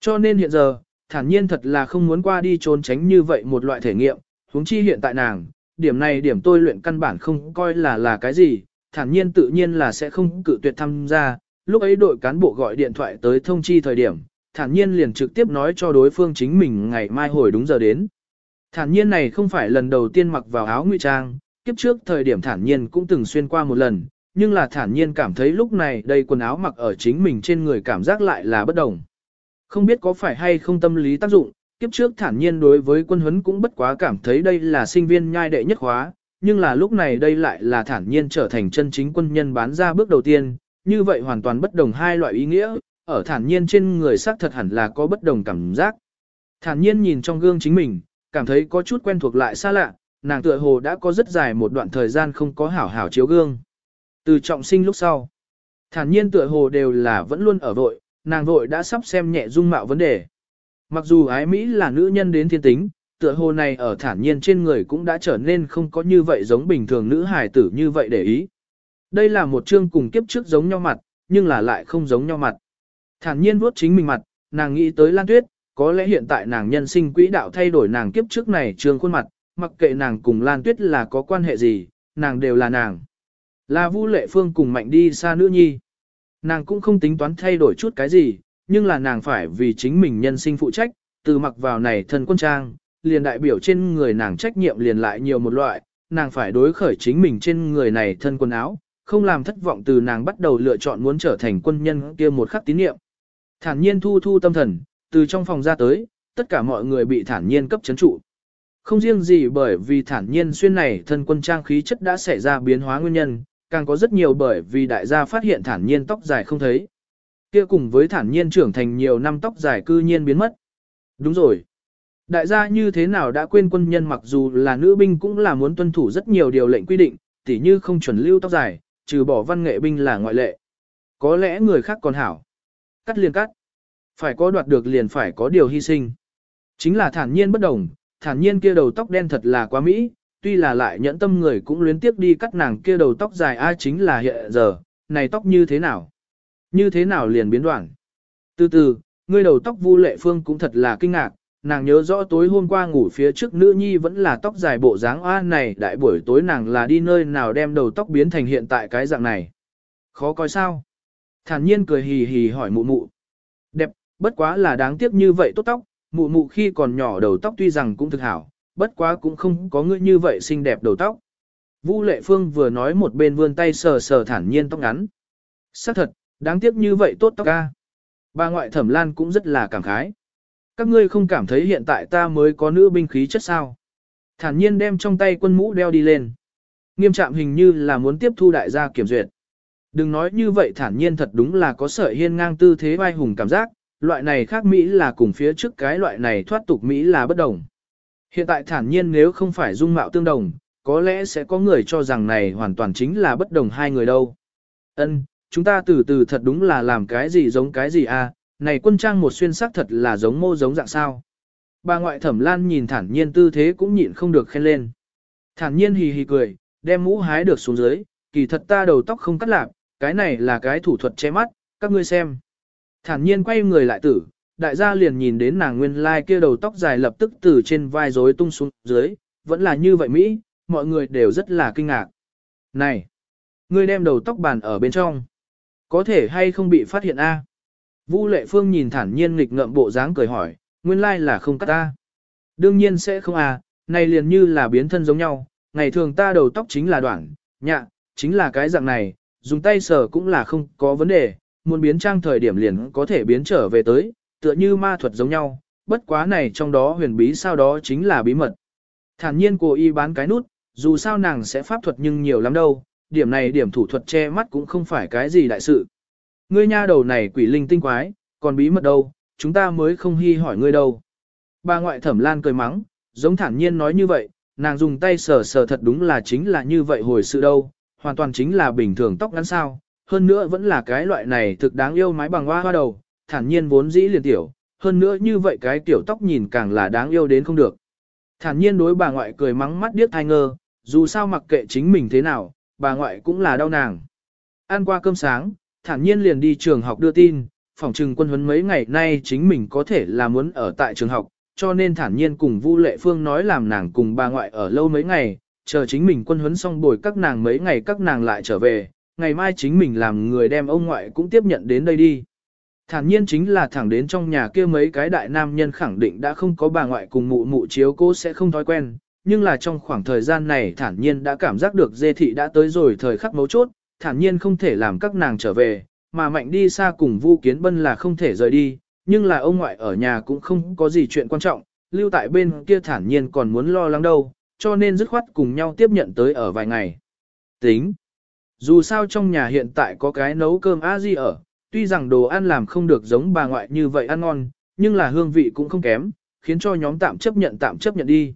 Cho nên hiện giờ, thản nhiên thật là không muốn qua đi trốn tránh như vậy một loại thể nghiệm, huống chi hiện tại nàng, điểm này điểm tôi luyện căn bản không coi là là cái gì, thản nhiên tự nhiên là sẽ không cự tuyệt tham gia, lúc ấy đội cán bộ gọi điện thoại tới thông chi thời điểm, thản nhiên liền trực tiếp nói cho đối phương chính mình ngày mai hồi đúng giờ đến. Thản nhiên này không phải lần đầu tiên mặc vào áo ngụy trang, kiếp trước thời điểm thản nhiên cũng từng xuyên qua một lần, nhưng là thản nhiên cảm thấy lúc này đây quần áo mặc ở chính mình trên người cảm giác lại là bất đồng. Không biết có phải hay không tâm lý tác dụng, kiếp trước thản nhiên đối với quân huấn cũng bất quá cảm thấy đây là sinh viên nhai đệ nhất khóa, nhưng là lúc này đây lại là thản nhiên trở thành chân chính quân nhân bán ra bước đầu tiên, như vậy hoàn toàn bất đồng hai loại ý nghĩa, ở thản nhiên trên người xác thật hẳn là có bất đồng cảm giác. Thản nhiên nhìn trong gương chính mình, cảm thấy có chút quen thuộc lại xa lạ, nàng tựa hồ đã có rất dài một đoạn thời gian không có hảo hảo chiếu gương. Từ trọng sinh lúc sau, thản nhiên tựa hồ đều là vẫn luôn ở vội, nàng vội đã sắp xem nhẹ dung mạo vấn đề. Mặc dù ái Mỹ là nữ nhân đến thiên tính, tựa hồ này ở thản nhiên trên người cũng đã trở nên không có như vậy giống bình thường nữ hài tử như vậy để ý. Đây là một chương cùng kiếp trước giống nhau mặt, nhưng là lại không giống nhau mặt. Thản nhiên vuốt chính mình mặt, nàng nghĩ tới Lan Tuyết, có lẽ hiện tại nàng nhân sinh quỹ đạo thay đổi nàng kiếp trước này trương khuôn mặt, mặc kệ nàng cùng Lan Tuyết là có quan hệ gì, nàng đều là nàng. Là Vu Lệ Phương cùng mạnh đi xa nữ nhi. Nàng cũng không tính toán thay đổi chút cái gì, nhưng là nàng phải vì chính mình nhân sinh phụ trách, từ mặc vào này thân quân trang, liền đại biểu trên người nàng trách nhiệm liền lại nhiều một loại, nàng phải đối khởi chính mình trên người này thân quần áo, không làm thất vọng từ nàng bắt đầu lựa chọn muốn trở thành quân nhân kia một khắc tín niệm. Thản nhiên thu thu tâm thần, từ trong phòng ra tới, tất cả mọi người bị thản nhiên cấp chấn trụ. Không riêng gì bởi vì thản nhiên xuyên này thân quân trang khí chất đã xảy ra biến hóa nguyên nhân, càng có rất nhiều bởi vì đại gia phát hiện thản nhiên tóc dài không thấy. Kia cùng với thản nhiên trưởng thành nhiều năm tóc dài cư nhiên biến mất. Đúng rồi. Đại gia như thế nào đã quên quân nhân mặc dù là nữ binh cũng là muốn tuân thủ rất nhiều điều lệnh quy định, tỉ như không chuẩn lưu tóc dài, trừ bỏ văn nghệ binh là ngoại lệ. Có lẽ người khác còn hảo. cắt liền cắt. Phải có đoạt được liền phải có điều hy sinh. Chính là thản nhiên bất đồng, thản nhiên kia đầu tóc đen thật là quá mỹ, tuy là lại nhẫn tâm người cũng luyến tiếc đi cắt nàng kia đầu tóc dài ai chính là hiện giờ, này tóc như thế nào? Như thế nào liền biến đoạn? Từ từ, ngươi đầu tóc Vu Lệ Phương cũng thật là kinh ngạc, nàng nhớ rõ tối hôm qua ngủ phía trước nữ nhi vẫn là tóc dài bộ dáng a này, đại buổi tối nàng là đi nơi nào đem đầu tóc biến thành hiện tại cái dạng này. Khó coi sao? Thản nhiên cười hì hì hỏi mụ mụ. Đẹp, bất quá là đáng tiếc như vậy tốt tóc, mụ mụ khi còn nhỏ đầu tóc tuy rằng cũng thực hảo, bất quá cũng không có ngươi như vậy xinh đẹp đầu tóc. Vu Lệ Phương vừa nói một bên vươn tay sờ sờ thản nhiên tóc ngắn. Xác thật, đáng tiếc như vậy tốt tóc ca. Bà ngoại thẩm lan cũng rất là cảm khái. Các ngươi không cảm thấy hiện tại ta mới có nữ binh khí chất sao. Thản nhiên đem trong tay quân mũ đeo đi lên. Nghiêm trạm hình như là muốn tiếp thu đại gia kiểm duyệt. Đừng nói như vậy thản nhiên thật đúng là có sợi hiên ngang tư thế vai hùng cảm giác, loại này khác Mỹ là cùng phía trước cái loại này thoát tục Mỹ là bất đồng. Hiện tại thản nhiên nếu không phải dung mạo tương đồng, có lẽ sẽ có người cho rằng này hoàn toàn chính là bất đồng hai người đâu. Ân, chúng ta từ từ thật đúng là làm cái gì giống cái gì à, này quân trang một xuyên sắc thật là giống mô giống dạng sao. Bà ngoại thẩm lan nhìn thản nhiên tư thế cũng nhịn không được khen lên. Thản nhiên hì hì cười, đem mũ hái được xuống dưới, kỳ thật ta đầu tóc không cắt lạc, cái này là cái thủ thuật che mắt, các ngươi xem. Thản nhiên quay người lại tử, đại gia liền nhìn đến nàng nguyên lai kia đầu tóc dài lập tức từ trên vai rối tung xuống dưới, vẫn là như vậy Mỹ, mọi người đều rất là kinh ngạc. Này, ngươi đem đầu tóc bàn ở bên trong, có thể hay không bị phát hiện a? Vu lệ phương nhìn thản nhiên nghịch ngợm bộ dáng cười hỏi, nguyên lai là không cắt ta. Đương nhiên sẽ không à, này liền như là biến thân giống nhau, ngày thường ta đầu tóc chính là đoạn, nhạ, chính là cái dạng này, dùng tay sờ cũng là không có vấn đề, muốn biến trang thời điểm liền có thể biến trở về tới, tựa như ma thuật giống nhau, bất quá này trong đó huyền bí sao đó chính là bí mật. Thản nhiên cô y bán cái nút, dù sao nàng sẽ pháp thuật nhưng nhiều lắm đâu, điểm này điểm thủ thuật che mắt cũng không phải cái gì đại sự. Ngươi nha đầu này quỷ linh tinh quái, còn bí mật đâu, chúng ta mới không hy hỏi ngươi đâu. Bà ngoại thẩm lan cười mắng, giống thản nhiên nói như vậy, nàng dùng tay sờ sờ thật đúng là chính là như vậy hồi sự đâu, hoàn toàn chính là bình thường tóc ngắn sao, hơn nữa vẫn là cái loại này thực đáng yêu mái bằng hoa hoa đầu, thản nhiên vốn dĩ liền tiểu, hơn nữa như vậy cái tiểu tóc nhìn càng là đáng yêu đến không được. Thản nhiên đối bà ngoại cười mắng mắt điếc thai ngơ, dù sao mặc kệ chính mình thế nào, bà ngoại cũng là đau nàng. Ăn qua cơm sáng, thản nhiên liền đi trường học đưa tin, phòng trừng quân huấn mấy ngày nay chính mình có thể là muốn ở tại trường học, cho nên thản nhiên cùng Vu Lệ Phương nói làm nàng cùng bà ngoại ở lâu mấy ngày, chờ chính mình quân huấn xong bồi các nàng mấy ngày các nàng lại trở về, ngày mai chính mình làm người đem ông ngoại cũng tiếp nhận đến đây đi. Thản nhiên chính là thẳng đến trong nhà kia mấy cái đại nam nhân khẳng định đã không có bà ngoại cùng mụ mụ chiếu cô sẽ không thói quen, nhưng là trong khoảng thời gian này thản nhiên đã cảm giác được dê thị đã tới rồi thời khắc mấu chốt, thản nhiên không thể làm các nàng trở về, mà mạnh đi xa cùng Vu Kiến Bân là không thể rời đi, nhưng là ông ngoại ở nhà cũng không có gì chuyện quan trọng, lưu tại bên kia thản nhiên còn muốn lo lắng đâu, cho nên dứt khoát cùng nhau tiếp nhận tới ở vài ngày. Tính. Dù sao trong nhà hiện tại có cái nấu cơm a di ở, tuy rằng đồ ăn làm không được giống bà ngoại như vậy ăn ngon, nhưng là hương vị cũng không kém, khiến cho nhóm tạm chấp nhận tạm chấp nhận đi.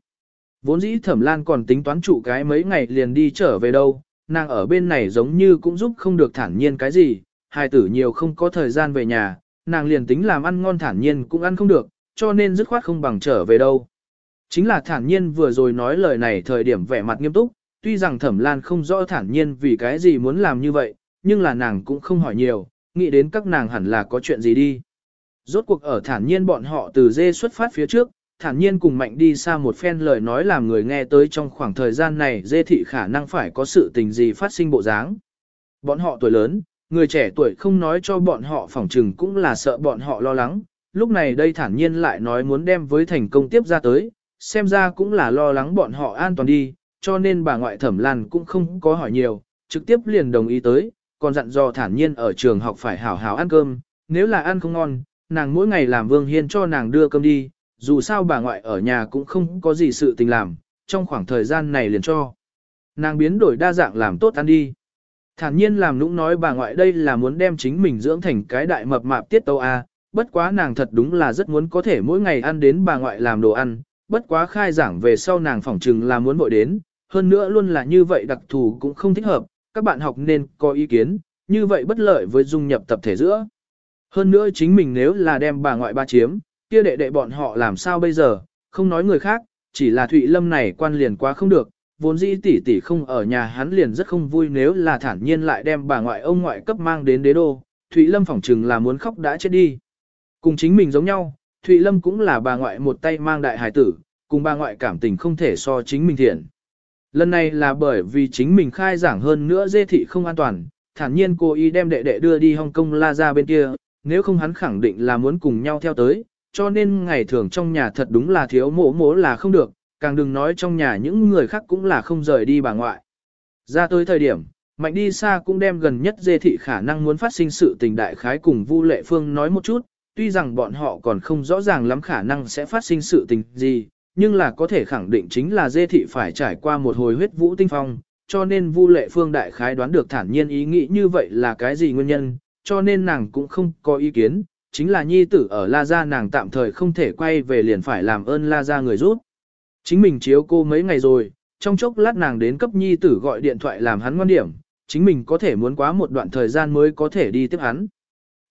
Vốn dĩ thẩm lan còn tính toán trụ cái mấy ngày liền đi trở về đâu, nàng ở bên này giống như cũng giúp không được thản nhiên cái gì, hài tử nhiều không có thời gian về nhà, nàng liền tính làm ăn ngon thản nhiên cũng ăn không được, cho nên dứt khoát không bằng trở về đâu. Chính là thản nhiên vừa rồi nói lời này thời điểm vẻ mặt nghiêm túc, tuy rằng thẩm lan không rõ thản nhiên vì cái gì muốn làm như vậy, nhưng là nàng cũng không hỏi nhiều, nghĩ đến các nàng hẳn là có chuyện gì đi. Rốt cuộc ở thản nhiên bọn họ từ dê xuất phát phía trước, thản nhiên cùng mạnh đi xa một phen lời nói làm người nghe tới trong khoảng thời gian này dê thị khả năng phải có sự tình gì phát sinh bộ dáng. Bọn họ tuổi lớn, người trẻ tuổi không nói cho bọn họ phỏng trừng cũng là sợ bọn họ lo lắng, lúc này đây thản nhiên lại nói muốn đem với thành công tiếp ra tới, xem ra cũng là lo lắng bọn họ an toàn đi, cho nên bà ngoại thẩm lan cũng không có hỏi nhiều, trực tiếp liền đồng ý tới, còn dặn dò thản nhiên ở trường học phải hảo hảo ăn cơm, nếu là ăn không ngon, nàng mỗi ngày làm vương hiên cho nàng đưa cơm đi, dù sao bà ngoại ở nhà cũng không có gì sự tình làm, trong khoảng thời gian này liền cho. Nàng biến đổi đa dạng làm tốt ăn đi. Thản nhiên làm nũng nói bà ngoại đây là muốn đem chính mình dưỡng thành cái đại mập mạp tiết tâu A, bất quá nàng thật đúng là rất muốn có thể mỗi ngày ăn đến bà ngoại làm đồ ăn, bất quá khai giảng về sau nàng phỏng chừng là muốn bội đến, hơn nữa luôn là như vậy đặc thù cũng không thích hợp, các bạn học nên có ý kiến, như vậy bất lợi với dung nhập tập thể giữa. Hơn nữa chính mình nếu là đem bà ngoại ba chiếm, kia đệ đệ bọn họ làm sao bây giờ, không nói người khác, chỉ là Thụy Lâm này quan liền quá không được, vốn dĩ tỷ tỷ không ở nhà hắn liền rất không vui nếu là thản nhiên lại đem bà ngoại ông ngoại cấp mang đến đế đô, Thụy Lâm phỏng chừng là muốn khóc đã chết đi. Cùng chính mình giống nhau, Thụy Lâm cũng là bà ngoại một tay mang đại hải tử, cùng bà ngoại cảm tình không thể so chính mình thiện. Lần này là bởi vì chính mình khai giảng hơn nữa dê thị không an toàn, thản nhiên cô ý đem đệ đệ đưa đi Hong Kong la ra bên kia, nếu không hắn khẳng định là muốn cùng nhau theo tới, cho nên ngày thường trong nhà thật đúng là thiếu mổ mổ là không được, càng đừng nói trong nhà những người khác cũng là không rời đi bà ngoại. Ra tới thời điểm, mạnh đi xa cũng đem gần nhất dê thị khả năng muốn phát sinh sự tình đại khái cùng Vu Lệ Phương nói một chút, tuy rằng bọn họ còn không rõ ràng lắm khả năng sẽ phát sinh sự tình gì, nhưng là có thể khẳng định chính là dê thị phải trải qua một hồi huyết vũ tinh phong, cho nên Vu Lệ Phương đại khái đoán được thản nhiên ý nghĩ như vậy là cái gì nguyên nhân, cho nên nàng cũng không có ý kiến, chính là nhi tử ở La Gia nàng tạm thời không thể quay về liền phải làm ơn La Gia người rút. Chính mình chiếu cô mấy ngày rồi, trong chốc lát nàng đến cấp nhi tử gọi điện thoại làm hắn ngoan điểm, chính mình có thể muốn quá một đoạn thời gian mới có thể đi tiếp hắn.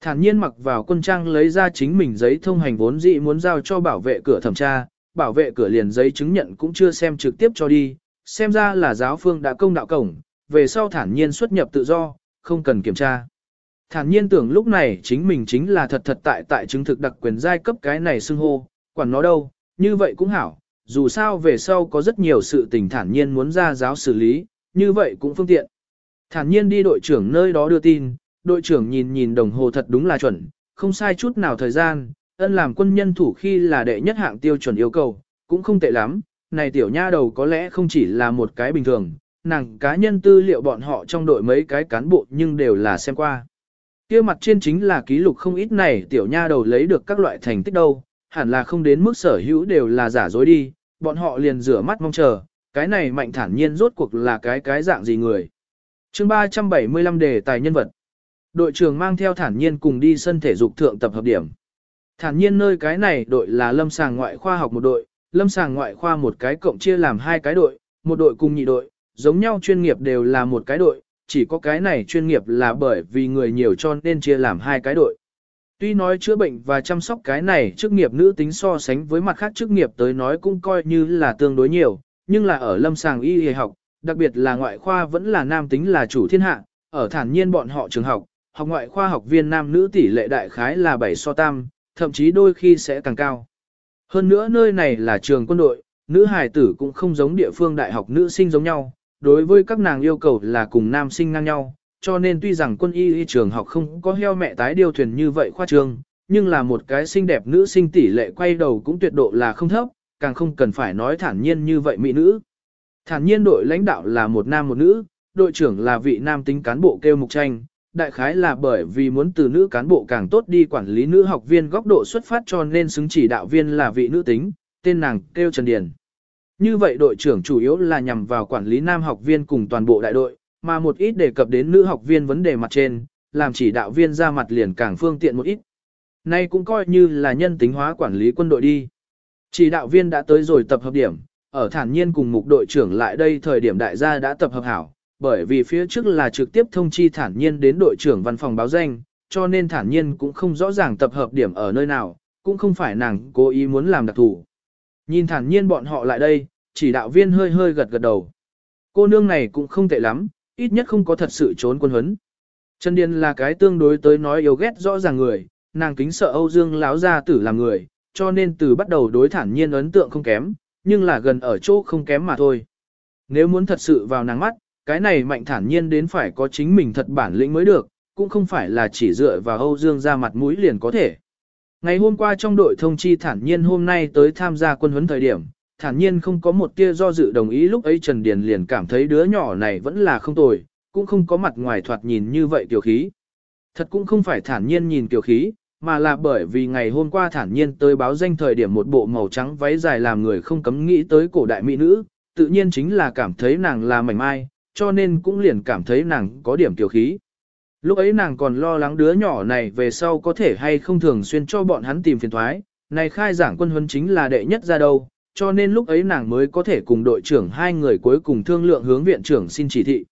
Thản nhiên mặc vào quân trang lấy ra chính mình giấy thông hành vốn dị muốn giao cho bảo vệ cửa thẩm tra, bảo vệ cửa liền giấy chứng nhận cũng chưa xem trực tiếp cho đi, xem ra là giáo phương đã công đạo cổng, về sau thản nhiên xuất nhập tự do, không cần kiểm tra. Thản nhiên tưởng lúc này chính mình chính là thật thật tại tại chứng thực đặc quyền giai cấp cái này xưng hô, quản nó đâu, như vậy cũng hảo, dù sao về sau có rất nhiều sự tình thản nhiên muốn ra giáo xử lý, như vậy cũng phương tiện. Thản nhiên đi đội trưởng nơi đó đưa tin, đội trưởng nhìn nhìn đồng hồ thật đúng là chuẩn, không sai chút nào thời gian, ân làm quân nhân thủ khi là đệ nhất hạng tiêu chuẩn yêu cầu, cũng không tệ lắm, này tiểu nha đầu có lẽ không chỉ là một cái bình thường, nàng cá nhân tư liệu bọn họ trong đội mấy cái cán bộ nhưng đều là xem qua kia mặt trên chính là ký lục không ít này tiểu nha đầu lấy được các loại thành tích đâu, hẳn là không đến mức sở hữu đều là giả dối đi, bọn họ liền rửa mắt mong chờ, cái này mạnh thản nhiên rốt cuộc là cái cái dạng gì người. chương 375 đề tài nhân vật. Đội trưởng mang theo thản nhiên cùng đi sân thể dục thượng tập hợp điểm. Thản nhiên nơi cái này đội là lâm sàng ngoại khoa học một đội, lâm sàng ngoại khoa một cái cộng chia làm hai cái đội, một đội cùng nhị đội, giống nhau chuyên nghiệp đều là một cái đội, chỉ có cái này chuyên nghiệp là bởi vì người nhiều cho nên chia làm hai cái đội. Tuy nói chữa bệnh và chăm sóc cái này chức nghiệp nữ tính so sánh với mặt khác chức nghiệp tới nói cũng coi như là tương đối nhiều, nhưng là ở lâm sàng y y học, đặc biệt là ngoại khoa vẫn là nam tính là chủ thiên hạ, ở thản nhiên bọn họ trường học, học ngoại khoa học viên nam nữ tỷ lệ đại khái là 7 so tam, thậm chí đôi khi sẽ càng cao. Hơn nữa nơi này là trường quân đội, nữ hài tử cũng không giống địa phương đại học nữ sinh giống nhau, đối với các nàng yêu cầu là cùng nam sinh ngang nhau, cho nên tuy rằng quân y y trường học không có heo mẹ tái điều thuyền như vậy khoa trương, nhưng là một cái xinh đẹp nữ sinh tỷ lệ quay đầu cũng tuyệt độ là không thấp, càng không cần phải nói thản nhiên như vậy mỹ nữ. Thản nhiên đội lãnh đạo là một nam một nữ, đội trưởng là vị nam tính cán bộ kêu mục tranh, đại khái là bởi vì muốn từ nữ cán bộ càng tốt đi quản lý nữ học viên góc độ xuất phát cho nên xứng chỉ đạo viên là vị nữ tính, tên nàng kêu Trần Điền. Như vậy đội trưởng chủ yếu là nhằm vào quản lý nam học viên cùng toàn bộ đại đội, mà một ít đề cập đến nữ học viên vấn đề mặt trên, làm chỉ đạo viên ra mặt liền càng phương tiện một ít. Nay cũng coi như là nhân tính hóa quản lý quân đội đi. Chỉ đạo viên đã tới rồi tập hợp điểm, ở thản nhiên cùng mục đội trưởng lại đây thời điểm đại gia đã tập hợp hảo, bởi vì phía trước là trực tiếp thông chi thản nhiên đến đội trưởng văn phòng báo danh, cho nên thản nhiên cũng không rõ ràng tập hợp điểm ở nơi nào, cũng không phải nàng cố ý muốn làm đặc thủ. Nhìn thản nhiên bọn họ lại đây, chỉ đạo viên hơi hơi gật gật đầu. Cô nương này cũng không tệ lắm, ít nhất không có thật sự trốn quân huấn. Trần Điền là cái tương đối tới nói yêu ghét rõ ràng người, nàng kính sợ Âu Dương láo gia tử làm người, cho nên từ bắt đầu đối thản nhiên ấn tượng không kém, nhưng là gần ở chỗ không kém mà thôi. Nếu muốn thật sự vào nàng mắt, cái này mạnh thản nhiên đến phải có chính mình thật bản lĩnh mới được, cũng không phải là chỉ dựa vào Âu Dương ra mặt mũi liền có thể. Ngày hôm qua trong đội thông chi thản nhiên hôm nay tới tham gia quân huấn thời điểm, thản nhiên không có một tia do dự đồng ý lúc ấy Trần Điền liền cảm thấy đứa nhỏ này vẫn là không tồi, cũng không có mặt ngoài thoạt nhìn như vậy tiểu khí. Thật cũng không phải thản nhiên nhìn tiểu khí, mà là bởi vì ngày hôm qua thản nhiên tới báo danh thời điểm một bộ màu trắng váy dài làm người không cấm nghĩ tới cổ đại mỹ nữ, tự nhiên chính là cảm thấy nàng là mảnh mai, cho nên cũng liền cảm thấy nàng có điểm tiểu khí. Lúc ấy nàng còn lo lắng đứa nhỏ này về sau có thể hay không thường xuyên cho bọn hắn tìm phiền thoái, này khai giảng quân huấn chính là đệ nhất ra đâu, cho nên lúc ấy nàng mới có thể cùng đội trưởng hai người cuối cùng thương lượng hướng viện trưởng xin chỉ thị.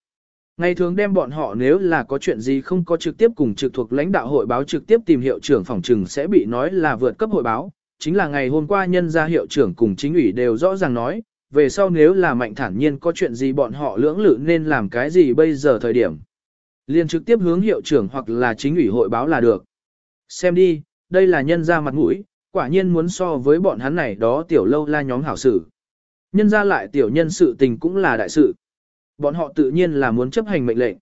Ngày thường đem bọn họ nếu là có chuyện gì không có trực tiếp cùng trực thuộc lãnh đạo hội báo trực tiếp tìm hiệu trưởng phòng trừng sẽ bị nói là vượt cấp hội báo. Chính là ngày hôm qua nhân gia hiệu trưởng cùng chính ủy đều rõ ràng nói, về sau nếu là mạnh thản nhiên có chuyện gì bọn họ lưỡng lự nên làm cái gì bây giờ thời điểm. Liên trực tiếp hướng hiệu trưởng hoặc là chính ủy hội báo là được. Xem đi, đây là nhân gia mặt mũi, quả nhiên muốn so với bọn hắn này đó tiểu lâu la nhóm hảo sự. Nhân gia lại tiểu nhân sự tình cũng là đại sự. Bọn họ tự nhiên là muốn chấp hành mệnh lệnh.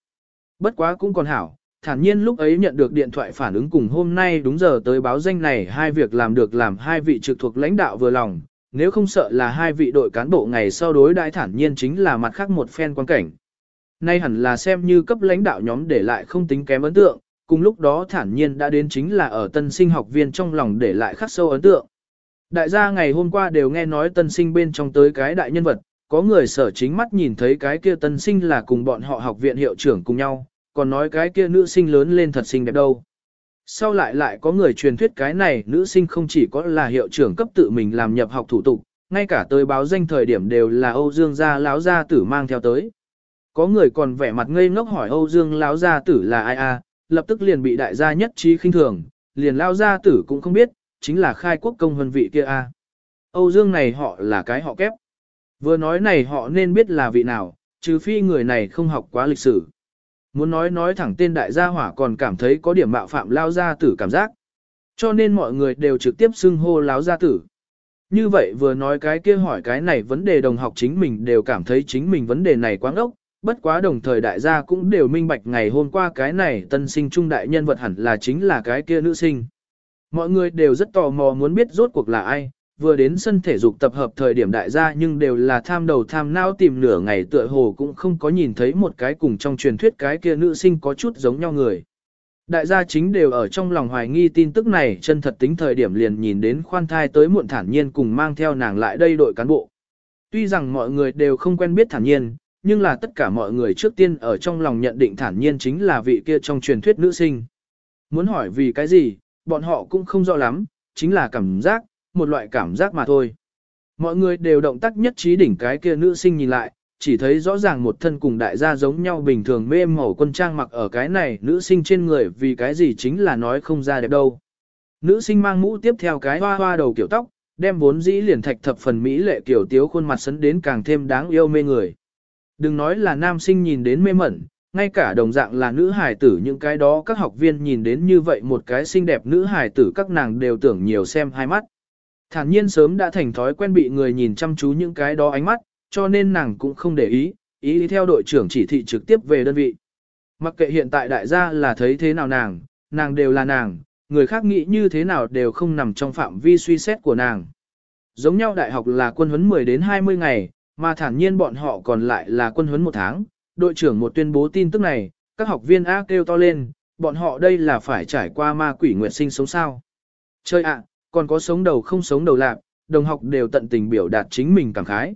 Bất quá cũng còn hảo, thản nhiên lúc ấy nhận được điện thoại phản ứng cùng hôm nay đúng giờ tới báo danh này hai việc làm được làm hai vị trực thuộc lãnh đạo vừa lòng, nếu không sợ là hai vị đội cán bộ ngày sau đối đại thản nhiên chính là mặt khác một phen quan cảnh. Nay hẳn là xem như cấp lãnh đạo nhóm để lại không tính kém ấn tượng, cùng lúc đó thản nhiên đã đến chính là ở tân sinh học viên trong lòng để lại khắc sâu ấn tượng. Đại gia ngày hôm qua đều nghe nói tân sinh bên trong tới cái đại nhân vật, có người sở chính mắt nhìn thấy cái kia tân sinh là cùng bọn họ học viện hiệu trưởng cùng nhau, còn nói cái kia nữ sinh lớn lên thật xinh đẹp đâu. Sau lại lại có người truyền thuyết cái này nữ sinh không chỉ có là hiệu trưởng cấp tự mình làm nhập học thủ tục, ngay cả tới báo danh thời điểm đều là Âu Dương gia láo gia tử mang theo tới. Có người còn vẻ mặt ngây ngốc hỏi Âu Dương Lão gia tử là ai a, lập tức liền bị đại gia nhất trí khinh thường, liền Lão gia tử cũng không biết, chính là khai quốc công hân vị kia a. Âu Dương này họ là cái họ kép. Vừa nói này họ nên biết là vị nào, trừ phi người này không học quá lịch sử. Muốn nói nói thẳng tên đại gia hỏa còn cảm thấy có điểm mạo phạm lao gia tử cảm giác. Cho nên mọi người đều trực tiếp xưng hô láo gia tử. Như vậy vừa nói cái kia hỏi cái này vấn đề đồng học chính mình đều cảm thấy chính mình vấn đề này quá ngốc, bất quá đồng thời đại gia cũng đều minh bạch ngày hôm qua cái này tân sinh trung đại nhân vật hẳn là chính là cái kia nữ sinh. Mọi người đều rất tò mò muốn biết rốt cuộc là ai, vừa đến sân thể dục tập hợp thời điểm đại gia nhưng đều là tham đầu tham não tìm nửa ngày tựa hồ cũng không có nhìn thấy một cái cùng trong truyền thuyết cái kia nữ sinh có chút giống nhau người. Đại gia chính đều ở trong lòng hoài nghi tin tức này chân thật tính thời điểm liền nhìn đến khoan thai tới muộn thản nhiên cùng mang theo nàng lại đây đội cán bộ. Tuy rằng mọi người đều không quen biết thản nhiên, nhưng là tất cả mọi người trước tiên ở trong lòng nhận định thản nhiên chính là vị kia trong truyền thuyết nữ sinh. Muốn hỏi vì cái gì, bọn họ cũng không rõ lắm, chính là cảm giác, một loại cảm giác mà thôi. Mọi người đều động tác nhất trí đỉnh cái kia nữ sinh nhìn lại, chỉ thấy rõ ràng một thân cùng đại gia giống nhau bình thường mê màu quân trang mặc ở cái này nữ sinh trên người vì cái gì chính là nói không ra đẹp đâu. Nữ sinh mang mũ tiếp theo cái hoa hoa đầu kiểu tóc, đem vốn dĩ liền thạch thập phần mỹ lệ kiểu tiếu khuôn mặt sấn đến càng thêm đáng yêu mê người. Đừng nói là nam sinh nhìn đến mê mẩn, ngay cả đồng dạng là nữ hài tử những cái đó các học viên nhìn đến như vậy một cái xinh đẹp nữ hài tử các nàng đều tưởng nhiều xem hai mắt. Thản nhiên sớm đã thành thói quen bị người nhìn chăm chú những cái đó ánh mắt, cho nên nàng cũng không để ý, ý đi theo đội trưởng chỉ thị trực tiếp về đơn vị. Mặc kệ hiện tại đại gia là thấy thế nào nàng, nàng đều là nàng, người khác nghĩ như thế nào đều không nằm trong phạm vi suy xét của nàng. Giống nhau đại học là quân huấn 10 đến 20 ngày, mà thản nhiên bọn họ còn lại là quân huấn một tháng. Đội trưởng một tuyên bố tin tức này, các học viên A kêu to lên, bọn họ đây là phải trải qua ma quỷ nguyệt sinh sống sao. Chơi ạ, còn có sống đầu không sống đầu lạc, đồng học đều tận tình biểu đạt chính mình cảm khái.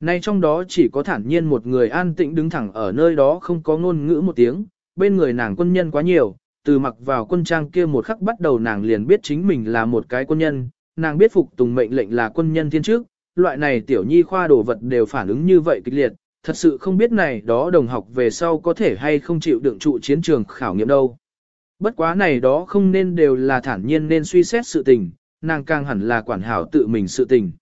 Nay trong đó chỉ có thản nhiên một người an tĩnh đứng thẳng ở nơi đó không có ngôn ngữ một tiếng, bên người nàng quân nhân quá nhiều, từ mặc vào quân trang kia một khắc bắt đầu nàng liền biết chính mình là một cái quân nhân, nàng biết phục tùng mệnh lệnh là quân nhân thiên trước, loại này tiểu nhi khoa đồ vật đều phản ứng như vậy kịch liệt, thật sự không biết này đó đồng học về sau có thể hay không chịu đựng trụ chiến trường khảo nghiệm đâu. Bất quá này đó không nên đều là thản nhiên nên suy xét sự tình, nàng càng hẳn là quản hảo tự mình sự tình.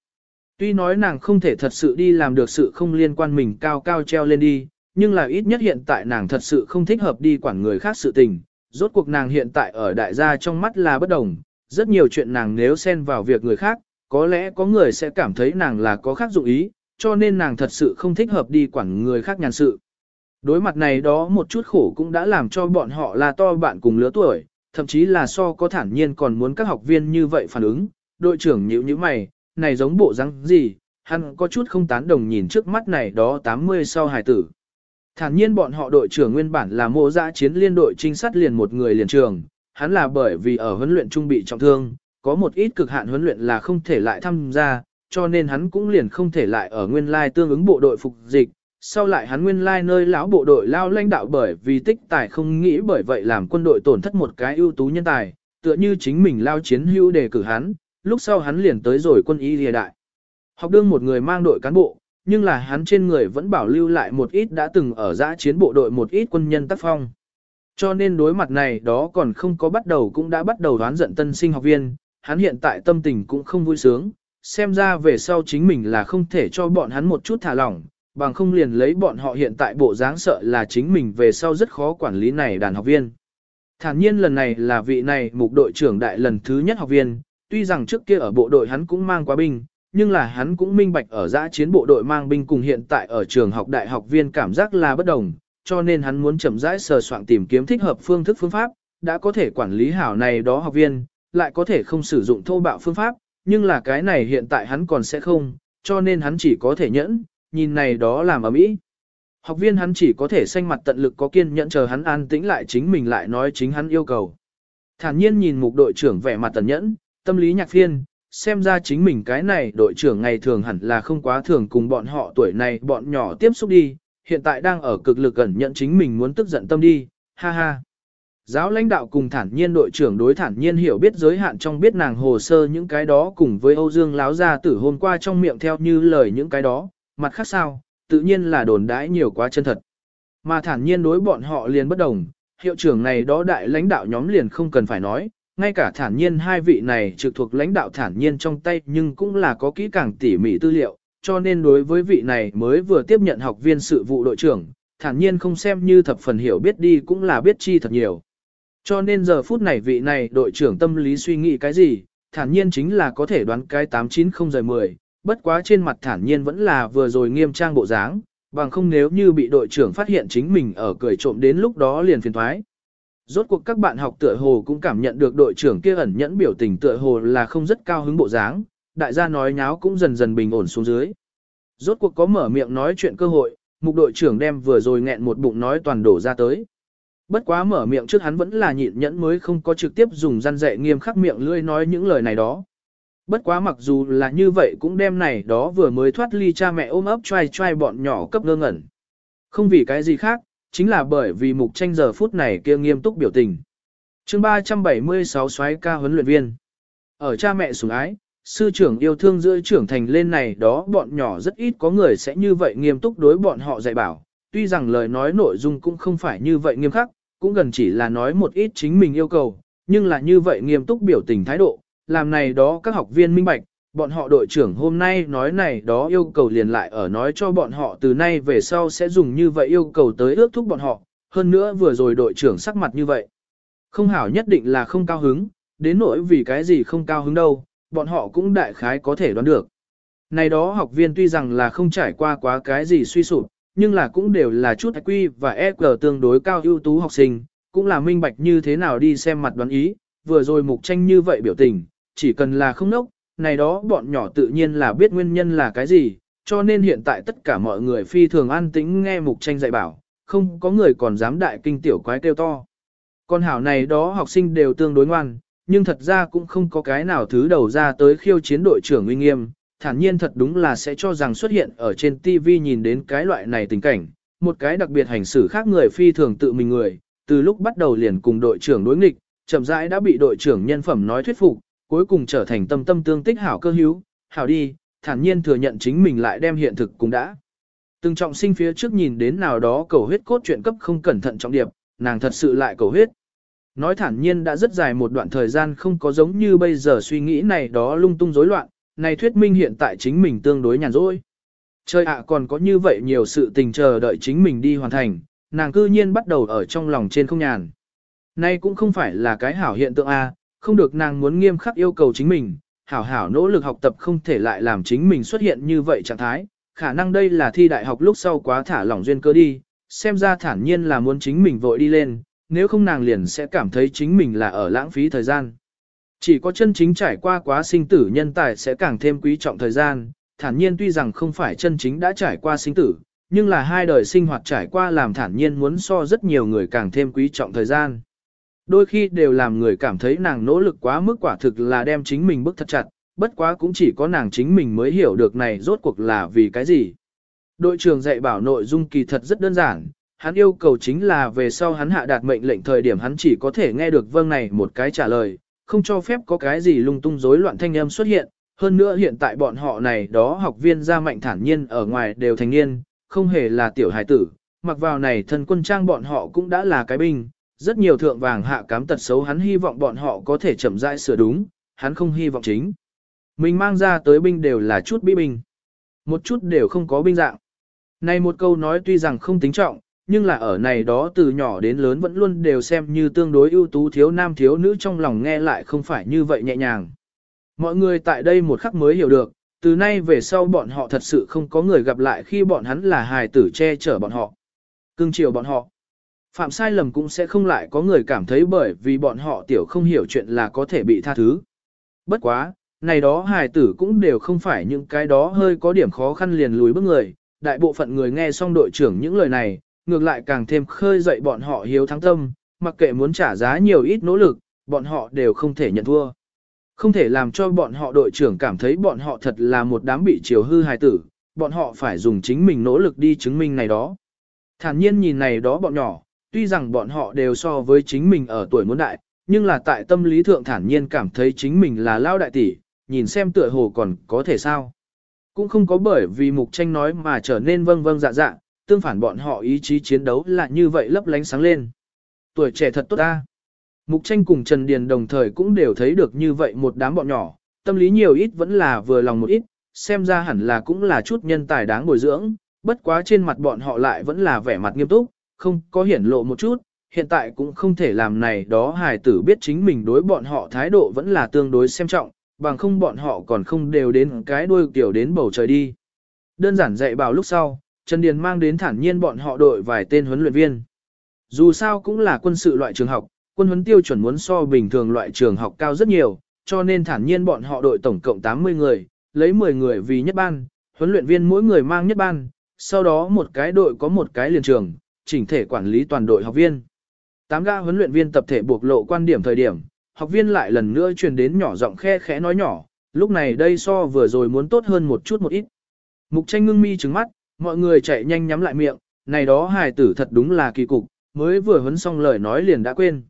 Tuy nói nàng không thể thật sự đi làm được sự không liên quan mình cao cao treo lên đi, nhưng là ít nhất hiện tại nàng thật sự không thích hợp đi quản người khác sự tình. Rốt cuộc nàng hiện tại ở đại gia trong mắt là bất đồng, rất nhiều chuyện nàng nếu xen vào việc người khác, có lẽ có người sẽ cảm thấy nàng là có khác dụng ý, cho nên nàng thật sự không thích hợp đi quản người khác nhàn sự. Đối mặt này đó một chút khổ cũng đã làm cho bọn họ là to bạn cùng lứa tuổi, thậm chí là so có thản nhiên còn muốn các học viên như vậy phản ứng, đội trưởng nhíu như mày, này giống bộ răng gì, hắn có chút không tán đồng nhìn trước mắt này đó 80 sau hài tử. Thản nhiên bọn họ đội trưởng nguyên bản là mô giã chiến liên đội trinh sát liền một người liền trường, hắn là bởi vì ở huấn luyện trung bị trọng thương, có một ít cực hạn huấn luyện là không thể lại tham gia, cho nên hắn cũng liền không thể lại ở nguyên lai tương ứng bộ đội phục dịch. Sau lại hắn nguyên lai nơi lão bộ đội lao lãnh đạo bởi vì tích tài không nghĩ bởi vậy làm quân đội tổn thất một cái ưu tú nhân tài, tựa như chính mình lao chiến hữu đề cử hắn, lúc sau hắn liền tới rồi quân y lìa đại. Học đương một người mang đội cán bộ, nhưng là hắn trên người vẫn bảo lưu lại một ít đã từng ở giã chiến bộ đội một ít quân nhân tác phong. Cho nên đối mặt này đó còn không có bắt đầu cũng đã bắt đầu đoán giận tân sinh học viên, hắn hiện tại tâm tình cũng không vui sướng, xem ra về sau chính mình là không thể cho bọn hắn một chút thả lỏng, bằng không liền lấy bọn họ hiện tại bộ dáng sợ là chính mình về sau rất khó quản lý này đàn học viên. Thản nhiên lần này là vị này mục đội trưởng đại lần thứ nhất học viên, tuy rằng trước kia ở bộ đội hắn cũng mang quá binh, nhưng là hắn cũng minh bạch ở giã chiến bộ đội mang binh cùng hiện tại ở trường học đại học viên cảm giác là bất đồng, cho nên hắn muốn chậm rãi sờ soạn tìm kiếm thích hợp phương thức phương pháp, đã có thể quản lý hảo này đó học viên, lại có thể không sử dụng thô bạo phương pháp, nhưng là cái này hiện tại hắn còn sẽ không, cho nên hắn chỉ có thể nhẫn, nhìn này đó làm ở mỹ. Học viên hắn chỉ có thể xanh mặt tận lực có kiên nhẫn chờ hắn an tĩnh lại chính mình lại nói chính hắn yêu cầu. Thản nhiên nhìn mục đội trưởng vẻ mặt tận nhẫn, tâm lý nhạc phiên, xem ra chính mình cái này đội trưởng ngày thường hẳn là không quá thường cùng bọn họ tuổi này bọn nhỏ tiếp xúc đi, hiện tại đang ở cực lực gần nhận chính mình muốn tức giận tâm đi, ha ha. Giáo lãnh đạo cùng thản nhiên đội trưởng đối thản nhiên hiểu biết giới hạn trong biết nàng hồ sơ những cái đó cùng với Âu Dương láo ra tử hôm qua trong miệng theo như lời những cái đó, mặt khác sao, tự nhiên là đồn đãi nhiều quá chân thật. Mà thản nhiên đối bọn họ liền bất đồng, hiệu trưởng này đó đại lãnh đạo nhóm liền không cần phải nói, ngay cả thản nhiên hai vị này trực thuộc lãnh đạo thản nhiên trong tay nhưng cũng là có kỹ càng tỉ mỉ tư liệu, cho nên đối với vị này mới vừa tiếp nhận học viên sự vụ đội trưởng, thản nhiên không xem như thập phần hiểu biết đi cũng là biết chi thật nhiều. Cho nên giờ phút này vị này đội trưởng tâm lý suy nghĩ cái gì, thản nhiên chính là có thể đoán cái 890 giờ 10, bất quá trên mặt thản nhiên vẫn là vừa rồi nghiêm trang bộ dáng, bằng không nếu như bị đội trưởng phát hiện chính mình ở cười trộm đến lúc đó liền phiền thoái. Rốt cuộc các bạn học tựa hồ cũng cảm nhận được đội trưởng kia ẩn nhẫn biểu tình tựa hồ là không rất cao hứng bộ dáng, đại gia nói nháo cũng dần dần bình ổn xuống dưới. Rốt cuộc có mở miệng nói chuyện cơ hội, mục đội trưởng đem vừa rồi nghẹn một bụng nói toàn đổ ra tới. Bất quá mở miệng trước hắn vẫn là nhịn nhẫn mới không có trực tiếp dùng răn dạy nghiêm khắc miệng lưỡi nói những lời này đó. Bất quá mặc dù là như vậy cũng đem này đó vừa mới thoát ly cha mẹ ôm ấp trai trai bọn nhỏ cấp ngơ ngẩn. Không vì cái gì khác, chính là bởi vì mục tranh giờ phút này kia nghiêm túc biểu tình. chương 376 xoáy ca huấn luyện viên. Ở cha mẹ sủng ái, sư trưởng yêu thương giữa trưởng thành lên này đó bọn nhỏ rất ít có người sẽ như vậy nghiêm túc đối bọn họ dạy bảo. Tuy rằng lời nói nội dung cũng không phải như vậy nghiêm khắc, cũng gần chỉ là nói một ít chính mình yêu cầu, nhưng là như vậy nghiêm túc biểu tình thái độ, làm này đó các học viên minh bạch, bọn họ đội trưởng hôm nay nói này đó yêu cầu liền lại ở nói cho bọn họ từ nay về sau sẽ dùng như vậy yêu cầu tới ước thúc bọn họ, hơn nữa vừa rồi đội trưởng sắc mặt như vậy. Không hảo nhất định là không cao hứng, đến nỗi vì cái gì không cao hứng đâu, bọn họ cũng đại khái có thể đoán được. Này đó học viên tuy rằng là không trải qua quá cái gì suy sụp, nhưng là cũng đều là chút quy và EQ tương đối cao ưu tú học sinh, cũng là minh bạch như thế nào đi xem mặt đoán ý, vừa rồi mục tranh như vậy biểu tình, chỉ cần là không nốc, này đó bọn nhỏ tự nhiên là biết nguyên nhân là cái gì, cho nên hiện tại tất cả mọi người phi thường an tĩnh nghe mục tranh dạy bảo, không có người còn dám đại kinh tiểu quái kêu to. Con hảo này đó học sinh đều tương đối ngoan, nhưng thật ra cũng không có cái nào thứ đầu ra tới khiêu chiến đội trưởng uy nghiêm, thản nhiên thật đúng là sẽ cho rằng xuất hiện ở trên TV nhìn đến cái loại này tình cảnh, một cái đặc biệt hành xử khác người phi thường tự mình người, từ lúc bắt đầu liền cùng đội trưởng đối nghịch, chậm rãi đã bị đội trưởng nhân phẩm nói thuyết phục, cuối cùng trở thành tâm tâm tương tích hảo cơ hữu, hảo đi, thản nhiên thừa nhận chính mình lại đem hiện thực cũng đã. Từng trọng sinh phía trước nhìn đến nào đó cầu huyết cốt chuyện cấp không cẩn thận trọng điệp, nàng thật sự lại cầu huyết. Nói thản nhiên đã rất dài một đoạn thời gian không có giống như bây giờ suy nghĩ này đó lung tung rối loạn, này thuyết minh hiện tại chính mình tương đối nhàn rỗi. Trời ạ còn có như vậy nhiều sự tình chờ đợi chính mình đi hoàn thành, nàng cư nhiên bắt đầu ở trong lòng trên không nhàn. Nay cũng không phải là cái hảo hiện tượng A, không được nàng muốn nghiêm khắc yêu cầu chính mình, hảo hảo nỗ lực học tập không thể lại làm chính mình xuất hiện như vậy trạng thái, khả năng đây là thi đại học lúc sau quá thả lỏng duyên cơ đi, xem ra thản nhiên là muốn chính mình vội đi lên, nếu không nàng liền sẽ cảm thấy chính mình là ở lãng phí thời gian. Chỉ có chân chính trải qua quá sinh tử nhân tài sẽ càng thêm quý trọng thời gian, thản nhiên tuy rằng không phải chân chính đã trải qua sinh tử, nhưng là hai đời sinh hoạt trải qua làm thản nhiên muốn so rất nhiều người càng thêm quý trọng thời gian. Đôi khi đều làm người cảm thấy nàng nỗ lực quá mức quả thực là đem chính mình bức thật chặt, bất quá cũng chỉ có nàng chính mình mới hiểu được này rốt cuộc là vì cái gì. Đội trưởng dạy bảo nội dung kỳ thật rất đơn giản, hắn yêu cầu chính là về sau hắn hạ đạt mệnh lệnh thời điểm hắn chỉ có thể nghe được vâng này một cái trả lời, không cho phép có cái gì lung tung rối loạn thanh âm xuất hiện, Hơn nữa hiện tại bọn họ này đó học viên ra mạnh thản nhiên ở ngoài đều thành niên, không hề là tiểu hài tử, mặc vào này thân quân trang bọn họ cũng đã là cái binh, rất nhiều thượng vàng hạ cám tật xấu hắn hy vọng bọn họ có thể chậm rãi sửa đúng, hắn không hy vọng chính. Mình mang ra tới binh đều là chút bí binh, một chút đều không có binh dạng. Này một câu nói tuy rằng không tính trọng, nhưng là ở này đó từ nhỏ đến lớn vẫn luôn đều xem như tương đối ưu tú thiếu nam thiếu nữ trong lòng nghe lại không phải như vậy nhẹ nhàng. Mọi người tại đây một khắc mới hiểu được, từ nay về sau bọn họ thật sự không có người gặp lại khi bọn hắn là hài tử che chở bọn họ. Cưng chiều bọn họ. Phạm sai lầm cũng sẽ không lại có người cảm thấy bởi vì bọn họ tiểu không hiểu chuyện là có thể bị tha thứ. Bất quá, này đó hài tử cũng đều không phải những cái đó hơi có điểm khó khăn liền lùi bước người. Đại bộ phận người nghe xong đội trưởng những lời này, ngược lại càng thêm khơi dậy bọn họ hiếu thắng tâm, mặc kệ muốn trả giá nhiều ít nỗ lực, bọn họ đều không thể nhận thua. Không thể làm cho bọn họ đội trưởng cảm thấy bọn họ thật là một đám bị chiều hư hài tử, bọn họ phải dùng chính mình nỗ lực đi chứng minh này đó. Thản nhiên nhìn này đó bọn nhỏ, tuy rằng bọn họ đều so với chính mình ở tuổi muốn đại, nhưng là tại tâm lý thượng thản nhiên cảm thấy chính mình là lao đại tỷ, nhìn xem tựa hồ còn có thể sao. Cũng không có bởi vì mục tranh nói mà trở nên vâng vâng dạ dạ, tương phản bọn họ ý chí chiến đấu là như vậy lấp lánh sáng lên. Tuổi trẻ thật tốt ta. Mục tranh cùng Trần Điền đồng thời cũng đều thấy được như vậy một đám bọn nhỏ, tâm lý nhiều ít vẫn là vừa lòng một ít, xem ra hẳn là cũng là chút nhân tài đáng bồi dưỡng, bất quá trên mặt bọn họ lại vẫn là vẻ mặt nghiêm túc, không có hiển lộ một chút, hiện tại cũng không thể làm này đó hài tử biết chính mình đối bọn họ thái độ vẫn là tương đối xem trọng, bằng không bọn họ còn không đều đến cái đuôi tiểu đến bầu trời đi. Đơn giản dạy bảo lúc sau, Trần Điền mang đến thản nhiên bọn họ đội vài tên huấn luyện viên. Dù sao cũng là quân sự loại trường học, quân huấn tiêu chuẩn muốn so bình thường loại trường học cao rất nhiều, cho nên thản nhiên bọn họ đội tổng cộng 80 người, lấy 10 người vì nhất ban, huấn luyện viên mỗi người mang nhất ban, sau đó một cái đội có một cái liền trường, chỉnh thể quản lý toàn đội học viên. Tám ga huấn luyện viên tập thể buộc lộ quan điểm thời điểm, học viên lại lần nữa truyền đến nhỏ giọng khe khẽ nói nhỏ, lúc này đây so vừa rồi muốn tốt hơn một chút một ít. Mục tranh ngưng mi trừng mắt, mọi người chạy nhanh nhắm lại miệng, này đó hài tử thật đúng là kỳ cục, mới vừa huấn xong lời nói liền đã quên.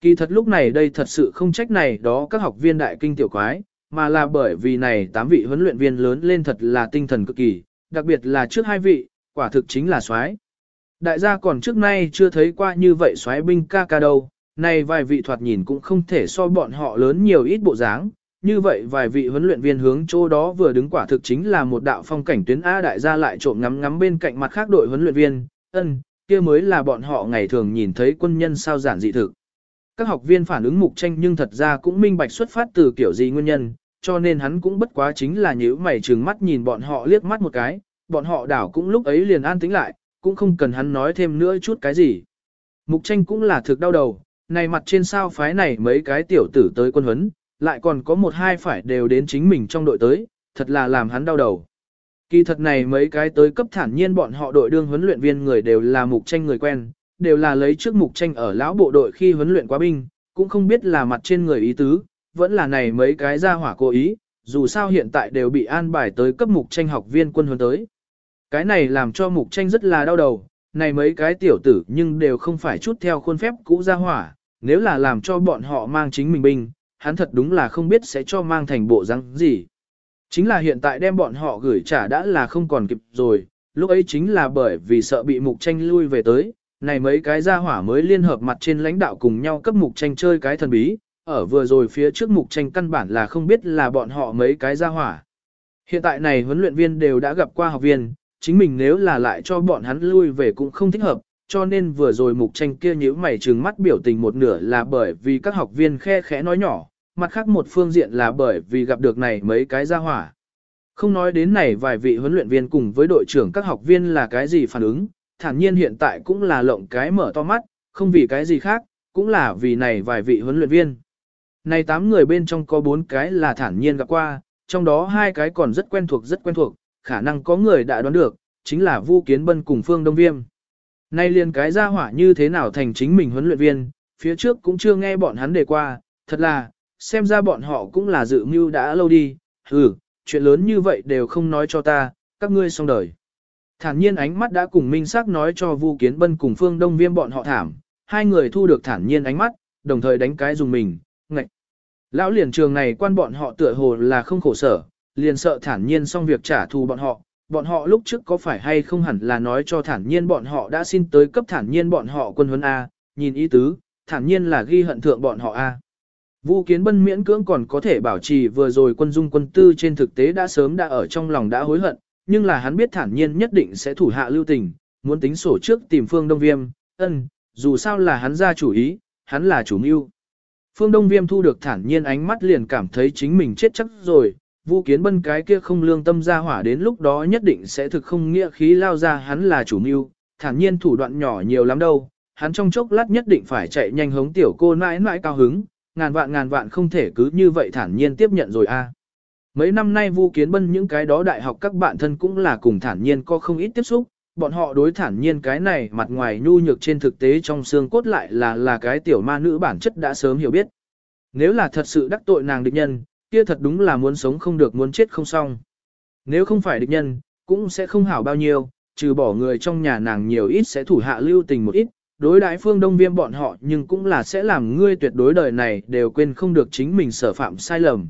Kỳ thật lúc này đây thật sự không trách này đó các học viên đại kinh tiểu quái, mà là bởi vì này tám vị huấn luyện viên lớn lên thật là tinh thần cực kỳ, đặc biệt là trước hai vị, quả thực chính là soái. Đại gia còn trước nay chưa thấy qua như vậy soái binh ca ca đâu, này vài vị thoạt nhìn cũng không thể so bọn họ lớn nhiều ít bộ dáng, như vậy vài vị huấn luyện viên hướng chỗ đó vừa đứng quả thực chính là một đạo phong cảnh tuyến A đại gia lại trộm ngắm ngắm bên cạnh mặt khác đội huấn luyện viên, ân, kia mới là bọn họ ngày thường nhìn thấy quân nhân sao giản dị thực. Các học viên phản ứng mục tranh nhưng thật ra cũng minh bạch xuất phát từ kiểu gì nguyên nhân, cho nên hắn cũng bất quá chính là nhíu mày trừng mắt nhìn bọn họ liếc mắt một cái, bọn họ đảo cũng lúc ấy liền an tĩnh lại, cũng không cần hắn nói thêm nữa chút cái gì. Mục tranh cũng là thực đau đầu, này mặt trên sao phái này mấy cái tiểu tử tới quân huấn, lại còn có một hai phải đều đến chính mình trong đội tới, thật là làm hắn đau đầu. Kỳ thật này mấy cái tới cấp thản nhiên bọn họ đội đương huấn luyện viên người đều là mục tranh người quen, đều là lấy trước mục tranh ở lão bộ đội khi huấn luyện quá binh, cũng không biết là mặt trên người ý tứ, vẫn là này mấy cái ra hỏa cố ý, dù sao hiện tại đều bị an bài tới cấp mục tranh học viên quân huấn tới. Cái này làm cho mục tranh rất là đau đầu, này mấy cái tiểu tử nhưng đều không phải chút theo khuôn phép cũ ra hỏa, nếu là làm cho bọn họ mang chính mình binh, hắn thật đúng là không biết sẽ cho mang thành bộ răng gì. Chính là hiện tại đem bọn họ gửi trả đã là không còn kịp rồi, lúc ấy chính là bởi vì sợ bị mục tranh lui về tới, này mấy cái gia hỏa mới liên hợp mặt trên lãnh đạo cùng nhau cấp mục tranh chơi cái thần bí, ở vừa rồi phía trước mục tranh căn bản là không biết là bọn họ mấy cái gia hỏa. Hiện tại này huấn luyện viên đều đã gặp qua học viên, chính mình nếu là lại cho bọn hắn lui về cũng không thích hợp, cho nên vừa rồi mục tranh kia nhíu mày trừng mắt biểu tình một nửa là bởi vì các học viên khe khẽ nói nhỏ, mặt khác một phương diện là bởi vì gặp được này mấy cái gia hỏa. Không nói đến này vài vị huấn luyện viên cùng với đội trưởng các học viên là cái gì phản ứng, thản nhiên hiện tại cũng là lộng cái mở to mắt, không vì cái gì khác, cũng là vì này vài vị huấn luyện viên. Này tám người bên trong có bốn cái là thản nhiên gặp qua, trong đó hai cái còn rất quen thuộc rất quen thuộc, khả năng có người đã đoán được, chính là Vu Kiến Bân cùng Phương Đông Viêm. Nay liền cái ra hỏa như thế nào thành chính mình huấn luyện viên, phía trước cũng chưa nghe bọn hắn đề qua, thật là, xem ra bọn họ cũng là dự mưu đã lâu đi, ừ, chuyện lớn như vậy đều không nói cho ta, các ngươi xong đời. Thản nhiên ánh mắt đã cùng minh xác nói cho Vu Kiến Bân cùng Phương Đông Viêm bọn họ thảm, hai người thu được thản nhiên ánh mắt, đồng thời đánh cái dùng mình, ngạch. Lão liền trường này quan bọn họ tựa hồ là không khổ sở, liền sợ thản nhiên xong việc trả thù bọn họ. Bọn họ lúc trước có phải hay không hẳn là nói cho thản nhiên bọn họ đã xin tới cấp thản nhiên bọn họ quân huấn A, nhìn ý tứ, thản nhiên là ghi hận thượng bọn họ A. Vu Kiến Bân miễn cưỡng còn có thể bảo trì vừa rồi quân dung quân tư trên thực tế đã sớm đã ở trong lòng đã hối hận, nhưng là hắn biết thản nhiên nhất định sẽ thủ hạ lưu tình, muốn tính sổ trước tìm Phương Đông Viêm, ân, dù sao là hắn ra chủ ý, hắn là chủ mưu. Phương Đông Viêm thu được thản nhiên ánh mắt liền cảm thấy chính mình chết chắc rồi, Vu Kiến Bân cái kia không lương tâm ra hỏa đến lúc đó nhất định sẽ thực không nghĩa khí lao ra hắn là chủ mưu, thản nhiên thủ đoạn nhỏ nhiều lắm đâu, hắn trong chốc lát nhất định phải chạy nhanh hống tiểu cô mãi mãi cao hứng, ngàn vạn ngàn vạn không thể cứ như vậy thản nhiên tiếp nhận rồi a. Mấy năm nay Vu Kiến Bân những cái đó đại học các bạn thân cũng là cùng thản nhiên có không ít tiếp xúc, bọn họ đối thản nhiên cái này mặt ngoài nhu nhược trên thực tế trong xương cốt lại là là cái tiểu ma nữ bản chất đã sớm hiểu biết. Nếu là thật sự đắc tội nàng địch nhân, kia thật đúng là muốn sống không được muốn chết không xong. Nếu không phải địch nhân, cũng sẽ không hảo bao nhiêu, trừ bỏ người trong nhà nàng nhiều ít sẽ thủ hạ lưu tình một ít, đối đãi phương đông viêm bọn họ nhưng cũng là sẽ làm ngươi tuyệt đối đời này đều quên không được chính mình sở phạm sai lầm.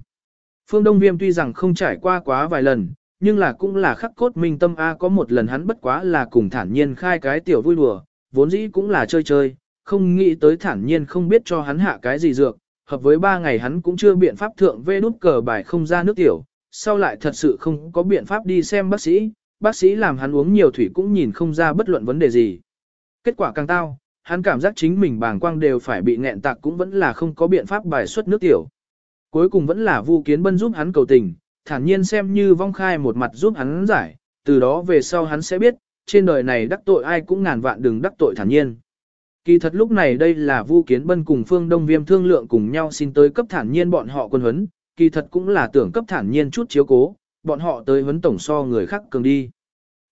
Phương Đông Viêm tuy rằng không trải qua quá vài lần, nhưng là cũng là khắc cốt minh tâm A có một lần hắn bất quá là cùng thản nhiên khai cái tiểu vui đùa, vốn dĩ cũng là chơi chơi, không nghĩ tới thản nhiên không biết cho hắn hạ cái gì dược, hợp với ba ngày hắn cũng chưa biện pháp thượng vê đút cờ bài không ra nước tiểu, sau lại thật sự không có biện pháp đi xem bác sĩ, bác sĩ làm hắn uống nhiều thủy cũng nhìn không ra bất luận vấn đề gì. Kết quả càng tao, hắn cảm giác chính mình bàng quang đều phải bị nghẹn tạc cũng vẫn là không có biện pháp bài xuất nước tiểu. Cuối cùng vẫn là Vu Kiến Bân giúp hắn cầu tình, thản nhiên xem như vong khai một mặt giúp hắn giải, từ đó về sau hắn sẽ biết, trên đời này đắc tội ai cũng ngàn vạn đừng đắc tội thản nhiên. Kỳ thật lúc này đây là Vu Kiến Bân cùng Phương Đông Viêm thương lượng cùng nhau xin tới cấp thản nhiên bọn họ quân huấn, kỳ thật cũng là tưởng cấp thản nhiên chút chiếu cố, bọn họ tới huấn tổng so người khác cường đi.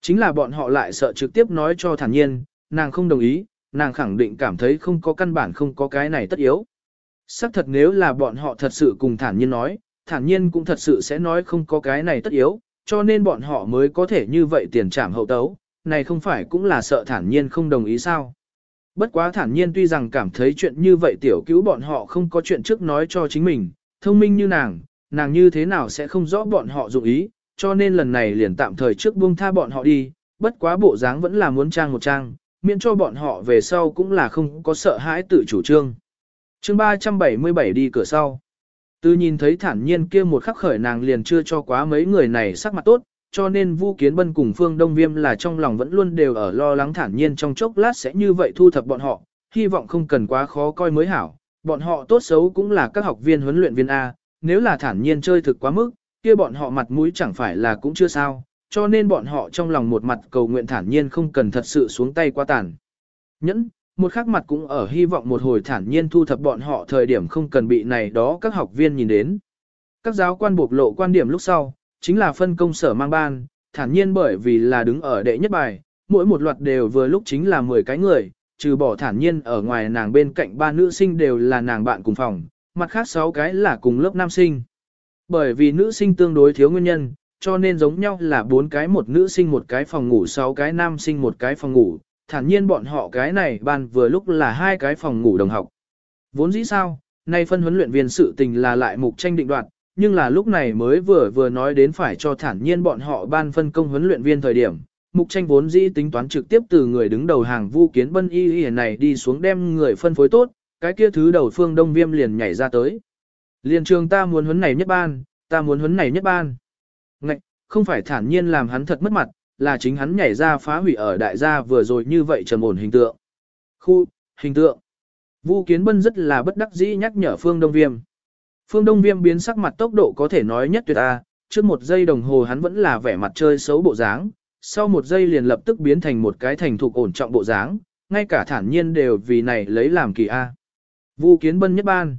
Chính là bọn họ lại sợ trực tiếp nói cho thản nhiên, nàng không đồng ý, nàng khẳng định cảm thấy không có căn bản không có cái này tất yếu. Sắc thật nếu là bọn họ thật sự cùng thản nhiên nói, thản nhiên cũng thật sự sẽ nói không có cái này tất yếu, cho nên bọn họ mới có thể như vậy tiền trảm hậu tấu, này không phải cũng là sợ thản nhiên không đồng ý sao. Bất quá thản nhiên tuy rằng cảm thấy chuyện như vậy tiểu cứu bọn họ không có chuyện trước nói cho chính mình, thông minh như nàng, nàng như thế nào sẽ không rõ bọn họ dụng ý, cho nên lần này liền tạm thời trước buông tha bọn họ đi, bất quá bộ dáng vẫn là muốn trang một trang, miễn cho bọn họ về sau cũng là không có sợ hãi tự chủ trương. chương 377 đi cửa sau. Từ nhìn thấy thản nhiên kia một khắc khởi nàng liền chưa cho quá mấy người này sắc mặt tốt, cho nên Vu Kiến Bân cùng Phương Đông Viêm là trong lòng vẫn luôn đều ở lo lắng thản nhiên trong chốc lát sẽ như vậy thu thập bọn họ, hy vọng không cần quá khó coi mới hảo. Bọn họ tốt xấu cũng là các học viên huấn luyện viên A, nếu là thản nhiên chơi thực quá mức, kia bọn họ mặt mũi chẳng phải là cũng chưa sao, cho nên bọn họ trong lòng một mặt cầu nguyện thản nhiên không cần thật sự xuống tay quá tàn. Nhẫn, một khác mặt cũng ở hy vọng một hồi thản nhiên thu thập bọn họ thời điểm không cần bị này đó các học viên nhìn đến. Các giáo quan bộc lộ quan điểm lúc sau, chính là phân công sở mang ban, thản nhiên bởi vì là đứng ở đệ nhất bài, mỗi một loạt đều vừa lúc chính là 10 cái người, trừ bỏ thản nhiên ở ngoài nàng bên cạnh ba nữ sinh đều là nàng bạn cùng phòng, mặt khác 6 cái là cùng lớp nam sinh. Bởi vì nữ sinh tương đối thiếu nguyên nhân, cho nên giống nhau là bốn cái một nữ sinh một cái phòng ngủ sáu cái nam sinh một cái phòng ngủ, thản nhiên bọn họ cái này ban vừa lúc là hai cái phòng ngủ đồng học. Vốn dĩ sao, nay phân huấn luyện viên sự tình là lại mục tranh định đoạt, nhưng là lúc này mới vừa vừa nói đến phải cho thản nhiên bọn họ ban phân công huấn luyện viên thời điểm. Mục tranh vốn dĩ tính toán trực tiếp từ người đứng đầu hàng vu kiến bân y y này đi xuống đem người phân phối tốt, cái kia thứ đầu phương đông viêm liền nhảy ra tới. Liền trường ta muốn huấn này nhất ban, ta muốn huấn này nhất ban. Ngạch, không phải thản nhiên làm hắn thật mất mặt, là chính hắn nhảy ra phá hủy ở đại gia vừa rồi như vậy trầm ổn hình tượng. Khu, hình tượng. Vu Kiến Bân rất là bất đắc dĩ nhắc nhở Phương Đông Viêm. Phương Đông Viêm biến sắc mặt tốc độ có thể nói nhất tuyệt a, trước một giây đồng hồ hắn vẫn là vẻ mặt chơi xấu bộ dáng, sau một giây liền lập tức biến thành một cái thành thục ổn trọng bộ dáng, ngay cả thản nhiên đều vì này lấy làm kỳ a. Vu Kiến Bân nhất ban,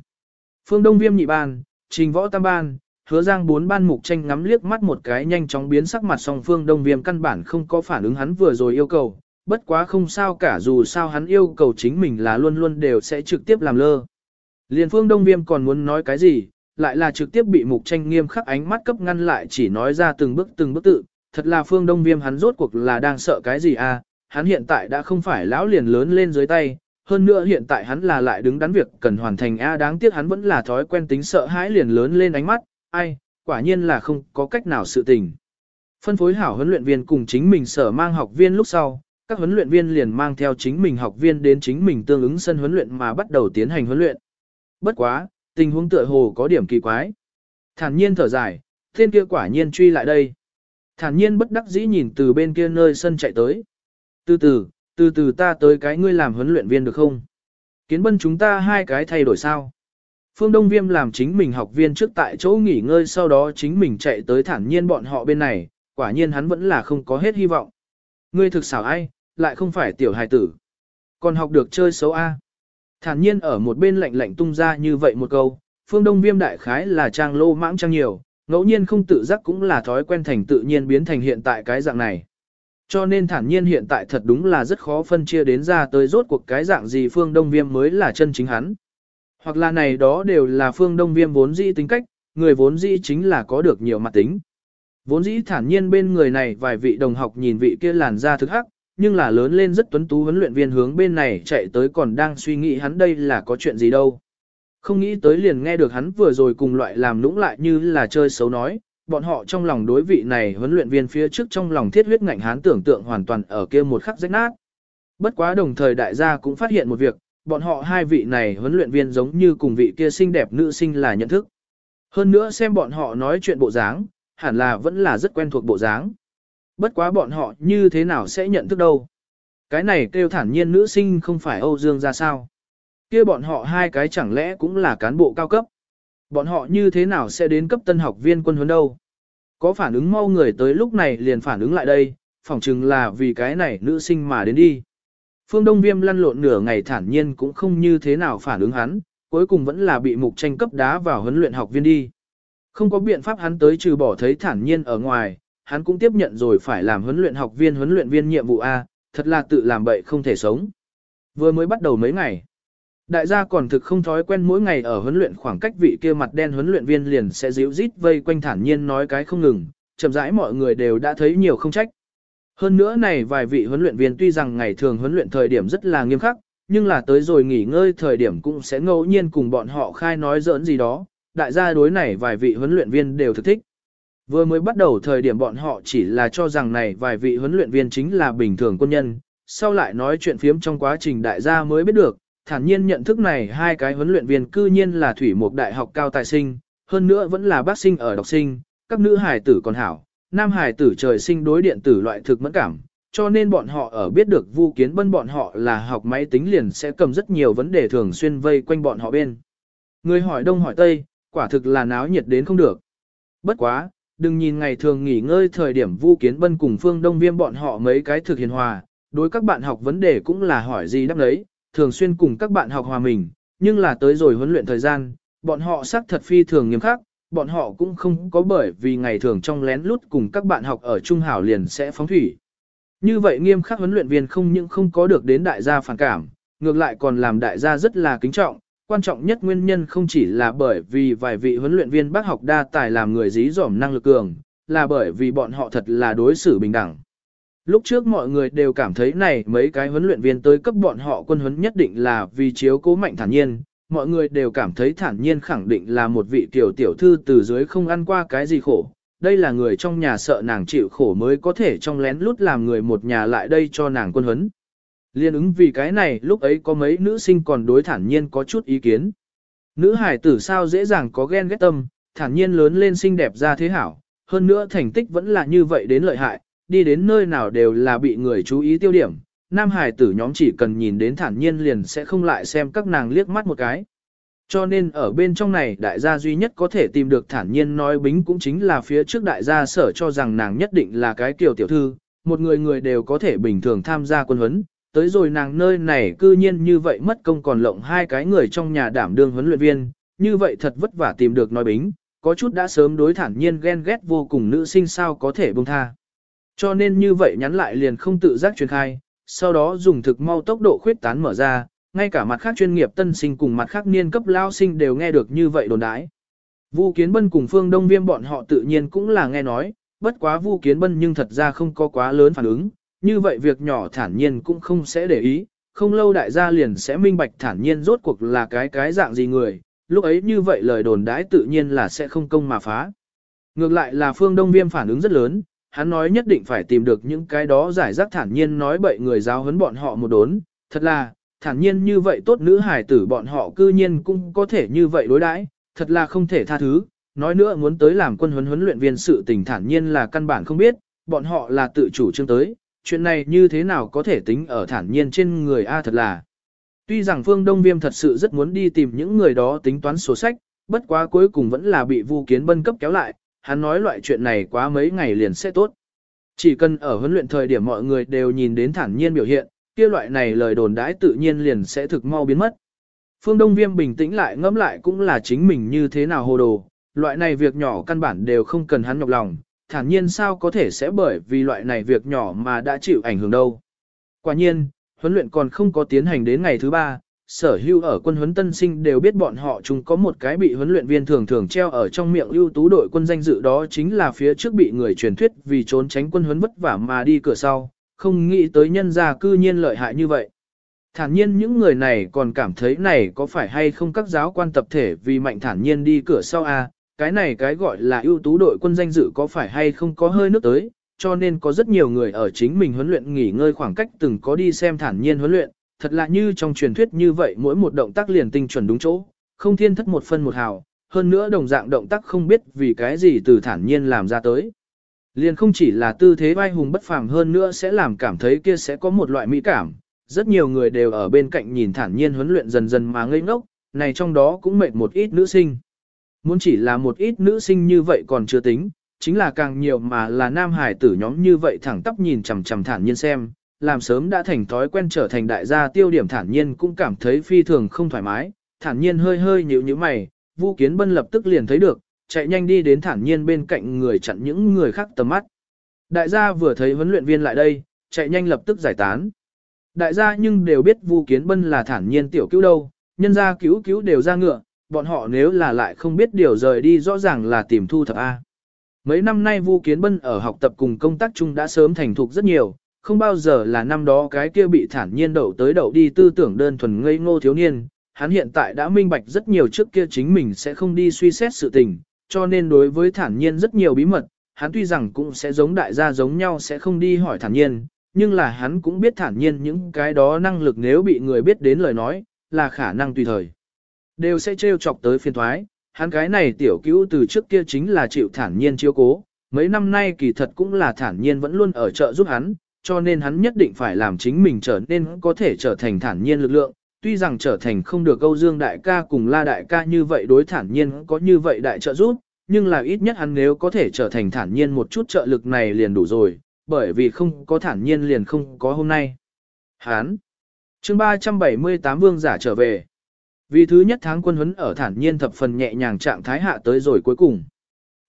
Phương Đông Viêm nhị ban, Trình Võ tam ban, hứa giang bốn ban mục tranh ngắm liếc mắt một cái nhanh chóng biến sắc mặt song phương đông viêm căn bản không có phản ứng hắn vừa rồi yêu cầu, bất quá không sao cả dù sao hắn yêu cầu chính mình là luôn luôn đều sẽ trực tiếp làm lơ. Liên phương đông viêm còn muốn nói cái gì, lại là trực tiếp bị mục tranh nghiêm khắc ánh mắt cấp ngăn lại chỉ nói ra từng bước từng bước tự, thật là phương đông viêm hắn rốt cuộc là đang sợ cái gì à, hắn hiện tại đã không phải lão liền lớn lên dưới tay, hơn nữa hiện tại hắn là lại đứng đắn việc cần hoàn thành A đáng tiếc hắn vẫn là thói quen tính sợ hãi liền lớn lên ánh mắt, ai, quả nhiên là không có cách nào sự tình. Phân phối hảo huấn luyện viên cùng chính mình sở mang học viên lúc sau, các huấn luyện viên liền mang theo chính mình học viên đến chính mình tương ứng sân huấn luyện mà bắt đầu tiến hành huấn luyện. Bất quá, tình huống tựa hồ có điểm kỳ quái. Thản nhiên thở dài, tên kia quả nhiên truy lại đây. Thản nhiên bất đắc dĩ nhìn từ bên kia nơi sân chạy tới. Từ từ, từ từ ta tới cái ngươi làm huấn luyện viên được không? Kiến bân chúng ta hai cái thay đổi sao? Phương Đông Viêm làm chính mình học viên trước tại chỗ nghỉ ngơi sau đó chính mình chạy tới thản nhiên bọn họ bên này, quả nhiên hắn vẫn là không có hết hy vọng. Ngươi thực xảo ai, lại không phải tiểu hài tử. Còn học được chơi xấu A. Thản nhiên ở một bên lạnh lạnh tung ra như vậy một câu, phương đông viêm đại khái là trang lô mãng trang nhiều, ngẫu nhiên không tự giác cũng là thói quen thành tự nhiên biến thành hiện tại cái dạng này. Cho nên thản nhiên hiện tại thật đúng là rất khó phân chia đến ra tới rốt cuộc cái dạng gì phương đông viêm mới là chân chính hắn. Hoặc là này đó đều là phương đông viêm vốn dĩ tính cách, người vốn dĩ chính là có được nhiều mặt tính. Vốn dĩ thản nhiên bên người này vài vị đồng học nhìn vị kia làn da thức hắc, nhưng là lớn lên rất tuấn tú huấn luyện viên hướng bên này chạy tới còn đang suy nghĩ hắn đây là có chuyện gì đâu. Không nghĩ tới liền nghe được hắn vừa rồi cùng loại làm lũng lại như là chơi xấu nói, bọn họ trong lòng đối vị này huấn luyện viên phía trước trong lòng thiết huyết ngạnh hán tưởng tượng hoàn toàn ở kia một khắc rách nát. Bất quá đồng thời đại gia cũng phát hiện một việc, bọn họ hai vị này huấn luyện viên giống như cùng vị kia xinh đẹp nữ sinh là nhận thức. Hơn nữa xem bọn họ nói chuyện bộ dáng, hẳn là vẫn là rất quen thuộc bộ dáng. Bất quá bọn họ như thế nào sẽ nhận thức đâu. Cái này kêu thản nhiên nữ sinh không phải Âu Dương ra sao. kia bọn họ hai cái chẳng lẽ cũng là cán bộ cao cấp. Bọn họ như thế nào sẽ đến cấp tân học viên quân huấn đâu. Có phản ứng mau người tới lúc này liền phản ứng lại đây, phỏng chừng là vì cái này nữ sinh mà đến đi. Phương Đông Viêm lăn lộn nửa ngày thản nhiên cũng không như thế nào phản ứng hắn, cuối cùng vẫn là bị mục tranh cấp đá vào huấn luyện học viên đi. Không có biện pháp hắn tới trừ bỏ thấy thản nhiên ở ngoài, hắn cũng tiếp nhận rồi phải làm huấn luyện học viên huấn luyện viên nhiệm vụ A, thật là tự làm bậy không thể sống. Vừa mới bắt đầu mấy ngày. Đại gia còn thực không thói quen mỗi ngày ở huấn luyện khoảng cách vị kia mặt đen huấn luyện viên liền sẽ díu rít vây quanh thản nhiên nói cái không ngừng, chậm rãi mọi người đều đã thấy nhiều không trách. Hơn nữa này vài vị huấn luyện viên tuy rằng ngày thường huấn luyện thời điểm rất là nghiêm khắc, nhưng là tới rồi nghỉ ngơi thời điểm cũng sẽ ngẫu nhiên cùng bọn họ khai nói giỡn gì đó, đại gia đối này vài vị huấn luyện viên đều thực thích. Vừa mới bắt đầu thời điểm bọn họ chỉ là cho rằng này vài vị huấn luyện viên chính là bình thường quân nhân, sau lại nói chuyện phiếm trong quá trình đại gia mới biết được, thản nhiên nhận thức này hai cái huấn luyện viên cư nhiên là thủy mục đại học cao tài sinh, hơn nữa vẫn là bác sinh ở đọc sinh, các nữ hài tử còn hảo, nam hài tử trời sinh đối điện tử loại thực mẫn cảm, cho nên bọn họ ở biết được Vu Kiến Bân bọn họ là học máy tính liền sẽ cầm rất nhiều vấn đề thường xuyên vây quanh bọn họ bên. Người hỏi đông hỏi tây, quả thực là náo nhiệt đến không được. Bất quá, đừng nhìn ngày thường nghỉ ngơi thời điểm Vu Kiến Bân cùng Phương Đông Viêm bọn họ mấy cái thực hiền hòa, đối các bạn học vấn đề cũng là hỏi gì đáp đấy, thường xuyên cùng các bạn học hòa mình, nhưng là tới rồi huấn luyện thời gian, bọn họ xác thật phi thường nghiêm khắc, bọn họ cũng không có bởi vì ngày thường trong lén lút cùng các bạn học ở Trung Hảo liền sẽ phóng thủy. Như vậy nghiêm khắc huấn luyện viên không những không có được đến đại gia phản cảm, ngược lại còn làm đại gia rất là kính trọng, quan trọng nhất nguyên nhân không chỉ là bởi vì vài vị huấn luyện viên bác học đa tài làm người dí dỏm năng lực cường, là bởi vì bọn họ thật là đối xử bình đẳng. Lúc trước mọi người đều cảm thấy này mấy cái huấn luyện viên tới cấp bọn họ quân huấn nhất định là vì chiếu cố mạnh thản nhiên, mọi người đều cảm thấy thản nhiên khẳng định là một vị tiểu tiểu thư từ dưới không ăn qua cái gì khổ. Đây là người trong nhà sợ nàng chịu khổ mới có thể trong lén lút làm người một nhà lại đây cho nàng quân huấn. Liên ứng vì cái này lúc ấy có mấy nữ sinh còn đối thản nhiên có chút ý kiến. Nữ hải tử sao dễ dàng có ghen ghét tâm, thản nhiên lớn lên xinh đẹp ra thế hảo, hơn nữa thành tích vẫn là như vậy đến lợi hại, đi đến nơi nào đều là bị người chú ý tiêu điểm. Nam hải tử nhóm chỉ cần nhìn đến thản nhiên liền sẽ không lại xem các nàng liếc mắt một cái. Cho nên ở bên trong này đại gia duy nhất có thể tìm được thản nhiên nói bính cũng chính là phía trước đại gia sở cho rằng nàng nhất định là cái kiểu tiểu thư, một người người đều có thể bình thường tham gia quân huấn, tới rồi nàng nơi này cư nhiên như vậy mất công còn lộng hai cái người trong nhà đảm đương huấn luyện viên, như vậy thật vất vả tìm được nói bính, có chút đã sớm đối thản nhiên ghen ghét vô cùng nữ sinh sao có thể buông tha. Cho nên như vậy nhắn lại liền không tự giác truyền khai, sau đó dùng thực mau tốc độ khuyết tán mở ra, ngay cả mặt khác chuyên nghiệp tân sinh cùng mặt khác niên cấp lao sinh đều nghe được như vậy đồn đãi. Vu Kiến Bân cùng Phương Đông Viêm bọn họ tự nhiên cũng là nghe nói, bất quá Vu Kiến Bân nhưng thật ra không có quá lớn phản ứng, như vậy việc nhỏ thản nhiên cũng không sẽ để ý, không lâu đại gia liền sẽ minh bạch thản nhiên rốt cuộc là cái cái dạng gì người, lúc ấy như vậy lời đồn đãi tự nhiên là sẽ không công mà phá. Ngược lại là phương đông viêm phản ứng rất lớn, hắn nói nhất định phải tìm được những cái đó giải rác thản nhiên nói bậy người giáo huấn bọn họ một đốn, thật là, thản nhiên như vậy tốt nữ hải tử bọn họ cư nhiên cũng có thể như vậy đối đãi, thật là không thể tha thứ, nói nữa muốn tới làm quân huấn huấn luyện viên sự tình thản nhiên là căn bản không biết, bọn họ là tự chủ trương tới, chuyện này như thế nào có thể tính ở thản nhiên trên người A thật là. Tuy rằng Phương Đông Viêm thật sự rất muốn đi tìm những người đó tính toán sổ sách, bất quá cuối cùng vẫn là bị Vu Kiến Bân cấp kéo lại, hắn nói loại chuyện này quá mấy ngày liền sẽ tốt. Chỉ cần ở huấn luyện thời điểm mọi người đều nhìn đến thản nhiên biểu hiện, kia loại này lời đồn đãi tự nhiên liền sẽ thực mau biến mất. Phương Đông Viêm bình tĩnh lại ngẫm lại cũng là chính mình như thế nào hồ đồ, loại này việc nhỏ căn bản đều không cần hắn nhọc lòng, thản nhiên sao có thể sẽ bởi vì loại này việc nhỏ mà đã chịu ảnh hưởng đâu. Quả nhiên, huấn luyện còn không có tiến hành đến ngày thứ ba, sở hưu ở quân huấn tân sinh đều biết bọn họ chúng có một cái bị huấn luyện viên thường thường treo ở trong miệng ưu tú đội quân danh dự đó chính là phía trước bị người truyền thuyết vì trốn tránh quân huấn vất vả mà đi cửa sau, không nghĩ tới nhân gia cư nhiên lợi hại như vậy. Thản nhiên những người này còn cảm thấy này có phải hay không các giáo quan tập thể vì mạnh thản nhiên đi cửa sau a à, cái này cái gọi là ưu tú đội quân danh dự có phải hay không có hơi nước tới, cho nên có rất nhiều người ở chính mình huấn luyện nghỉ ngơi khoảng cách từng có đi xem thản nhiên huấn luyện, thật là như trong truyền thuyết như vậy mỗi một động tác liền tinh chuẩn đúng chỗ, không thiên thất một phân một hào, hơn nữa đồng dạng động tác không biết vì cái gì từ thản nhiên làm ra tới. Liền không chỉ là tư thế vai hùng bất phàm hơn nữa sẽ làm cảm thấy kia sẽ có một loại mỹ cảm, rất nhiều người đều ở bên cạnh nhìn thản nhiên huấn luyện dần dần mà ngây ngốc, này trong đó cũng mệt một ít nữ sinh. Muốn chỉ là một ít nữ sinh như vậy còn chưa tính, chính là càng nhiều mà là nam hải tử nhóm như vậy thẳng tắp nhìn chằm chằm thản nhiên xem, làm sớm đã thành thói quen trở thành đại gia tiêu điểm thản nhiên cũng cảm thấy phi thường không thoải mái, thản nhiên hơi hơi nhíu nhíu mày, Vu Kiến Bân lập tức liền thấy được, chạy nhanh đi đến thản nhiên bên cạnh người chặn những người khác tầm mắt. Đại gia vừa thấy huấn luyện viên lại đây, chạy nhanh lập tức giải tán. Đại gia nhưng đều biết Vu Kiến Bân là thản nhiên tiểu cứu đâu, nhân gia cứu cứu đều ra ngựa, bọn họ nếu là lại không biết điều rời đi rõ ràng là tìm thu thập A. Mấy năm nay Vu Kiến Bân ở học tập cùng công tác chung đã sớm thành thục rất nhiều, không bao giờ là năm đó cái kia bị thản nhiên đậu tới đậu đi tư tưởng đơn thuần ngây ngô thiếu niên, hắn hiện tại đã minh bạch rất nhiều trước kia chính mình sẽ không đi suy xét sự tình, cho nên đối với thản nhiên rất nhiều bí mật, hắn tuy rằng cũng sẽ giống đại gia giống nhau sẽ không đi hỏi thản nhiên, nhưng là hắn cũng biết thản nhiên những cái đó năng lực nếu bị người biết đến lời nói, là khả năng tùy thời. Đều sẽ trêu chọc tới phiên thoái, hắn cái này tiểu cứu từ trước kia chính là chịu thản nhiên chiếu cố, mấy năm nay kỳ thật cũng là thản nhiên vẫn luôn ở trợ giúp hắn, cho nên hắn nhất định phải làm chính mình trở nên có thể trở thành thản nhiên lực lượng, tuy rằng trở thành không được Âu Dương đại ca cùng La đại ca như vậy đối thản nhiên có như vậy đại trợ giúp, nhưng là ít nhất hắn nếu có thể trở thành thản nhiên một chút trợ lực này liền đủ rồi, bởi vì không có thản nhiên liền không có hôm nay. Hán chương 378 vương giả trở về. Vì thứ nhất tháng quân huấn ở thản nhiên thập phần nhẹ nhàng trạng thái hạ tới rồi cuối cùng.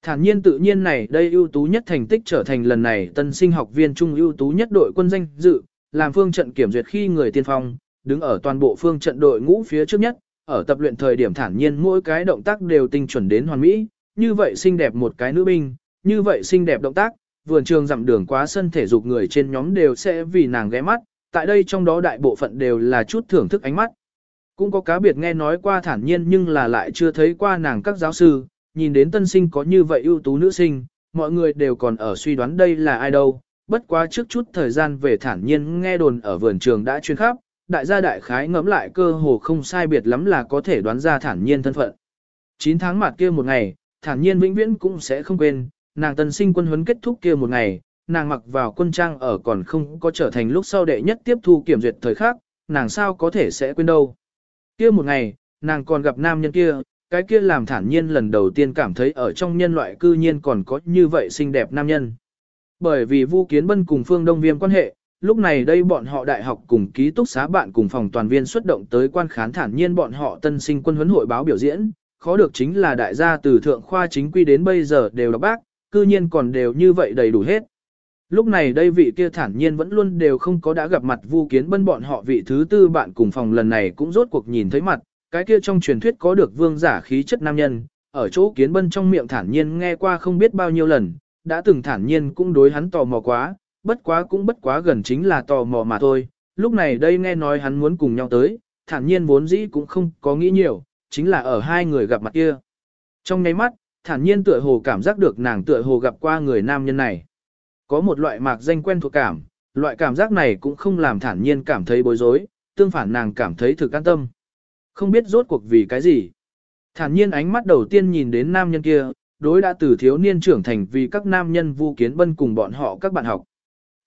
Thản nhiên tự nhiên này đây ưu tú nhất thành tích trở thành lần này tân sinh học viên trung ưu tú nhất đội quân danh dự, làm phương trận kiểm duyệt khi người tiên phong, đứng ở toàn bộ phương trận đội ngũ phía trước nhất, ở tập luyện thời điểm thản nhiên mỗi cái động tác đều tinh chuẩn đến hoàn mỹ, như vậy xinh đẹp một cái nữ binh, như vậy xinh đẹp động tác, vườn trường dặm đường quá sân thể dục người trên nhóm đều sẽ vì nàng ghé mắt, tại đây trong đó đại bộ phận đều là chút thưởng thức ánh mắt. Cũng có cá biệt nghe nói qua thản nhiên nhưng là lại chưa thấy qua nàng các giáo sư, nhìn đến tân sinh có như vậy ưu tú nữ sinh, mọi người đều còn ở suy đoán đây là ai đâu, bất quá trước chút thời gian về thản nhiên nghe đồn ở vườn trường đã chuyên khắp, đại gia đại khái ngẫm lại cơ hồ không sai biệt lắm là có thể đoán ra thản nhiên thân phận. 9 tháng mặt kia một ngày, thản nhiên vĩnh viễn cũng sẽ không quên, nàng tân sinh quân huấn kết thúc kia một ngày, nàng mặc vào quân trang ở còn không có trở thành lúc sau đệ nhất tiếp thu kiểm duyệt thời khác, nàng sao có thể sẽ quên đâu. Kia một ngày, nàng còn gặp nam nhân kia, cái kia làm thản nhiên lần đầu tiên cảm thấy ở trong nhân loại cư nhiên còn có như vậy xinh đẹp nam nhân. Bởi vì Vu Kiến Bân cùng Phương Đông Viêm quan hệ, lúc này đây bọn họ đại học cùng ký túc xá bạn cùng phòng toàn viên xuất động tới quan khán thản nhiên bọn họ tân sinh quân huấn hội báo biểu diễn, khó được chính là đại gia từ thượng khoa chính quy đến bây giờ đều là bác, cư nhiên còn đều như vậy đầy đủ hết. Lúc này đây vị kia thản nhiên vẫn luôn đều không có đã gặp mặt Vu Kiến Bân bọn họ vị thứ tư bạn cùng phòng lần này cũng rốt cuộc nhìn thấy mặt, cái kia trong truyền thuyết có được vương giả khí chất nam nhân, ở chỗ Kiến Bân trong miệng thản nhiên nghe qua không biết bao nhiêu lần, đã từng thản nhiên cũng đối hắn tò mò quá, bất quá cũng bất quá gần chính là tò mò mà thôi, lúc này đây nghe nói hắn muốn cùng nhau tới, thản nhiên vốn dĩ cũng không có nghĩ nhiều, chính là ở hai người gặp mặt kia. Trong nháy mắt, thản nhiên tựa hồ cảm giác được nàng tựa hồ gặp qua người nam nhân này. Có một loại mạc danh quen thuộc cảm, loại cảm giác này cũng không làm thản nhiên cảm thấy bối rối, tương phản nàng cảm thấy thực an tâm. Không biết rốt cuộc vì cái gì. Thản nhiên ánh mắt đầu tiên nhìn đến nam nhân kia, đối đã từ thiếu niên trưởng thành vì các nam nhân vu kiến bân cùng bọn họ các bạn học.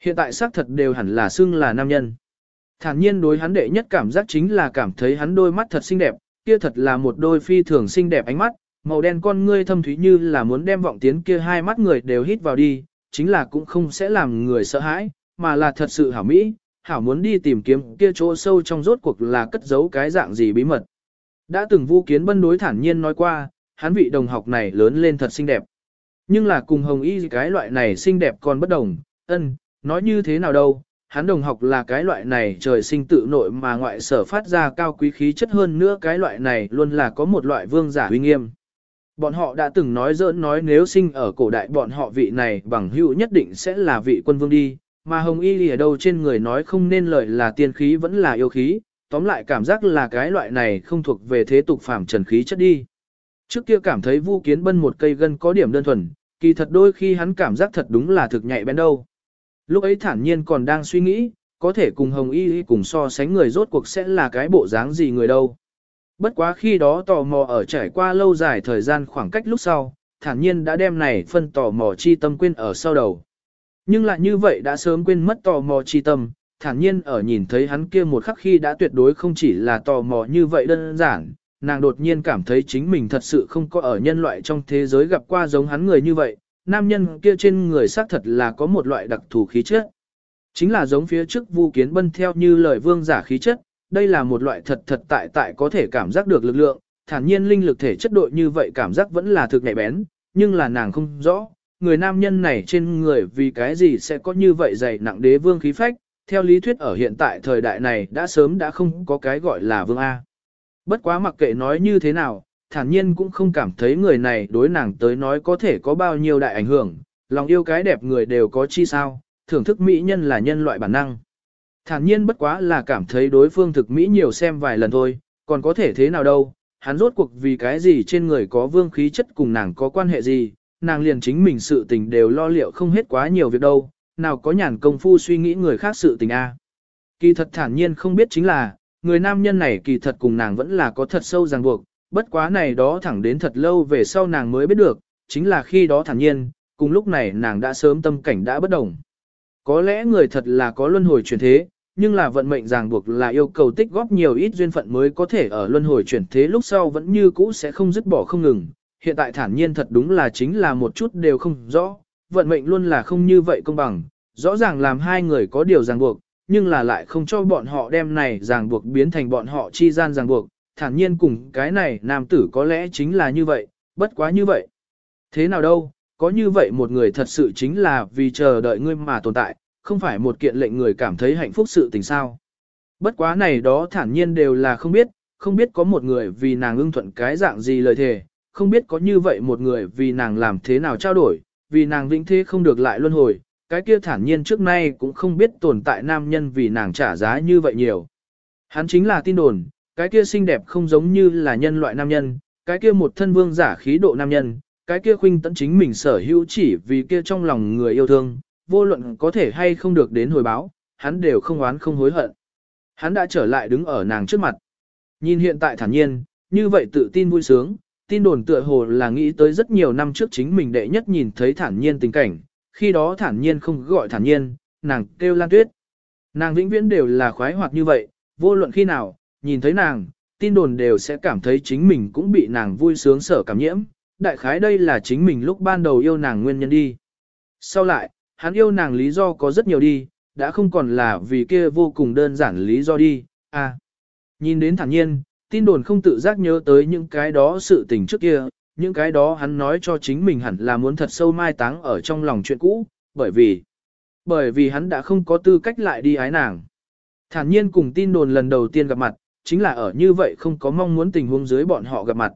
Hiện tại xác thật đều hẳn là xưng là nam nhân. Thản nhiên đối hắn đệ nhất cảm giác chính là cảm thấy hắn đôi mắt thật xinh đẹp, kia thật là một đôi phi thường xinh đẹp ánh mắt, màu đen con ngươi thâm thúy như là muốn đem vọng tiến kia hai mắt người đều hít vào đi, chính là cũng không sẽ làm người sợ hãi, mà là thật sự hảo mỹ, hảo muốn đi tìm kiếm kia chỗ sâu trong rốt cuộc là cất giấu cái dạng gì bí mật. Đã từng Vu Kiến Bân đối thản nhiên nói qua, hắn vị đồng học này lớn lên thật xinh đẹp. Nhưng là cùng Hồng Y cái loại này xinh đẹp còn bất đồng, ân, nói như thế nào đâu, hắn đồng học là cái loại này trời sinh tự nội mà ngoại sở phát ra cao quý khí chất hơn nữa cái loại này luôn là có một loại vương giả uy nghiêm. Bọn họ đã từng nói dỡn nói nếu sinh ở cổ đại bọn họ vị này bằng hữu nhất định sẽ là vị quân vương đi, mà hồng y ở đâu trên người nói không nên lời là tiên khí vẫn là yêu khí, tóm lại cảm giác là cái loại này không thuộc về thế tục phàm trần khí chất đi. Trước kia cảm thấy Vu Kiến Bân một cây gân có điểm đơn thuần, kỳ thật đôi khi hắn cảm giác thật đúng là thực nhạy bén đâu. Lúc ấy thản nhiên còn đang suy nghĩ, có thể cùng Hồng Y cùng so sánh người rốt cuộc sẽ là cái bộ dáng gì người đâu. Bất quá khi đó tò mò ở trải qua lâu dài thời gian khoảng cách lúc sau, thản nhiên đã đem này phân tò mò chi tâm quên ở sau đầu. Nhưng lại như vậy đã sớm quên mất tò mò chi tâm, thản nhiên ở nhìn thấy hắn kia một khắc khi đã tuyệt đối không chỉ là tò mò như vậy đơn giản, nàng đột nhiên cảm thấy chính mình thật sự không có ở nhân loại trong thế giới gặp qua giống hắn người như vậy, nam nhân kia trên người xác thật là có một loại đặc thù khí chất. Chính là giống phía trước Vu Kiến Bân theo như lời vương giả khí chất, đây là một loại thật thật tại tại có thể cảm giác được lực lượng, thản nhiên linh lực thể chất đội như vậy cảm giác vẫn là thực nhạy bén, nhưng là nàng không rõ, người nam nhân này trên người vì cái gì sẽ có như vậy dày nặng đế vương khí phách, theo lý thuyết ở hiện tại thời đại này đã sớm đã không có cái gọi là vương A. Bất quá mặc kệ nói như thế nào, thản nhiên cũng không cảm thấy người này đối nàng tới nói có thể có bao nhiêu đại ảnh hưởng, lòng yêu cái đẹp người đều có chi sao, thưởng thức mỹ nhân là nhân loại bản năng. Thản nhiên bất quá là cảm thấy đối phương thực mỹ nhiều xem vài lần thôi, còn có thể thế nào đâu, hắn rốt cuộc vì cái gì trên người có vương khí chất cùng nàng có quan hệ gì, nàng liền chính mình sự tình đều lo liệu không hết quá nhiều việc đâu, nào có nhàn công phu suy nghĩ người khác sự tình a. Kỳ thật thản nhiên không biết chính là, người nam nhân này kỳ thật cùng nàng vẫn là có thật sâu ràng buộc, bất quá này đó thẳng đến thật lâu về sau nàng mới biết được, chính là khi đó thản nhiên, cùng lúc này nàng đã sớm tâm cảnh đã bất đồng. Có lẽ người thật là có luân hồi chuyển thế, nhưng là vận mệnh ràng buộc là yêu cầu tích góp nhiều ít duyên phận mới có thể ở luân hồi chuyển thế lúc sau vẫn như cũ sẽ không dứt bỏ không ngừng. Hiện tại thản nhiên thật đúng là chính là một chút đều không rõ, vận mệnh luôn là không như vậy công bằng, rõ ràng làm hai người có điều ràng buộc, nhưng là lại không cho bọn họ đem này ràng buộc biến thành bọn họ chi gian ràng buộc, thản nhiên cùng cái này nam tử có lẽ chính là như vậy, bất quá như vậy. Thế nào đâu, có như vậy một người thật sự chính là vì chờ đợi ngươi mà tồn tại, không phải một kiện lệnh người cảm thấy hạnh phúc sự tình sao. Bất quá này đó thản nhiên đều là không biết, không biết có một người vì nàng ưng thuận cái dạng gì lời thề, không biết có như vậy một người vì nàng làm thế nào trao đổi, vì nàng vĩnh thế không được lại luân hồi, cái kia thản nhiên trước nay cũng không biết tồn tại nam nhân vì nàng trả giá như vậy nhiều. Hắn chính là tin đồn, cái kia xinh đẹp không giống như là nhân loại nam nhân, cái kia một thân vương giả khí độ nam nhân, cái kia khuynh tận chính mình sở hữu chỉ vì kia trong lòng người yêu thương, vô luận có thể hay không được đến hồi báo, hắn đều không oán không hối hận. Hắn đã trở lại đứng ở nàng trước mặt. Nhìn hiện tại thản nhiên, như vậy tự tin vui sướng, tin đồn tựa hồ là nghĩ tới rất nhiều năm trước chính mình đệ nhất nhìn thấy thản nhiên tình cảnh, khi đó thản nhiên không gọi thản nhiên, nàng kêu lan tuyết. Nàng vĩnh viễn đều là khoái hoạt như vậy, vô luận khi nào, nhìn thấy nàng, tin đồn đều sẽ cảm thấy chính mình cũng bị nàng vui sướng sở cảm nhiễm, đại khái đây là chính mình lúc ban đầu yêu nàng nguyên nhân đi. Sau lại, hắn yêu nàng lý do có rất nhiều đi, đã không còn là vì kia vô cùng đơn giản lý do đi, à. Nhìn đến thản nhiên, tin đồn không tự giác nhớ tới những cái đó sự tình trước kia, những cái đó hắn nói cho chính mình hẳn là muốn thật sâu mai táng ở trong lòng chuyện cũ, bởi vì, bởi vì hắn đã không có tư cách lại đi ái nàng. Thản nhiên cùng tin đồn lần đầu tiên gặp mặt, chính là ở như vậy không có mong muốn tình huống dưới bọn họ gặp mặt.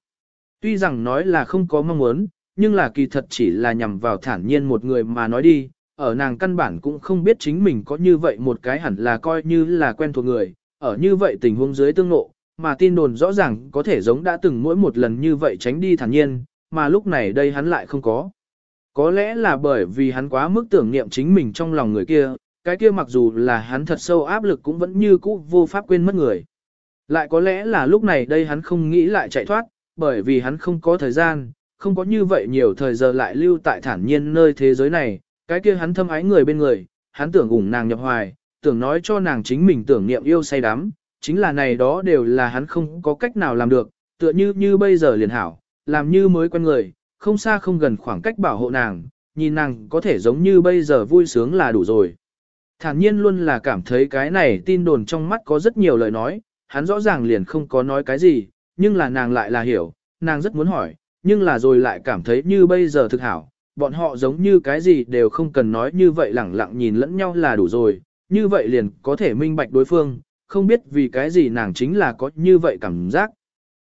Tuy rằng nói là không có mong muốn, nhưng là kỳ thật chỉ là nhằm vào thản nhiên một người mà nói đi, ở nàng căn bản cũng không biết chính mình có như vậy một cái hẳn là coi như là quen thuộc người, ở như vậy tình huống dưới tương nộ, mà tin đồn rõ ràng có thể giống đã từng mỗi một lần như vậy tránh đi thản nhiên, mà lúc này đây hắn lại không có. Có lẽ là bởi vì hắn quá mức tưởng niệm chính mình trong lòng người kia, cái kia mặc dù là hắn thật sâu áp lực cũng vẫn như cũ vô pháp quên mất người. Lại có lẽ là lúc này đây hắn không nghĩ lại chạy thoát, bởi vì hắn không có thời gian, không có như vậy nhiều thời giờ lại lưu tại thản nhiên nơi thế giới này, cái kia hắn thâm ái người bên người, hắn tưởng ủng nàng nhập hoài, tưởng nói cho nàng chính mình tưởng niệm yêu say đắm, chính là này đó đều là hắn không có cách nào làm được, tựa như như bây giờ liền hảo, làm như mới quen người, không xa không gần khoảng cách bảo hộ nàng, nhìn nàng có thể giống như bây giờ vui sướng là đủ rồi. Thản nhiên luôn là cảm thấy cái này tin đồn trong mắt có rất nhiều lời nói, hắn rõ ràng liền không có nói cái gì, nhưng là nàng lại là hiểu, nàng rất muốn hỏi, nhưng là rồi lại cảm thấy như bây giờ thực hảo, bọn họ giống như cái gì đều không cần nói như vậy lẳng lặng nhìn lẫn nhau là đủ rồi, như vậy liền có thể minh bạch đối phương, không biết vì cái gì nàng chính là có như vậy cảm giác.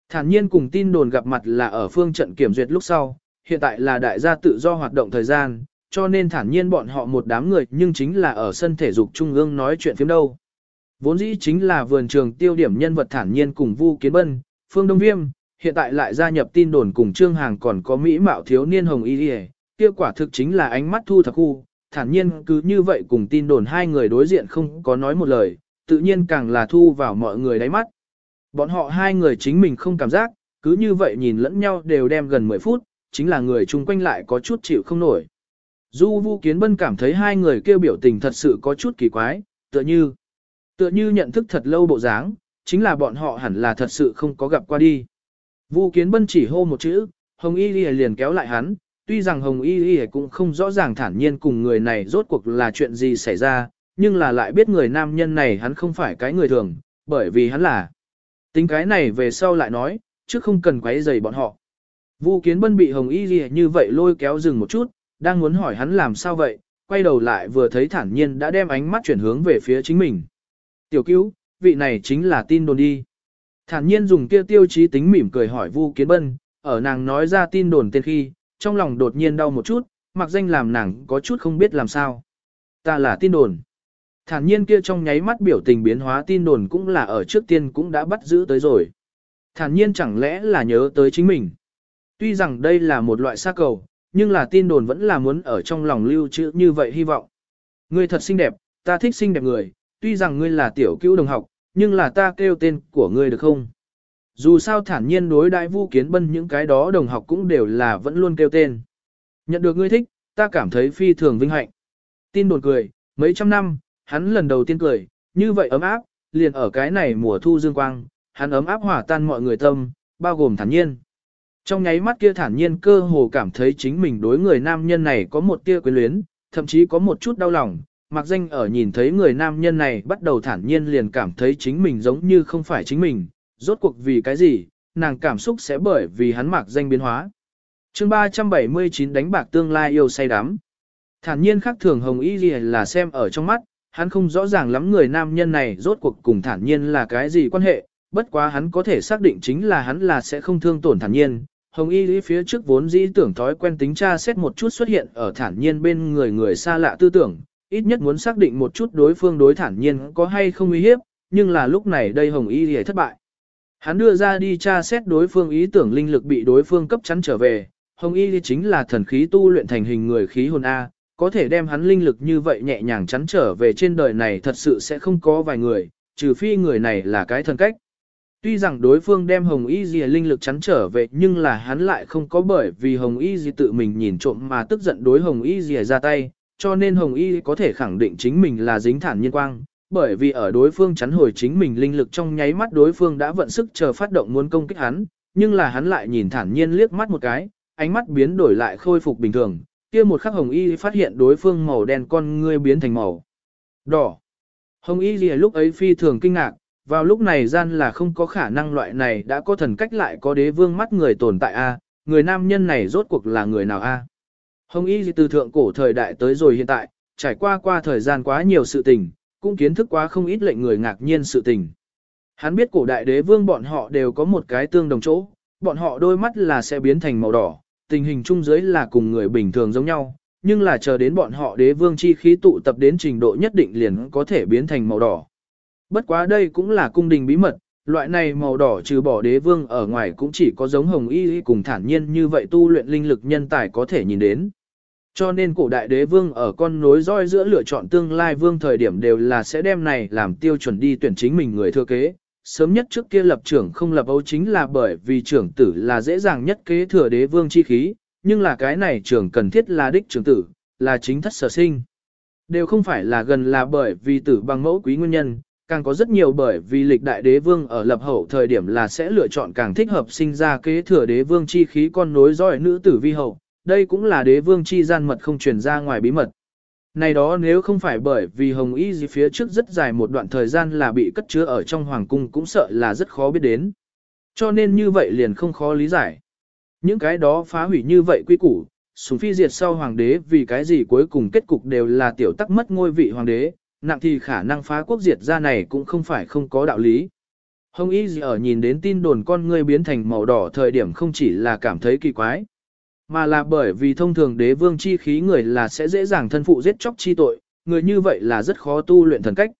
Thản nhiên cùng tin đồn gặp mặt là ở phương trận kiểm duyệt lúc sau, hiện tại là đại gia tự do hoạt động thời gian, cho nên thản nhiên bọn họ một đám người nhưng chính là ở sân thể dục trung ương nói chuyện phiếm đâu. Vốn dĩ chính là vườn trường tiêu điểm nhân vật thản nhiên cùng Vu Kiến Bân, Phương Đông Viêm, hiện tại lại gia nhập tin đồn cùng Trương Hàng còn có Mỹ mạo thiếu niên Hồng Y Điề, kia quả thực chính là ánh mắt thu thập khu, thản nhiên cứ như vậy cùng tin đồn hai người đối diện không có nói một lời, tự nhiên càng là thu vào mọi người đáy mắt. Bọn họ hai người chính mình không cảm giác, cứ như vậy nhìn lẫn nhau đều đem gần 10 phút, chính là người chung quanh lại có chút chịu không nổi. Du Vu Kiến Bân cảm thấy hai người kêu biểu tình thật sự có chút kỳ quái, tựa như, tựa như nhận thức thật lâu bộ dáng, chính là bọn họ hẳn là thật sự không có gặp qua đi. Vu Kiến Bân chỉ hô một chữ, Hồng Y Ghi liền kéo lại hắn, tuy rằng Hồng Y Y cũng không rõ ràng thản nhiên cùng người này rốt cuộc là chuyện gì xảy ra, nhưng là lại biết người nam nhân này hắn không phải cái người thường, bởi vì hắn là. Tính cái này về sau lại nói, chứ không cần quấy rầy bọn họ. Vu Kiến Bân bị Hồng Y Y như vậy lôi kéo dừng một chút, đang muốn hỏi hắn làm sao vậy, quay đầu lại vừa thấy thản nhiên đã đem ánh mắt chuyển hướng về phía chính mình. Tiểu cứu, vị này chính là tin đồn đi. Thản nhiên dùng kia tiêu chí tính mỉm cười hỏi Vu Kiến Bân, ở nàng nói ra tin đồn tên khi, trong lòng đột nhiên đau một chút, mặc danh làm nàng có chút không biết làm sao. Ta là tin đồn. Thản nhiên kia trong nháy mắt biểu tình biến hóa tin đồn cũng là ở trước tiên cũng đã bắt giữ tới rồi. Thản nhiên chẳng lẽ là nhớ tới chính mình. Tuy rằng đây là một loại xa cầu, nhưng là tin đồn vẫn là muốn ở trong lòng lưu trữ như vậy hy vọng. Ngươi thật xinh đẹp, ta thích xinh đẹp người, tuy rằng ngươi là tiểu cữu đồng học, nhưng là ta kêu tên của ngươi được không? Dù sao thản nhiên đối đại vu kiến bân những cái đó đồng học cũng đều là vẫn luôn kêu tên. Nhận được ngươi thích, ta cảm thấy phi thường vinh hạnh. Tin đồn cười, mấy trăm năm, hắn lần đầu tiên cười, như vậy ấm áp, liền ở cái này mùa thu dương quang, hắn ấm áp hòa tan mọi người tâm, bao gồm thản nhiên. Trong nháy mắt kia thản nhiên cơ hồ cảm thấy chính mình đối người nam nhân này có một tia quyến luyến, thậm chí có một chút đau lòng, mặc danh ở nhìn thấy người nam nhân này bắt đầu thản nhiên liền cảm thấy chính mình giống như không phải chính mình, rốt cuộc vì cái gì, nàng cảm xúc sẽ bởi vì hắn mặc danh biến hóa. chương 379 đánh bạc tương lai yêu say đắm. Thản nhiên khác thường hồng y Ghi là xem ở trong mắt, hắn không rõ ràng lắm người nam nhân này rốt cuộc cùng thản nhiên là cái gì quan hệ, bất quá hắn có thể xác định chính là hắn là sẽ không thương tổn thản nhiên, Hồng Y lý phía trước vốn dĩ tưởng thói quen tính tra xét một chút xuất hiện ở thản nhiên bên người người xa lạ tư tưởng, ít nhất muốn xác định một chút đối phương đối thản nhiên có hay không uy hiếp, nhưng là lúc này đây Hồng Y lý thất bại. Hắn đưa ra đi tra xét đối phương ý tưởng linh lực bị đối phương cấp chắn trở về, Hồng Y chính là thần khí tu luyện thành hình người khí hồn A, có thể đem hắn linh lực như vậy nhẹ nhàng chắn trở về trên đời này thật sự sẽ không có vài người, trừ phi người này là cái thần cách. Tuy rằng đối phương đem Hồng Y Dì linh lực chắn trở về nhưng là hắn lại không có bởi vì Hồng Y Dì tự mình nhìn trộm mà tức giận đối Hồng Y Dì ra tay, cho nên Hồng Y có thể khẳng định chính mình là dính thản nhiên quang, bởi vì ở đối phương chắn hồi chính mình linh lực trong nháy mắt đối phương đã vận sức chờ phát động muốn công kích hắn, nhưng là hắn lại nhìn thản nhiên liếc mắt một cái, ánh mắt biến đổi lại khôi phục bình thường, kia một khắc Hồng Y phát hiện đối phương màu đen con ngươi biến thành màu đỏ. Hồng Y gì lúc ấy phi thường kinh ngạc, vào lúc này gian là không có khả năng loại này đã có thần cách lại có đế vương mắt người tồn tại a à, người nam nhân này rốt cuộc là người nào a à? Hồng Y từ thượng cổ thời đại tới rồi hiện tại, trải qua qua thời gian quá nhiều sự tình, cũng kiến thức quá không ít lệnh người ngạc nhiên sự tình. Hắn biết cổ đại đế vương bọn họ đều có một cái tương đồng chỗ, bọn họ đôi mắt là sẽ biến thành màu đỏ, tình hình chung dưới là cùng người bình thường giống nhau, nhưng là chờ đến bọn họ đế vương chi khí tụ tập đến trình độ nhất định liền có thể biến thành màu đỏ. Bất quá đây cũng là cung đình bí mật, loại này màu đỏ trừ bỏ đế vương ở ngoài cũng chỉ có giống hồng y cùng thản nhiên như vậy tu luyện linh lực nhân tài có thể nhìn đến. Cho nên cổ đại đế vương ở con nối roi giữa lựa chọn tương lai vương thời điểm đều là sẽ đem này làm tiêu chuẩn đi tuyển chính mình người thừa kế. Sớm nhất trước kia lập trưởng không lập ấu chính là bởi vì trưởng tử là dễ dàng nhất kế thừa đế vương chi khí, nhưng là cái này trưởng cần thiết là đích trưởng tử, là chính thất sở sinh. Đều không phải là gần là bởi vì tử bằng mẫu quý nguyên nhân, càng có rất nhiều bởi vì lịch đại đế vương ở lập hậu thời điểm là sẽ lựa chọn càng thích hợp sinh ra kế thừa đế vương chi khí con nối dõi nữ tử vi hậu, đây cũng là đế vương chi gian mật không truyền ra ngoài bí mật. Này đó nếu không phải bởi vì hồng y gì phía trước rất dài một đoạn thời gian là bị cất chứa ở trong hoàng cung cũng sợ là rất khó biết đến. Cho nên như vậy liền không khó lý giải. Những cái đó phá hủy như vậy quy củ, súng phi diệt sau hoàng đế vì cái gì cuối cùng kết cục đều là tiểu tắc mất ngôi vị hoàng đế, nặng thì khả năng phá quốc diệt ra này cũng không phải không có đạo lý. Hồng Y gì ở nhìn đến tin đồn con ngươi biến thành màu đỏ thời điểm không chỉ là cảm thấy kỳ quái, mà là bởi vì thông thường đế vương chi khí người là sẽ dễ dàng thân phụ giết chóc chi tội, người như vậy là rất khó tu luyện thần cách.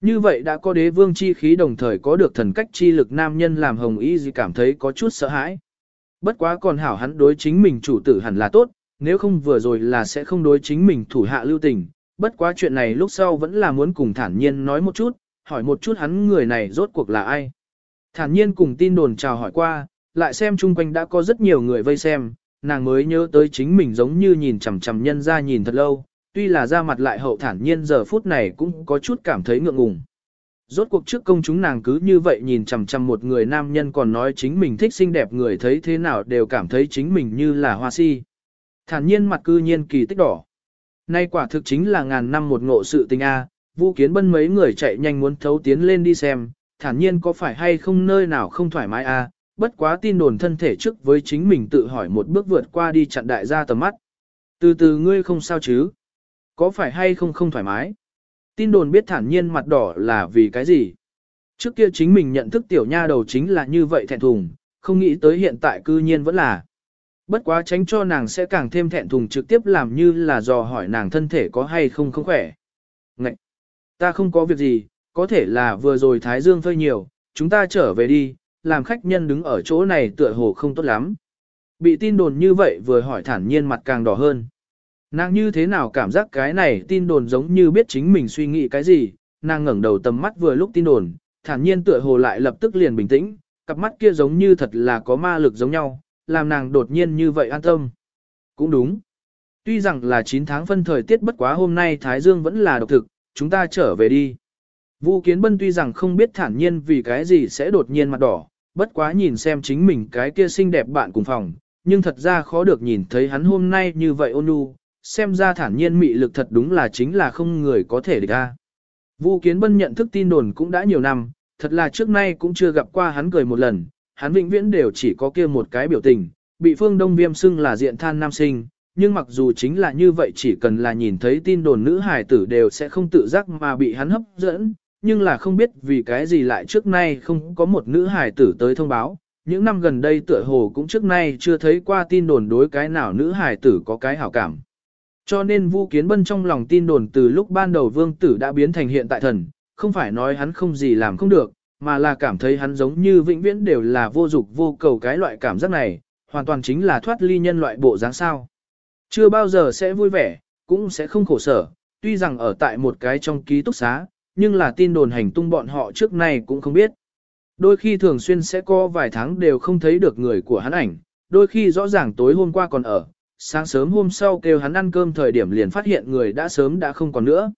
Như vậy đã có đế vương chi khí đồng thời có được thần cách chi lực nam nhân làm Hồng Y gì cảm thấy có chút sợ hãi. Bất quá còn hảo hắn đối chính mình chủ tử hẳn là tốt, nếu không vừa rồi là sẽ không đối chính mình thủ hạ lưu tình, bất quá chuyện này lúc sau vẫn là muốn cùng thản nhiên nói một chút, hỏi một chút hắn người này rốt cuộc là ai. Thản nhiên cùng tin đồn chào hỏi qua, lại xem chung quanh đã có rất nhiều người vây xem, nàng mới nhớ tới chính mình giống như nhìn chằm chằm nhân ra nhìn thật lâu, tuy là ra mặt lại hậu thản nhiên giờ phút này cũng có chút cảm thấy ngượng ngùng. Rốt cuộc trước công chúng nàng cứ như vậy nhìn chằm chằm một người nam nhân còn nói chính mình thích xinh đẹp người thấy thế nào đều cảm thấy chính mình như là hoa si. Thản nhiên mặt cư nhiên kỳ tích đỏ. Nay quả thực chính là ngàn năm một ngộ sự tình A, Vu Kiến Bân mấy người chạy nhanh muốn thấu tiến lên đi xem, thản nhiên có phải hay không nơi nào không thoải mái A, bất quá tin đồn thân thể trước với chính mình tự hỏi một bước vượt qua đi chặn đại gia tầm mắt. Từ từ ngươi không sao chứ? Có phải hay không không thoải mái? Tin đồn biết thản nhiên mặt đỏ là vì cái gì? Trước kia chính mình nhận thức tiểu nha đầu chính là như vậy thẹn thùng, không nghĩ tới hiện tại cư nhiên vẫn là. Bất quá tránh cho nàng sẽ càng thêm thẹn thùng trực tiếp làm như là dò hỏi nàng thân thể có hay không không khỏe. Ngậy! Ta không có việc gì, có thể là vừa rồi Thái Dương phơi nhiều, chúng ta trở về đi, làm khách nhân đứng ở chỗ này tựa hồ không tốt lắm. Bị tin đồn như vậy vừa hỏi thản nhiên mặt càng đỏ hơn. Nàng như thế nào cảm giác cái này tin đồn giống như biết chính mình suy nghĩ cái gì, nàng ngẩng đầu tầm mắt vừa lúc tin đồn, thản nhiên tựa hồ lại lập tức liền bình tĩnh, cặp mắt kia giống như thật là có ma lực giống nhau, làm nàng đột nhiên như vậy an tâm. Cũng đúng. Tuy rằng là 9 tháng phân thời tiết bất quá hôm nay Thái Dương vẫn là độc thực, chúng ta trở về đi. Vu Kiến Bân tuy rằng không biết thản nhiên vì cái gì sẽ đột nhiên mặt đỏ, bất quá nhìn xem chính mình cái kia xinh đẹp bạn cùng phòng, nhưng thật ra khó được nhìn thấy hắn hôm nay như vậy ôn nhu, xem ra thản nhiên mị lực thật đúng là chính là không người có thể địch ra. Vu Kiến Bân nhận thức tin đồn cũng đã nhiều năm, thật là trước nay cũng chưa gặp qua hắn cười một lần, hắn vĩnh viễn đều chỉ có kia một cái biểu tình, bị phương đông viêm xưng là diện than nam sinh, nhưng mặc dù chính là như vậy chỉ cần là nhìn thấy tin đồn nữ hài tử đều sẽ không tự giác mà bị hắn hấp dẫn, nhưng là không biết vì cái gì lại trước nay không có một nữ hài tử tới thông báo. Những năm gần đây tựa hồ cũng trước nay chưa thấy qua tin đồn đối cái nào nữ hài tử có cái hảo cảm. Cho nên Vu Kiến Bân trong lòng tin đồn từ lúc ban đầu vương tử đã biến thành hiện tại thần, không phải nói hắn không gì làm không được, mà là cảm thấy hắn giống như vĩnh viễn đều là vô dục vô cầu cái loại cảm giác này, hoàn toàn chính là thoát ly nhân loại bộ dáng sao. Chưa bao giờ sẽ vui vẻ, cũng sẽ không khổ sở, tuy rằng ở tại một cái trong ký túc xá, nhưng là tin đồn hành tung bọn họ trước nay cũng không biết. Đôi khi thường xuyên sẽ có vài tháng đều không thấy được người của hắn ảnh, đôi khi rõ ràng tối hôm qua còn ở, sáng sớm hôm sau kêu hắn ăn cơm thời điểm liền phát hiện người đã sớm đã không còn nữa.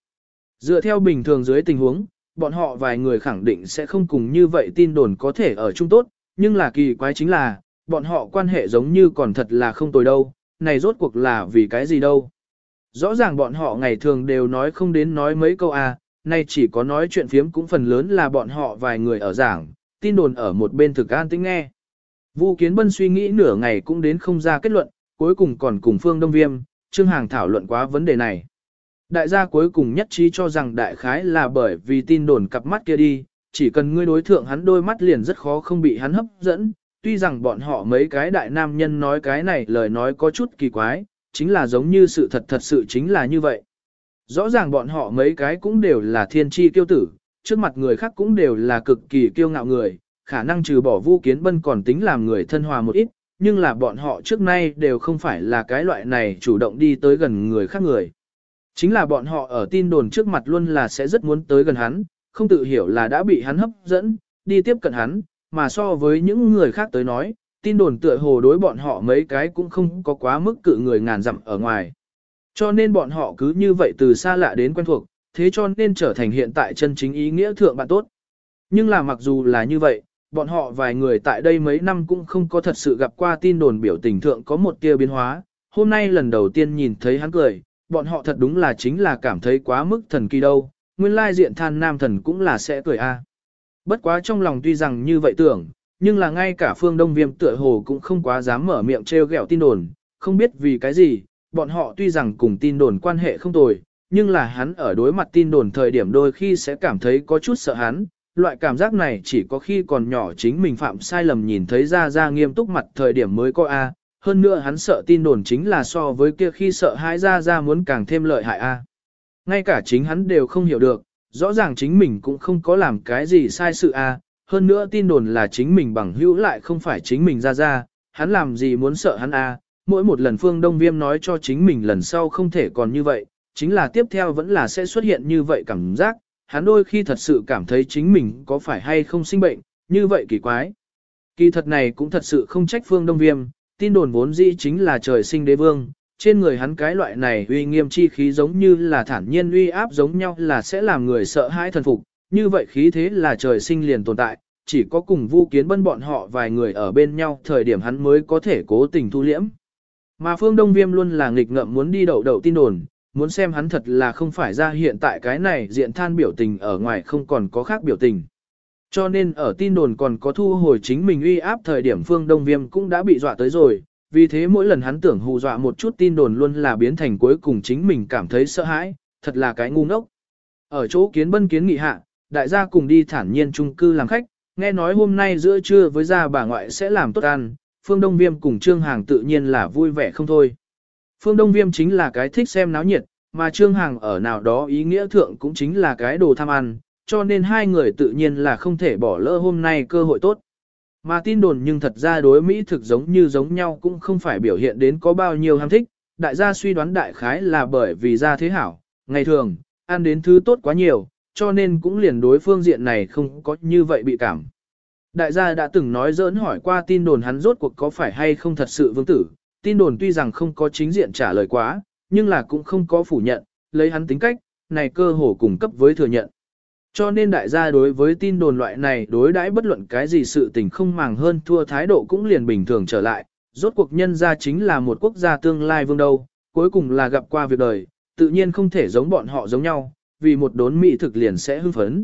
Dựa theo bình thường dưới tình huống, bọn họ vài người khẳng định sẽ không cùng như vậy tin đồn có thể ở chung tốt, nhưng là kỳ quái chính là, bọn họ quan hệ giống như còn thật là không tồi đâu, này rốt cuộc là vì cái gì đâu. Rõ ràng bọn họ ngày thường đều nói không đến nói mấy câu à, nay chỉ có nói chuyện phiếm cũng phần lớn là bọn họ vài người ở giảng, tin đồn ở một bên thực an tính nghe. Vu Kiến Bân suy nghĩ nửa ngày cũng đến không ra kết luận, cuối cùng còn cùng Phương Đông Viêm, Trương Hàng thảo luận quá vấn đề này. Đại gia cuối cùng nhất trí cho rằng đại khái là bởi vì tin đồn cặp mắt kia đi, chỉ cần ngươi đối thượng hắn đôi mắt liền rất khó không bị hắn hấp dẫn, tuy rằng bọn họ mấy cái đại nam nhân nói cái này lời nói có chút kỳ quái, chính là giống như sự thật thật sự chính là như vậy. Rõ ràng bọn họ mấy cái cũng đều là thiên tri kiêu tử, trước mặt người khác cũng đều là cực kỳ kiêu ngạo người, khả năng trừ bỏ Vu Kiến Bân còn tính làm người thân hòa một ít, nhưng là bọn họ trước nay đều không phải là cái loại này chủ động đi tới gần người khác người. Chính là bọn họ ở tin đồn trước mặt luôn là sẽ rất muốn tới gần hắn, không tự hiểu là đã bị hắn hấp dẫn, đi tiếp cận hắn, mà so với những người khác tới nói, tin đồn tựa hồ đối bọn họ mấy cái cũng không có quá mức cự người ngàn dặm ở ngoài. Cho nên bọn họ cứ như vậy từ xa lạ đến quen thuộc, thế cho nên trở thành hiện tại chân chính ý nghĩa thượng bạn tốt. Nhưng là mặc dù là như vậy, bọn họ vài người tại đây mấy năm cũng không có thật sự gặp qua tin đồn biểu tình thượng có một tia biến hóa. Hôm nay lần đầu tiên nhìn thấy hắn cười, bọn họ thật đúng là chính là cảm thấy quá mức thần kỳ đâu, nguyên lai diện than nam thần cũng là sẽ cười a. Bất quá trong lòng tuy rằng như vậy tưởng, nhưng là ngay cả phương đông viêm tựa hồ cũng không quá dám mở miệng trêu ghẹo tin đồn, không biết vì cái gì, bọn họ tuy rằng cùng tin đồn quan hệ không tồi, nhưng là hắn ở đối mặt tin đồn thời điểm đôi khi sẽ cảm thấy có chút sợ hắn, loại cảm giác này chỉ có khi còn nhỏ chính mình phạm sai lầm nhìn thấy ra ra nghiêm túc mặt thời điểm mới có A, hơn nữa hắn sợ tin đồn chính là so với kia khi sợ hãi ra ra muốn càng thêm lợi hại A. Ngay cả chính hắn đều không hiểu được, rõ ràng chính mình cũng không có làm cái gì sai sự A, hơn nữa tin đồn là chính mình bằng hữu lại không phải chính mình ra ra, hắn làm gì muốn sợ hắn A, mỗi một lần phương đông viêm nói cho chính mình lần sau không thể còn như vậy, chính là tiếp theo vẫn là sẽ xuất hiện như vậy cảm giác, hắn đôi khi thật sự cảm thấy chính mình có phải hay không sinh bệnh, như vậy kỳ quái. Kỳ thật này cũng thật sự không trách phương đông viêm, tin đồn vốn dĩ chính là trời sinh đế vương, trên người hắn cái loại này uy nghiêm chi khí giống như là thản nhiên uy áp giống nhau là sẽ làm người sợ hãi thần phục, như vậy khí thế là trời sinh liền tồn tại, chỉ có cùng vu kiến bân bọn họ vài người ở bên nhau thời điểm hắn mới có thể cố tình thu liễm. Mà phương Đông Viêm luôn là nghịch ngợm muốn đi đậu đậu tin đồn, muốn xem hắn thật là không phải ra hiện tại cái này diện than biểu tình ở ngoài không còn có khác biểu tình. Cho nên ở tin đồn còn có thu hồi chính mình uy áp thời điểm phương Đông Viêm cũng đã bị dọa tới rồi, vì thế mỗi lần hắn tưởng hù dọa một chút tin đồn luôn là biến thành cuối cùng chính mình cảm thấy sợ hãi, thật là cái ngu ngốc. Ở chỗ kiến bân kiến nghị hạ, đại gia cùng đi thản nhiên chung cư làm khách, nghe nói hôm nay giữa trưa với gia bà ngoại sẽ làm tốt ăn, Phương Đông Viêm cùng Trương Hàng tự nhiên là vui vẻ không thôi. Phương Đông Viêm chính là cái thích xem náo nhiệt, mà Trương Hàng ở nào đó ý nghĩa thượng cũng chính là cái đồ tham ăn, cho nên hai người tự nhiên là không thể bỏ lỡ hôm nay cơ hội tốt. Mà tin đồn nhưng thật ra đối Mỹ thực giống như giống nhau cũng không phải biểu hiện đến có bao nhiêu ham thích, đại gia suy đoán đại khái là bởi vì ra thế hảo, ngày thường, ăn đến thứ tốt quá nhiều, cho nên cũng liền đối phương diện này không có như vậy bị cảm. Đại gia đã từng nói dỡn hỏi qua tin đồn hắn rốt cuộc có phải hay không thật sự vương tử, tin đồn tuy rằng không có chính diện trả lời quá, nhưng là cũng không có phủ nhận, lấy hắn tính cách, này cơ hồ cùng cấp với thừa nhận. Cho nên đại gia đối với tin đồn loại này đối đãi bất luận cái gì sự tình không màng hơn thua thái độ cũng liền bình thường trở lại, rốt cuộc nhân gia chính là một quốc gia tương lai vương đâu, cuối cùng là gặp qua việc đời, tự nhiên không thể giống bọn họ giống nhau, vì một đốn mỹ thực liền sẽ hưng phấn.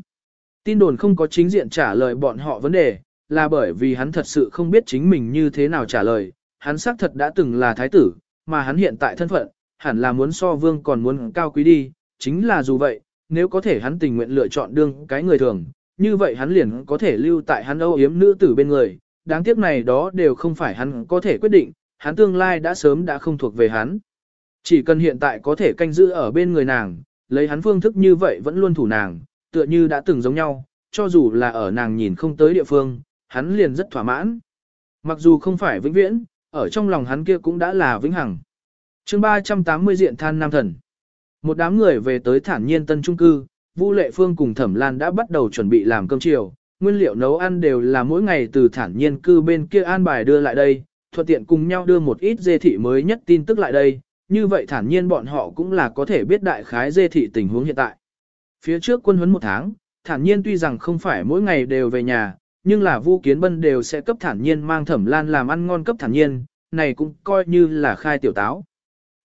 Tin đồn không có chính diện trả lời bọn họ vấn đề, là bởi vì hắn thật sự không biết chính mình như thế nào trả lời, hắn xác thật đã từng là thái tử, mà hắn hiện tại thân phận, hẳn là muốn so vương còn muốn cao quý đi, chính là dù vậy, nếu có thể hắn tình nguyện lựa chọn đương cái người thường, như vậy hắn liền có thể lưu tại hắn âu yếm nữ tử bên người, đáng tiếc này đó đều không phải hắn có thể quyết định, hắn tương lai đã sớm đã không thuộc về hắn. Chỉ cần hiện tại có thể canh giữ ở bên người nàng, lấy hắn phương thức như vậy vẫn luôn thủ nàng, tựa như đã từng giống nhau, cho dù là ở nàng nhìn không tới địa phương, hắn liền rất thỏa mãn. Mặc dù không phải vĩnh viễn, ở trong lòng hắn kia cũng đã là vĩnh hằng. chương 380 diện than nam thần. Một đám người về tới thản nhiên tân trung cư, Vu Lệ Phương cùng Thẩm Lan đã bắt đầu chuẩn bị làm cơm chiều, nguyên liệu nấu ăn đều là mỗi ngày từ thản nhiên cư bên kia an bài đưa lại đây, thuận tiện cùng nhau đưa một ít dê thị mới nhất tin tức lại đây, như vậy thản nhiên bọn họ cũng là có thể biết đại khái dê thị tình huống hiện tại. Phía trước quân huấn một tháng, thản nhiên tuy rằng không phải mỗi ngày đều về nhà, nhưng là Vu Kiến Bân đều sẽ cấp thản nhiên mang Thẩm Lan làm ăn ngon cấp thản nhiên, này cũng coi như là khai tiểu táo.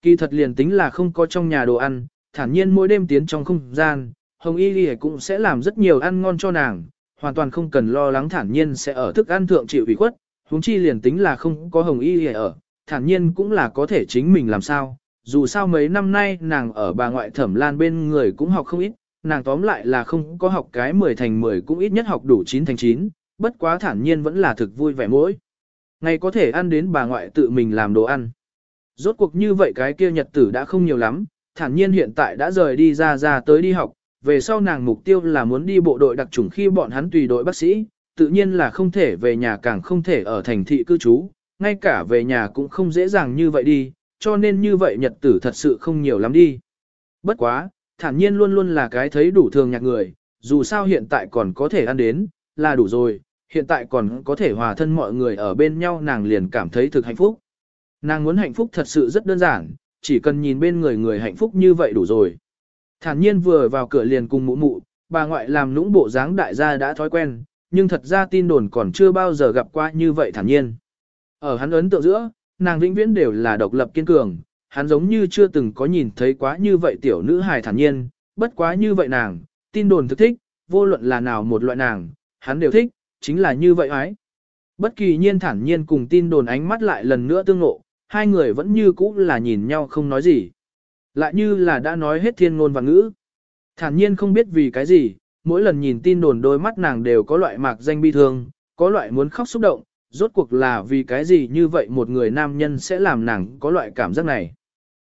Kỳ thật liền tính là không có trong nhà đồ ăn, thản nhiên mỗi đêm tiến trong không gian, Hồng Y Ghi cũng sẽ làm rất nhiều ăn ngon cho nàng, hoàn toàn không cần lo lắng thản nhiên sẽ ở thức ăn thượng chịu ủy khuất, huống chi liền tính là không có Hồng Y Ghi ở, thản nhiên cũng là có thể chính mình làm sao. Dù sao mấy năm nay nàng ở bà ngoại thẩm lan bên người cũng học không ít, nàng tóm lại là không có học cái 10 thành 10 cũng ít nhất học đủ 9 thành 9, bất quá thản nhiên vẫn là thực vui vẻ mỗi. Ngày có thể ăn đến bà ngoại tự mình làm đồ ăn. Rốt cuộc như vậy cái kia nhật tử đã không nhiều lắm, thản nhiên hiện tại đã rời đi ra ra tới đi học, về sau nàng mục tiêu là muốn đi bộ đội đặc chủng khi bọn hắn tùy đội bác sĩ, tự nhiên là không thể về nhà càng không thể ở thành thị cư trú, ngay cả về nhà cũng không dễ dàng như vậy đi, cho nên như vậy nhật tử thật sự không nhiều lắm đi. Bất quá, thản nhiên luôn luôn là cái thấy đủ thường nhạc người, dù sao hiện tại còn có thể ăn đến, là đủ rồi, hiện tại còn có thể hòa thân mọi người ở bên nhau nàng liền cảm thấy thực hạnh phúc. Nàng muốn hạnh phúc thật sự rất đơn giản, chỉ cần nhìn bên người người hạnh phúc như vậy đủ rồi. Thản nhiên vừa vào cửa liền cùng mụ mụ, bà ngoại làm nũng bộ dáng đại gia đã thói quen, nhưng thật ra tin đồn còn chưa bao giờ gặp qua như vậy thản nhiên. Ở hắn ấn tượng giữa, nàng vĩnh viễn đều là độc lập kiên cường, hắn giống như chưa từng có nhìn thấy quá như vậy tiểu nữ hài thản nhiên, bất quá như vậy nàng, tin đồn thực thích, vô luận là nào một loại nàng, hắn đều thích, chính là như vậy ấy. Bất kỳ nhiên thản nhiên cùng tin đồn ánh mắt lại lần nữa tương ngộ, hai người vẫn như cũ là nhìn nhau không nói gì. Lại như là đã nói hết thiên ngôn và ngữ. Thản nhiên không biết vì cái gì, mỗi lần nhìn tin đồn đôi mắt nàng đều có loại mạc danh bi thương, có loại muốn khóc xúc động, rốt cuộc là vì cái gì như vậy một người nam nhân sẽ làm nàng có loại cảm giác này.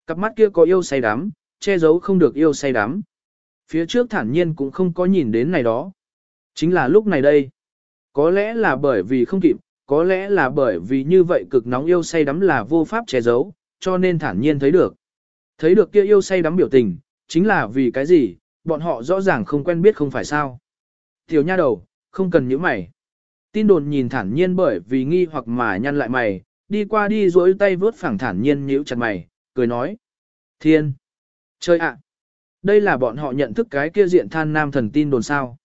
Cặp mắt kia có yêu say đắm, che giấu không được yêu say đắm. Phía trước thản nhiên cũng không có nhìn đến này đó. Chính là lúc này đây. Có lẽ là bởi vì không kịp, có lẽ là bởi vì như vậy cực nóng yêu say đắm là vô pháp che giấu, cho nên thản nhiên thấy được. Thấy được kia yêu say đắm biểu tình, chính là vì cái gì, bọn họ rõ ràng không quen biết không phải sao. Tiểu nha đầu, không cần những mày. Tin đồn nhìn thản nhiên bởi vì nghi hoặc mà nhăn lại mày, đi qua đi duỗi tay vớt phẳng thản nhiên nhíu chặt mày, cười nói. Thiên! Chơi ạ! Đây là bọn họ nhận thức cái kia diện than nam thần tin đồn sao.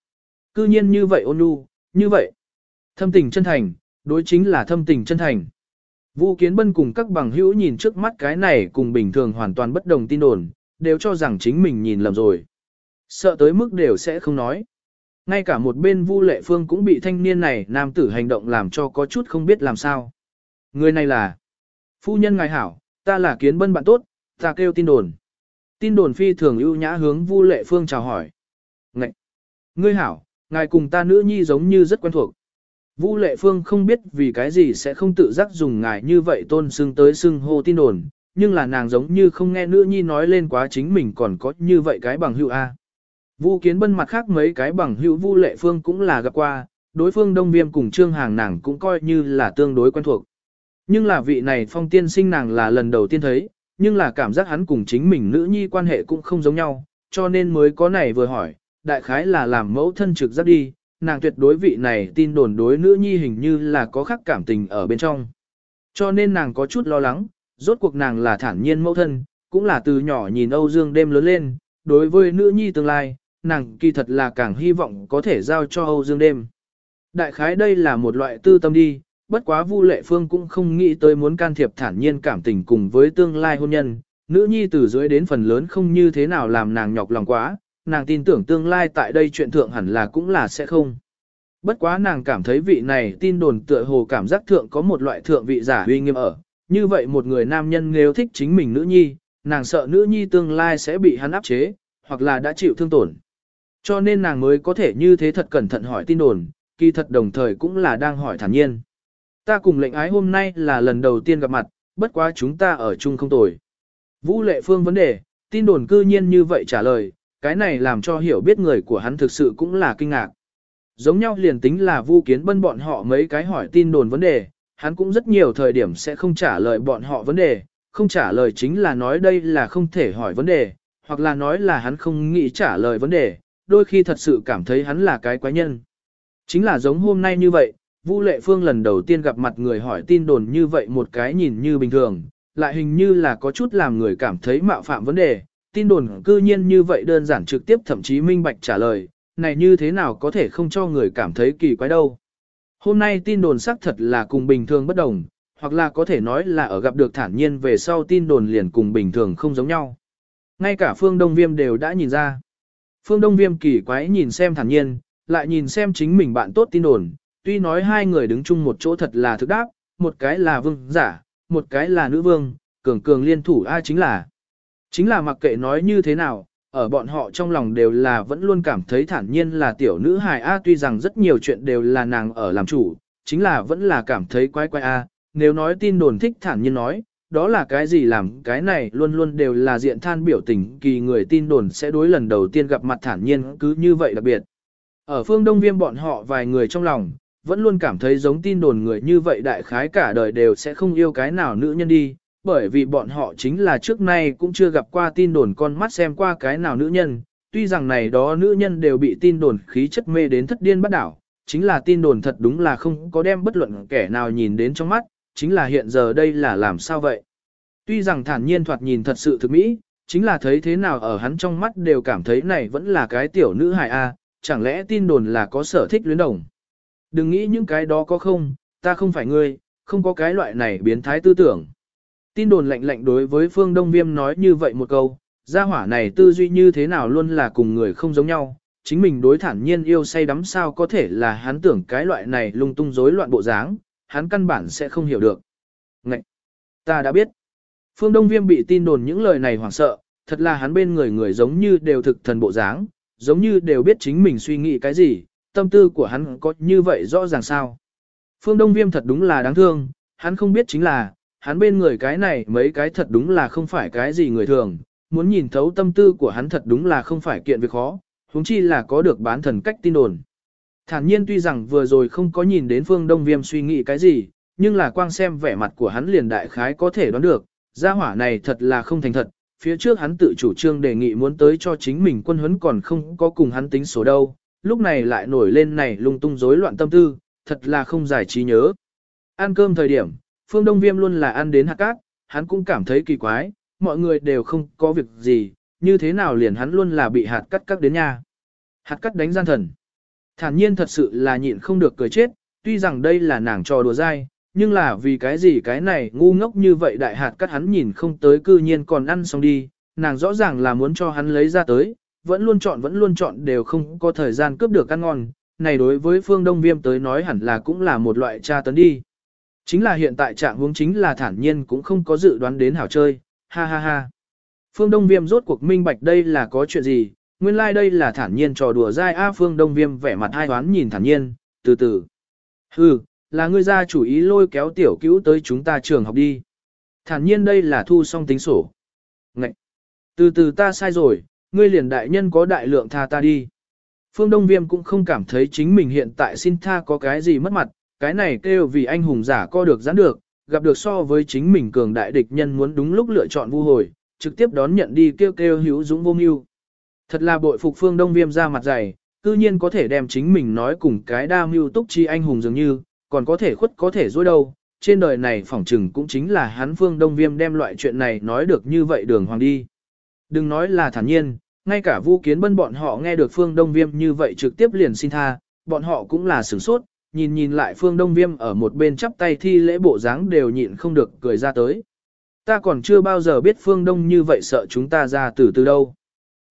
Cư nhiên như vậy ôn nhu, như vậy. Thâm tình chân thành, đối chính là thâm tình chân thành. Vu Kiến Bân cùng các bằng hữu nhìn trước mắt cái này cùng bình thường hoàn toàn bất đồng tin đồn, đều cho rằng chính mình nhìn lầm rồi. Sợ tới mức đều sẽ không nói. Ngay cả một bên Vu Lệ Phương cũng bị thanh niên này nam tử hành động làm cho có chút không biết làm sao. Người này là Phu nhân ngài hảo, ta là Kiến Bân bạn tốt, ta kêu tin đồn. Tin đồn phi thường ưu nhã hướng Vu Lệ Phương chào hỏi. Ngậy! Ngươi hảo, ngài cùng ta nữ nhi giống như rất quen thuộc. Vu Lệ Phương không biết vì cái gì sẽ không tự giác dùng ngài như vậy tôn xưng tới xưng hô tin đồn, nhưng là nàng giống như không nghe nữ nhi nói lên quá chính mình còn có như vậy cái bằng hữu A. Vu Kiến Bân mặt khác mấy cái bằng hữu Vu Lệ Phương cũng là gặp qua, đối phương Đông Viêm cùng Trương Hàng nàng cũng coi như là tương đối quen thuộc. Nhưng là vị này phong tiên sinh nàng là lần đầu tiên thấy, nhưng là cảm giác hắn cùng chính mình nữ nhi quan hệ cũng không giống nhau, cho nên mới có này vừa hỏi, đại khái là làm mẫu thân trực giác đi, nàng tuyệt đối vị này tin đồn đối nữ nhi hình như là có khắc cảm tình ở bên trong. Cho nên nàng có chút lo lắng, rốt cuộc nàng là thản nhiên mẫu thân, cũng là từ nhỏ nhìn Âu Dương đêm lớn lên, đối với nữ nhi tương lai, nàng kỳ thật là càng hy vọng có thể giao cho Âu Dương đêm. Đại khái đây là một loại tư tâm đi, bất quá Vu Lệ Phương cũng không nghĩ tới muốn can thiệp thản nhiên cảm tình cùng với tương lai hôn nhân, nữ nhi từ dưới đến phần lớn không như thế nào làm nàng nhọc lòng quá, nàng tin tưởng tương lai tại đây chuyện thượng hẳn là cũng là sẽ không. Bất quá nàng cảm thấy vị này tin đồn tựa hồ cảm giác thượng có một loại thượng vị giả uy nghiêm ở, như vậy một người nam nhân nếu thích chính mình nữ nhi, nàng sợ nữ nhi tương lai sẽ bị hắn áp chế, hoặc là đã chịu thương tổn. Cho nên nàng mới có thể như thế thật cẩn thận hỏi tin đồn, kỳ thật đồng thời cũng là đang hỏi thản nhiên. Ta cùng lệnh ái hôm nay là lần đầu tiên gặp mặt, bất quá chúng ta ở chung không tồi. Vũ lệ phương vấn đề, tin đồn cư nhiên như vậy trả lời, cái này làm cho hiểu biết người của hắn thực sự cũng là kinh ngạc. Giống nhau liền tính là Vu Kiến Bân bọn họ mấy cái hỏi tin đồn vấn đề, hắn cũng rất nhiều thời điểm sẽ không trả lời bọn họ vấn đề, không trả lời chính là nói đây là không thể hỏi vấn đề, hoặc là nói là hắn không nghĩ trả lời vấn đề, đôi khi thật sự cảm thấy hắn là cái quái nhân. Chính là giống hôm nay như vậy, Vu Lệ Phương lần đầu tiên gặp mặt người hỏi tin đồn như vậy một cái nhìn như bình thường, lại hình như là có chút làm người cảm thấy mạo phạm vấn đề, tin đồn cư nhiên như vậy đơn giản trực tiếp thậm chí minh bạch trả lời, này như thế nào có thể không cho người cảm thấy kỳ quái đâu. Hôm nay tin đồn xác thật là cùng bình thường bất đồng, hoặc là có thể nói là ở gặp được thản nhiên về sau tin đồn liền cùng bình thường không giống nhau. Ngay cả phương Đông Viêm đều đã nhìn ra. Phương Đông Viêm kỳ quái nhìn xem thản nhiên, lại nhìn xem chính mình bạn tốt tin đồn, tuy nói hai người đứng chung một chỗ thật là thực đáp, một cái là vương giả, một cái là nữ vương, cường cường liên thủ ai chính là. Chính là mặc kệ nói như thế nào, ở bọn họ trong lòng đều là vẫn luôn cảm thấy thản nhiên là tiểu nữ hài A tuy rằng rất nhiều chuyện đều là nàng ở làm chủ, chính là vẫn là cảm thấy quái quái A, nếu nói tin đồn thích thản nhiên nói, đó là cái gì làm cái này luôn luôn đều là diện than biểu tình kỳ người tin đồn sẽ đối lần đầu tiên gặp mặt thản nhiên cứ như vậy đặc biệt. Ở phương Đông Viêm bọn họ vài người trong lòng, vẫn luôn cảm thấy giống tin đồn người như vậy đại khái cả đời đều sẽ không yêu cái nào nữ nhân đi, bởi vì bọn họ chính là trước nay cũng chưa gặp qua tin đồn con mắt xem qua cái nào nữ nhân, tuy rằng này đó nữ nhân đều bị tin đồn khí chất mê đến thất điên bắt đảo, chính là tin đồn thật đúng là không có đem bất luận kẻ nào nhìn đến trong mắt, chính là hiện giờ đây là làm sao vậy. Tuy rằng thản nhiên thoạt nhìn thật sự thực mỹ, chính là thấy thế nào ở hắn trong mắt đều cảm thấy này vẫn là cái tiểu nữ hài A, chẳng lẽ tin đồn là có sở thích luyến đồng. Đừng nghĩ những cái đó có không, ta không phải ngươi, không có cái loại này biến thái tư tưởng. Tin đồn lạnh lạnh đối với Phương Đông Viêm nói như vậy một câu, gia hỏa này tư duy như thế nào luôn là cùng người không giống nhau, chính mình đối thản nhiên yêu say đắm sao có thể là hắn tưởng cái loại này lung tung rối loạn bộ dáng, hắn căn bản sẽ không hiểu được. Ngậy! Ta đã biết. Phương Đông Viêm bị tin đồn những lời này hoảng sợ, thật là hắn bên người người giống như đều thực thần bộ dáng, giống như đều biết chính mình suy nghĩ cái gì, tâm tư của hắn có như vậy rõ ràng sao. Phương Đông Viêm thật đúng là đáng thương, hắn không biết chính là, hắn bên người cái này mấy cái thật đúng là không phải cái gì người thường, muốn nhìn thấu tâm tư của hắn thật đúng là không phải kiện việc khó, huống chi là có được bán thần cách tin đồn. Thản nhiên tuy rằng vừa rồi không có nhìn đến phương đông viêm suy nghĩ cái gì, nhưng là quang xem vẻ mặt của hắn liền đại khái có thể đoán được, gia hỏa này thật là không thành thật, phía trước hắn tự chủ trương đề nghị muốn tới cho chính mình quân huấn còn không có cùng hắn tính số đâu, lúc này lại nổi lên này lung tung rối loạn tâm tư, thật là không giải trí nhớ. Ăn cơm thời điểm, phương đông viêm luôn là ăn đến hạt cát, hắn cũng cảm thấy kỳ quái, mọi người đều không có việc gì, như thế nào liền hắn luôn là bị hạt cắt cắt đến nhà Hạt cắt đánh gian thần. Thản nhiên thật sự là nhịn không được cười chết, tuy rằng đây là nàng trò đùa dai, nhưng là vì cái gì cái này ngu ngốc như vậy đại hạt cắt hắn nhìn không tới cư nhiên còn ăn xong đi, nàng rõ ràng là muốn cho hắn lấy ra tới, vẫn luôn chọn vẫn luôn chọn đều không có thời gian cướp được ăn ngon, này đối với phương đông viêm tới nói hẳn là cũng là một loại tra tấn đi. Chính là hiện tại trạng huống chính là thản nhiên cũng không có dự đoán đến hảo chơi, ha ha ha. Phương Đông Viêm rốt cuộc minh bạch đây là có chuyện gì, nguyên lai like đây là thản nhiên trò đùa dai a Phương Đông Viêm vẻ mặt hai hoán nhìn thản nhiên, từ từ. Hừ, là ngươi ra chủ ý lôi kéo tiểu cứu tới chúng ta trường học đi. Thản nhiên đây là thu xong tính sổ. Ngậy! Từ từ ta sai rồi, ngươi liền đại nhân có đại lượng tha ta đi. Phương Đông Viêm cũng không cảm thấy chính mình hiện tại xin tha có cái gì mất mặt, cái này kêu vì anh hùng giả co được giãn được, gặp được so với chính mình cường đại địch nhân muốn đúng lúc lựa chọn vu hồi, trực tiếp đón nhận đi kêu kêu hữu dũng vô mưu. Thật là bội phục phương đông viêm ra mặt dày, cư nhiên có thể đem chính mình nói cùng cái đa mưu túc chi anh hùng dường như, còn có thể khuất có thể dối đâu. Trên đời này phỏng trừng cũng chính là hắn phương đông viêm đem loại chuyện này nói được như vậy đường hoàng đi. Đừng nói là thản nhiên, ngay cả vu kiến bân bọn họ nghe được phương đông viêm như vậy trực tiếp liền xin tha, bọn họ cũng là sửng sốt, nhìn nhìn lại phương đông viêm ở một bên chắp tay thi lễ bộ dáng đều nhịn không được cười ra tới. Ta còn chưa bao giờ biết phương đông như vậy sợ chúng ta ra từ từ đâu.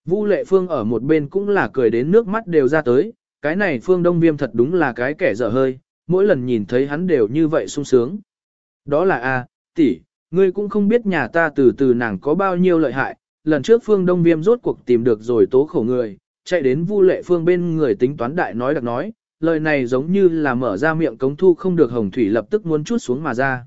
Vu lệ phương ở một bên cũng là cười đến nước mắt đều ra tới, cái này phương đông viêm thật đúng là cái kẻ dở hơi, mỗi lần nhìn thấy hắn đều như vậy sung sướng. Đó là a tỷ, ngươi cũng không biết nhà ta từ từ nàng có bao nhiêu lợi hại, lần trước phương đông viêm rốt cuộc tìm được rồi tố khổ người, chạy đến vu lệ phương bên người tính toán đại nói đặc nói, lời này giống như là mở ra miệng cống thu không được hồng thủy lập tức muốn chút xuống mà ra.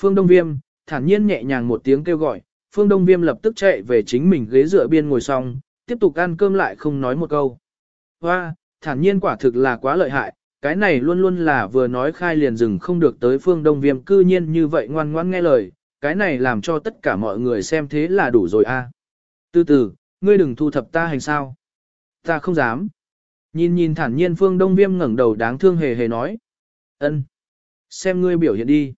Phương Đông Viêm, thản nhiên nhẹ nhàng một tiếng kêu gọi, Phương Đông Viêm lập tức chạy về chính mình ghế dựa biên ngồi xong, tiếp tục ăn cơm lại không nói một câu. Hoa, thản nhiên quả thực là quá lợi hại, cái này luôn luôn là vừa nói khai liền dừng không được tới Phương Đông Viêm cư nhiên như vậy ngoan ngoãn nghe lời, cái này làm cho tất cả mọi người xem thế là đủ rồi a. Từ từ, ngươi đừng thu thập ta hành sao. Ta không dám. Nhìn nhìn thản nhiên phương đông viêm ngẩng đầu đáng thương hề hề nói. ân, Xem ngươi biểu hiện đi.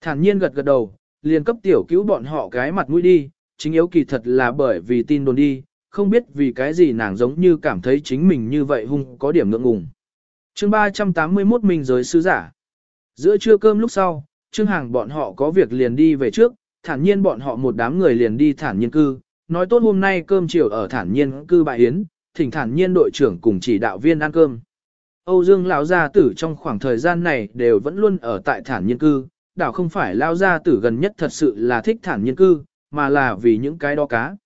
Thản nhiên gật gật đầu, liền cấp tiểu cứu bọn họ cái mặt mũi đi, chính yếu kỳ thật là bởi vì tin đồn đi, không biết vì cái gì nàng giống như cảm thấy chính mình như vậy hung có điểm ngượng ngùng. chương 381 mình giới sứ giả. Giữa trưa cơm lúc sau, Trương Hàng bọn họ có việc liền đi về trước, thản nhiên bọn họ một đám người liền đi thản nhiên cư, nói tốt hôm nay cơm chiều ở thản nhiên cư bại yến, thỉnh thản nhiên đội trưởng cùng chỉ đạo viên ăn cơm. Âu Dương lão gia tử trong khoảng thời gian này đều vẫn luôn ở tại thản nhiên cư, đảo không phải lão gia tử gần nhất thật sự là thích thản nhiên cư, mà là vì những cái đó cá.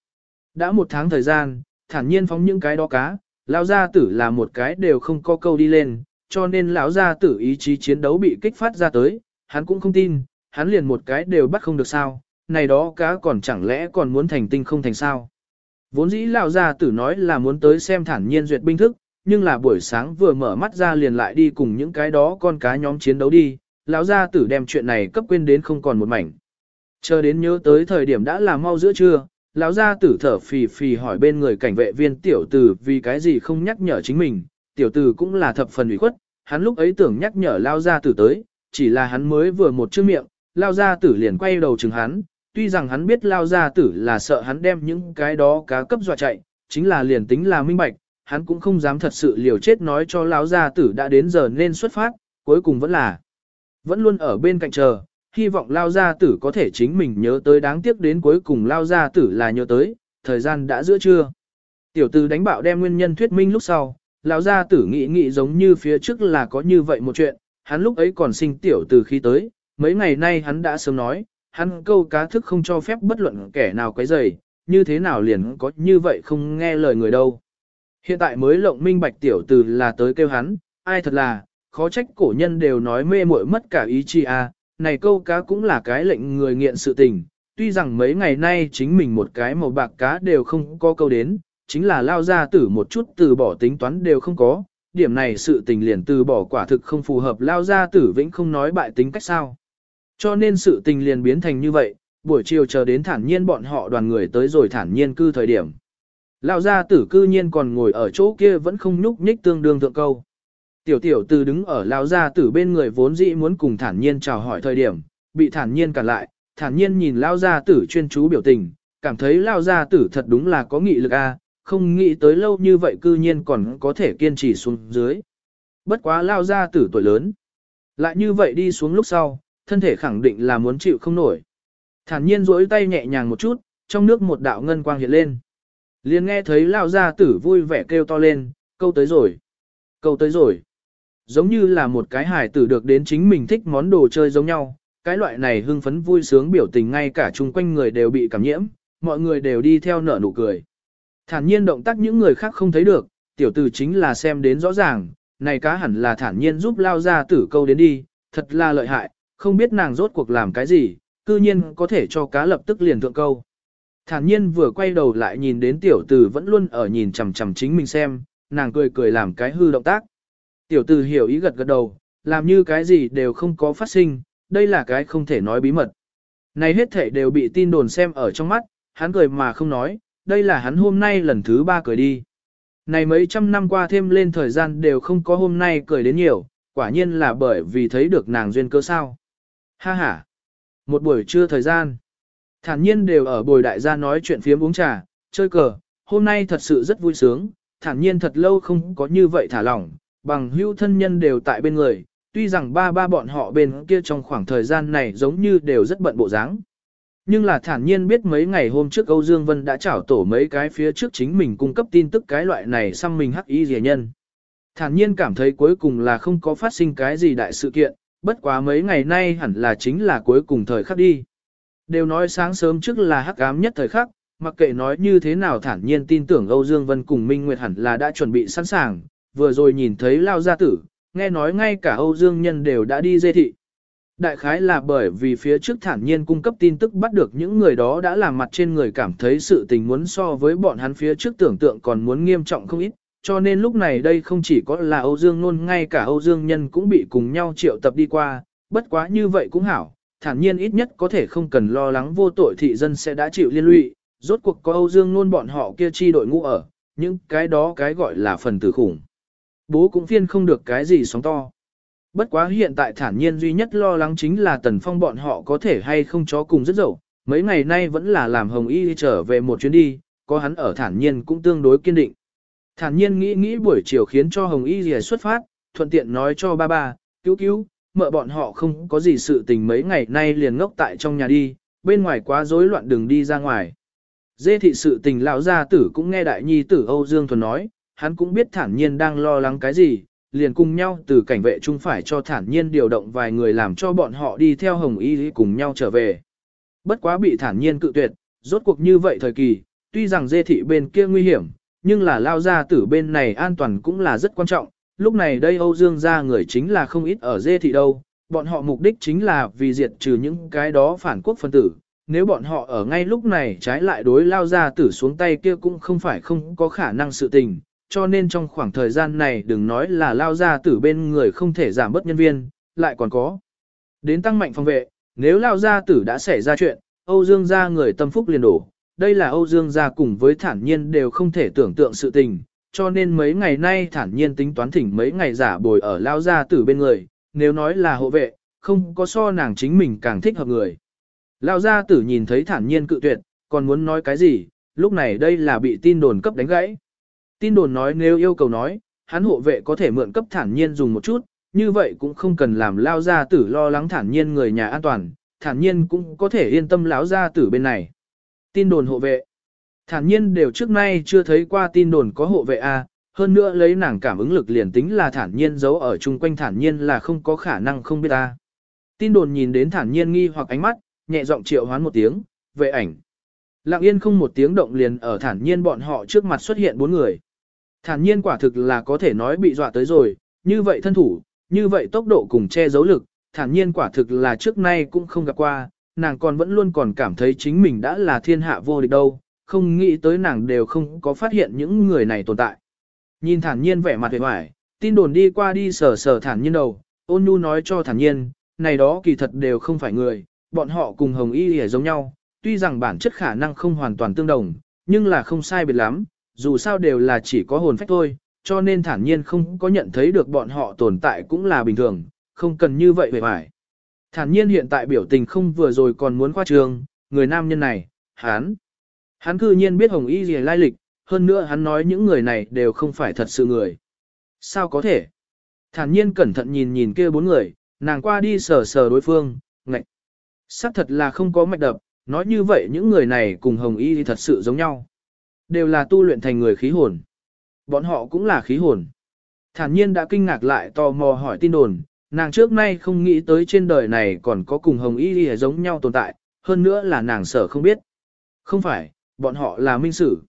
Đã một tháng thời gian, thản nhiên phóng những cái đó cá, lão gia tử là một cái đều không có câu đi lên, cho nên lão gia tử ý chí chiến đấu bị kích phát ra tới, hắn cũng không tin, hắn liền một cái đều bắt không được sao, này đó cá còn chẳng lẽ còn muốn thành tinh không thành sao. Vốn dĩ lão gia tử nói là muốn tới xem thản nhiên duyệt binh thức, nhưng là buổi sáng vừa mở mắt ra liền lại đi cùng những cái đó con cá nhóm chiến đấu đi, lão gia tử đem chuyện này cấp quên đến không còn một mảnh. Chờ đến nhớ tới thời điểm đã là mau giữa trưa, lão gia tử thở phì phì hỏi bên người cảnh vệ viên tiểu tử vì cái gì không nhắc nhở chính mình, tiểu tử cũng là thập phần ủy khuất, hắn lúc ấy tưởng nhắc nhở lão gia tử tới, chỉ là hắn mới vừa một chữ miệng, lão gia tử liền quay đầu chừng hắn, tuy rằng hắn biết lão gia tử là sợ hắn đem những cái đó cá cấp dọa chạy, chính là liền tính là minh bạch, hắn cũng không dám thật sự liều chết nói cho lão gia tử đã đến giờ nên xuất phát, cuối cùng vẫn là vẫn luôn ở bên cạnh chờ, hy vọng lao gia tử có thể chính mình nhớ tới đáng tiếc đến cuối cùng lao gia tử là nhớ tới, thời gian đã giữa trưa. Tiểu tử đánh bạo đem nguyên nhân thuyết minh lúc sau, lão gia tử nghĩ nghĩ giống như phía trước là có như vậy một chuyện, hắn lúc ấy còn sinh tiểu từ khi tới, mấy ngày nay hắn đã sớm nói, hắn câu cá thức không cho phép bất luận kẻ nào quấy rầy, như thế nào liền có như vậy không nghe lời người đâu. Hiện tại mới lộng minh bạch tiểu từ là tới kêu hắn, ai thật là, khó trách cổ nhân đều nói mê muội mất cả ý chi à, này câu cá cũng là cái lệnh người nghiện sự tình, tuy rằng mấy ngày nay chính mình một cái màu bạc cá đều không có câu đến, chính là lao ra tử một chút từ bỏ tính toán đều không có, điểm này sự tình liền từ bỏ quả thực không phù hợp lao ra tử vĩnh không nói bại tính cách sao. Cho nên sự tình liền biến thành như vậy, buổi chiều chờ đến thản nhiên bọn họ đoàn người tới rồi thản nhiên cư thời điểm. Lão gia tử cư nhiên còn ngồi ở chỗ kia vẫn không nhúc nhích tương đương thượng câu. Tiểu tiểu từ đứng ở lão gia tử bên người vốn dĩ muốn cùng thản nhiên chào hỏi thời điểm, bị thản nhiên cản lại, thản nhiên nhìn lão gia tử chuyên chú biểu tình, cảm thấy lão gia tử thật đúng là có nghị lực a, không nghĩ tới lâu như vậy cư nhiên còn có thể kiên trì xuống dưới. Bất quá lão gia tử tuổi lớn. Lại như vậy đi xuống lúc sau, thân thể khẳng định là muốn chịu không nổi. Thản nhiên duỗi tay nhẹ nhàng một chút, trong nước một đạo ngân quang hiện lên. Liền nghe thấy Lão gia tử vui vẻ kêu to lên, câu tới rồi, câu tới rồi. Giống như là một cái hài tử được đến chính mình thích món đồ chơi giống nhau, cái loại này hưng phấn vui sướng biểu tình ngay cả chung quanh người đều bị cảm nhiễm, mọi người đều đi theo nở nụ cười. Thản nhiên động tác những người khác không thấy được, tiểu tử chính là xem đến rõ ràng, này cá hẳn là thản nhiên giúp lao ra tử câu đến đi, thật là lợi hại, không biết nàng rốt cuộc làm cái gì, cư nhiên có thể cho cá lập tức liền thượng câu. Thản nhiên vừa quay đầu lại nhìn đến tiểu tử vẫn luôn ở nhìn chằm chằm chính mình xem, nàng cười cười làm cái hư động tác. Tiểu tử hiểu ý gật gật đầu, làm như cái gì đều không có phát sinh, đây là cái không thể nói bí mật. Này hết thể đều bị tin đồn xem ở trong mắt, hắn cười mà không nói, đây là hắn hôm nay lần thứ ba cười đi. Này mấy trăm năm qua thêm lên thời gian đều không có hôm nay cười đến nhiều, quả nhiên là bởi vì thấy được nàng duyên cơ sao. Ha ha! Một buổi trưa thời gian. Thản nhiên đều ở bồi đại gia nói chuyện phiếm uống trà, chơi cờ, hôm nay thật sự rất vui sướng, thản nhiên thật lâu không có như vậy thả lỏng, bằng hữu thân nhân đều tại bên người, tuy rằng ba ba bọn họ bên kia trong khoảng thời gian này giống như đều rất bận bộ dáng. Nhưng là thản nhiên biết mấy ngày hôm trước Âu Dương Vân đã trảo tổ mấy cái phía trước chính mình cung cấp tin tức cái loại này xăm mình hắc y rẻ nhân. Thản nhiên cảm thấy cuối cùng là không có phát sinh cái gì đại sự kiện, bất quá mấy ngày nay hẳn là chính là cuối cùng thời khắc đi. Đều nói sáng sớm trước là hắc ám nhất thời khắc, mặc kệ nói như thế nào thản nhiên tin tưởng Âu Dương Vân cùng Minh Nguyệt hẳn là đã chuẩn bị sẵn sàng, vừa rồi nhìn thấy lao gia tử, nghe nói ngay cả Âu Dương Nhân đều đã đi dê thị. Đại khái là bởi vì phía trước thản nhiên cung cấp tin tức bắt được những người đó đã làm mặt trên người cảm thấy sự tình muốn so với bọn hắn phía trước tưởng tượng còn muốn nghiêm trọng không ít, cho nên lúc này đây không chỉ có là Âu Dương Nôn ngay cả Âu Dương Nhân cũng bị cùng nhau triệu tập đi qua, bất quá như vậy cũng hảo, thản nhiên ít nhất có thể không cần lo lắng vô tội thị dân sẽ đã chịu liên lụy, rốt cuộc có Âu Dương Nôn bọn họ kia chi đội ngũ ở, những cái đó cái gọi là phần tử khủng. Bố cũng phiên không được cái gì sóng to. Bất quá hiện tại thản nhiên duy nhất lo lắng chính là tần phong bọn họ có thể hay không chó cùng rất dậu, mấy ngày nay vẫn là làm hồng y trở về một chuyến đi, có hắn ở thản nhiên cũng tương đối kiên định. Thản nhiên nghĩ nghĩ buổi chiều khiến cho hồng y gì xuất phát, thuận tiện nói cho ba ba, cứu cứu, mợ bọn họ không có gì sự tình mấy ngày nay liền ngốc tại trong nhà đi, bên ngoài quá rối loạn đừng đi ra ngoài. Dê thị sự tình lão gia tử cũng nghe đại nhi tử Âu Dương Thuần nói, hắn cũng biết thản nhiên đang lo lắng cái gì, liền cùng nhau từ cảnh vệ chung phải cho thản nhiên điều động vài người làm cho bọn họ đi theo hồng y cùng nhau trở về. Bất quá bị thản nhiên cự tuyệt, rốt cuộc như vậy thời kỳ, tuy rằng dê thị bên kia nguy hiểm, nhưng là lao ra tử bên này an toàn cũng là rất quan trọng. Lúc này đây Âu Dương gia người chính là không ít ở dê thị đâu, bọn họ mục đích chính là vì diệt trừ những cái đó phản quốc phân tử. nếu bọn họ ở ngay lúc này trái lại đối lao gia tử xuống tay kia cũng không phải không có khả năng sự tình, cho nên trong khoảng thời gian này đừng nói là lao gia tử bên người không thể giảm bớt nhân viên, lại còn có. Đến tăng mạnh phòng vệ, nếu lao gia tử đã xảy ra chuyện, Âu Dương gia người tâm phúc liền đổ, đây là Âu Dương gia cùng với thản nhiên đều không thể tưởng tượng sự tình, cho nên mấy ngày nay thản nhiên tính toán thỉnh mấy ngày giả bồi ở lao gia tử bên người, nếu nói là hộ vệ, không có so nàng chính mình càng thích hợp người. Lao gia tử nhìn thấy thản nhiên cự tuyệt, còn muốn nói cái gì, lúc này đây là bị tin đồn cấp đánh gãy. Tin đồn nói nếu yêu cầu nói, hắn hộ vệ có thể mượn cấp thản nhiên dùng một chút, như vậy cũng không cần làm lao gia tử lo lắng thản nhiên người nhà an toàn, thản nhiên cũng có thể yên tâm lão gia tử bên này. Tin đồn hộ vệ. Thản nhiên đều trước nay chưa thấy qua tin đồn có hộ vệ A, hơn nữa lấy nàng cảm ứng lực liền tính là thản nhiên giấu ở chung quanh thản nhiên là không có khả năng không biết A. Tin đồn nhìn đến thản nhiên nghi hoặc ánh mắt, nhẹ giọng triệu hoán một tiếng, vệ ảnh. Lặng yên không một tiếng động liền ở thản nhiên bọn họ trước mặt xuất hiện bốn người. Thản nhiên quả thực là có thể nói bị dọa tới rồi, như vậy thân thủ, như vậy tốc độ cùng che giấu lực, thản nhiên quả thực là trước nay cũng không gặp qua, nàng còn vẫn luôn còn cảm thấy chính mình đã là thiên hạ vô địch đâu, không nghĩ tới nàng đều không có phát hiện những người này tồn tại. Nhìn thản nhiên vẻ mặt vẻ vải, tin đồn đi qua đi sờ sờ thản nhiên đầu, ôn nhu nói cho thản nhiên, này đó kỳ thật đều không phải người, bọn họ cùng hồng y hề giống nhau, tuy rằng bản chất khả năng không hoàn toàn tương đồng, nhưng là không sai biệt lắm, dù sao đều là chỉ có hồn phách thôi, cho nên thản nhiên không có nhận thấy được bọn họ tồn tại cũng là bình thường, không cần như vậy vẻ vải. Thản nhiên hiện tại biểu tình không vừa rồi còn muốn khoa trường, người nam nhân này, hắn. Hắn cư nhiên biết Hồng Y gì lai lịch, hơn nữa hắn nói những người này đều không phải thật sự người. Sao có thể? Thản nhiên cẩn thận nhìn nhìn kia bốn người, nàng qua đi sờ sờ đối phương, ngạch. Sắc thật là không có mạch đập, nói như vậy những người này cùng Hồng Y thì thật sự giống nhau. Đều là tu luyện thành người khí hồn. Bọn họ cũng là khí hồn. Thản nhiên đã kinh ngạc lại tò mò hỏi tin đồn, nàng trước nay không nghĩ tới trên đời này còn có cùng hồng y y giống nhau tồn tại, hơn nữa là nàng sở không biết. Không phải, bọn họ là minh sử.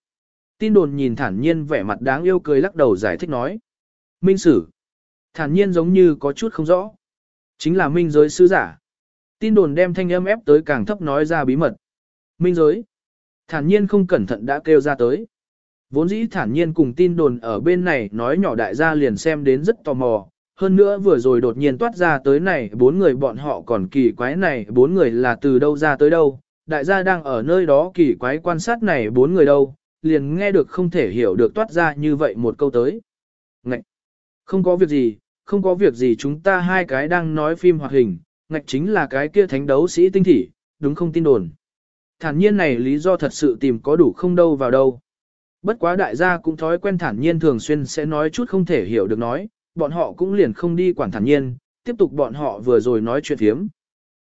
Tin đồn nhìn thản nhiên vẻ mặt đáng yêu cười lắc đầu giải thích nói. Minh sử. Thản nhiên giống như có chút không rõ. Chính là minh giới sứ giả. Tin đồn đem thanh âm ép tới càng thấp nói ra bí mật. Minh giới. Thản nhiên không cẩn thận đã kêu ra tới. Vốn dĩ thản nhiên cùng tin đồn ở bên này nói nhỏ đại gia liền xem đến rất tò mò, hơn nữa vừa rồi đột nhiên toát ra tới này bốn người bọn họ còn kỳ quái này bốn người là từ đâu ra tới đâu, đại gia đang ở nơi đó kỳ quái quan sát này bốn người đâu, liền nghe được không thể hiểu được toát ra như vậy một câu tới. Ngạch! Không có việc gì, không có việc gì chúng ta hai cái đang nói phim hoạt hình, ngạch chính là cái kia thánh đấu sĩ tinh thỉ, đúng không tin đồn. Thản nhiên này lý do thật sự tìm có đủ không đâu vào đâu. Bất quá đại gia cũng thói quen thản nhiên thường xuyên sẽ nói chút không thể hiểu được nói, bọn họ cũng liền không đi quản thản nhiên, tiếp tục bọn họ vừa rồi nói chuyện thiếm.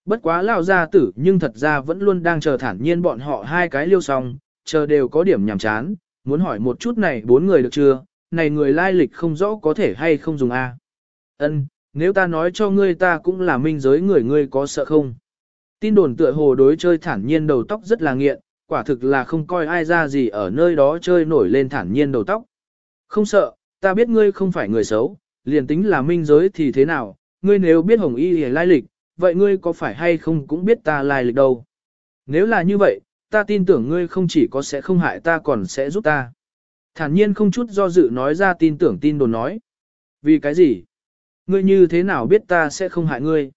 Bất quá lao gia tử nhưng thật ra vẫn luôn đang chờ thản nhiên bọn họ hai cái liêu xong, chờ đều có điểm nhảm chán, muốn hỏi một chút này bốn người được chưa, này người lai lịch không rõ có thể hay không dùng A. Ân, nếu ta nói cho ngươi ta cũng là minh giới người ngươi có sợ không? Tin đồn tựa hồ đối chơi thản nhiên đầu tóc rất là nghiện, quả thực là không coi ai ra gì ở nơi đó chơi nổi lên thản nhiên đầu tóc. Không sợ, ta biết ngươi không phải người xấu, liền tính là minh giới thì thế nào, ngươi nếu biết hồng y hề lai lịch, vậy ngươi có phải hay không cũng biết ta lai lịch đâu. Nếu là như vậy, ta tin tưởng ngươi không chỉ có sẽ không hại ta còn sẽ giúp ta. Thản nhiên không chút do dự nói ra tin tưởng tin đồn nói. Vì cái gì? Ngươi như thế nào biết ta sẽ không hại ngươi?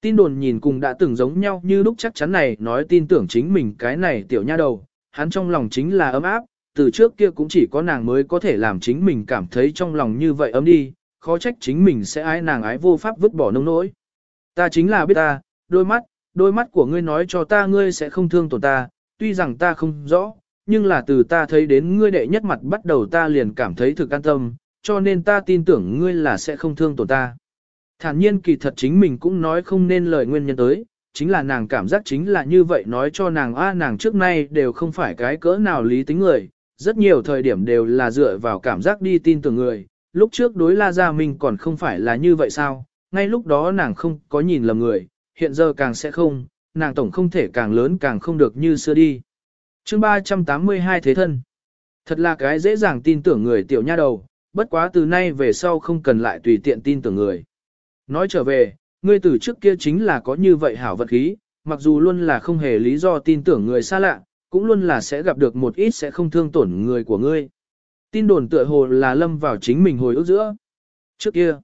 Tin đồn nhìn cùng đã từng giống nhau như lúc chắc chắn này nói tin tưởng chính mình cái này tiểu nha đầu, hắn trong lòng chính là ấm áp, từ trước kia cũng chỉ có nàng mới có thể làm chính mình cảm thấy trong lòng như vậy ấm đi, khó trách chính mình sẽ ái nàng ái vô pháp vứt bỏ nông nỗi. Ta chính là biết ta, đôi mắt, đôi mắt của ngươi nói cho ta ngươi sẽ không thương tổn ta, tuy rằng ta không rõ, nhưng là từ ta thấy đến ngươi đệ nhất mặt bắt đầu ta liền cảm thấy thực an tâm, cho nên ta tin tưởng ngươi là sẽ không thương tổn ta. Thản nhiên kỳ thật chính mình cũng nói không nên lời nguyên nhân tới, chính là nàng cảm giác chính là như vậy nói cho nàng a nàng trước nay đều không phải cái cỡ nào lý tính người, rất nhiều thời điểm đều là dựa vào cảm giác đi tin tưởng người, lúc trước đối La Gia Minh còn không phải là như vậy sao, ngay lúc đó nàng không có nhìn lầm người, hiện giờ càng sẽ không, nàng tổng không thể càng lớn càng không được như xưa đi. chương 382 Thế Thân Thật là cái dễ dàng tin tưởng người tiểu nha đầu, bất quá từ nay về sau không cần lại tùy tiện tin tưởng người. Nói trở về, ngươi từ trước kia chính là có như vậy hảo vật khí, mặc dù luôn là không hề lý do tin tưởng người xa lạ, cũng luôn là sẽ gặp được một ít sẽ không thương tổn người của ngươi. Tin đồn tựa hồ là lâm vào chính mình hồi ức giữa. Trước kia,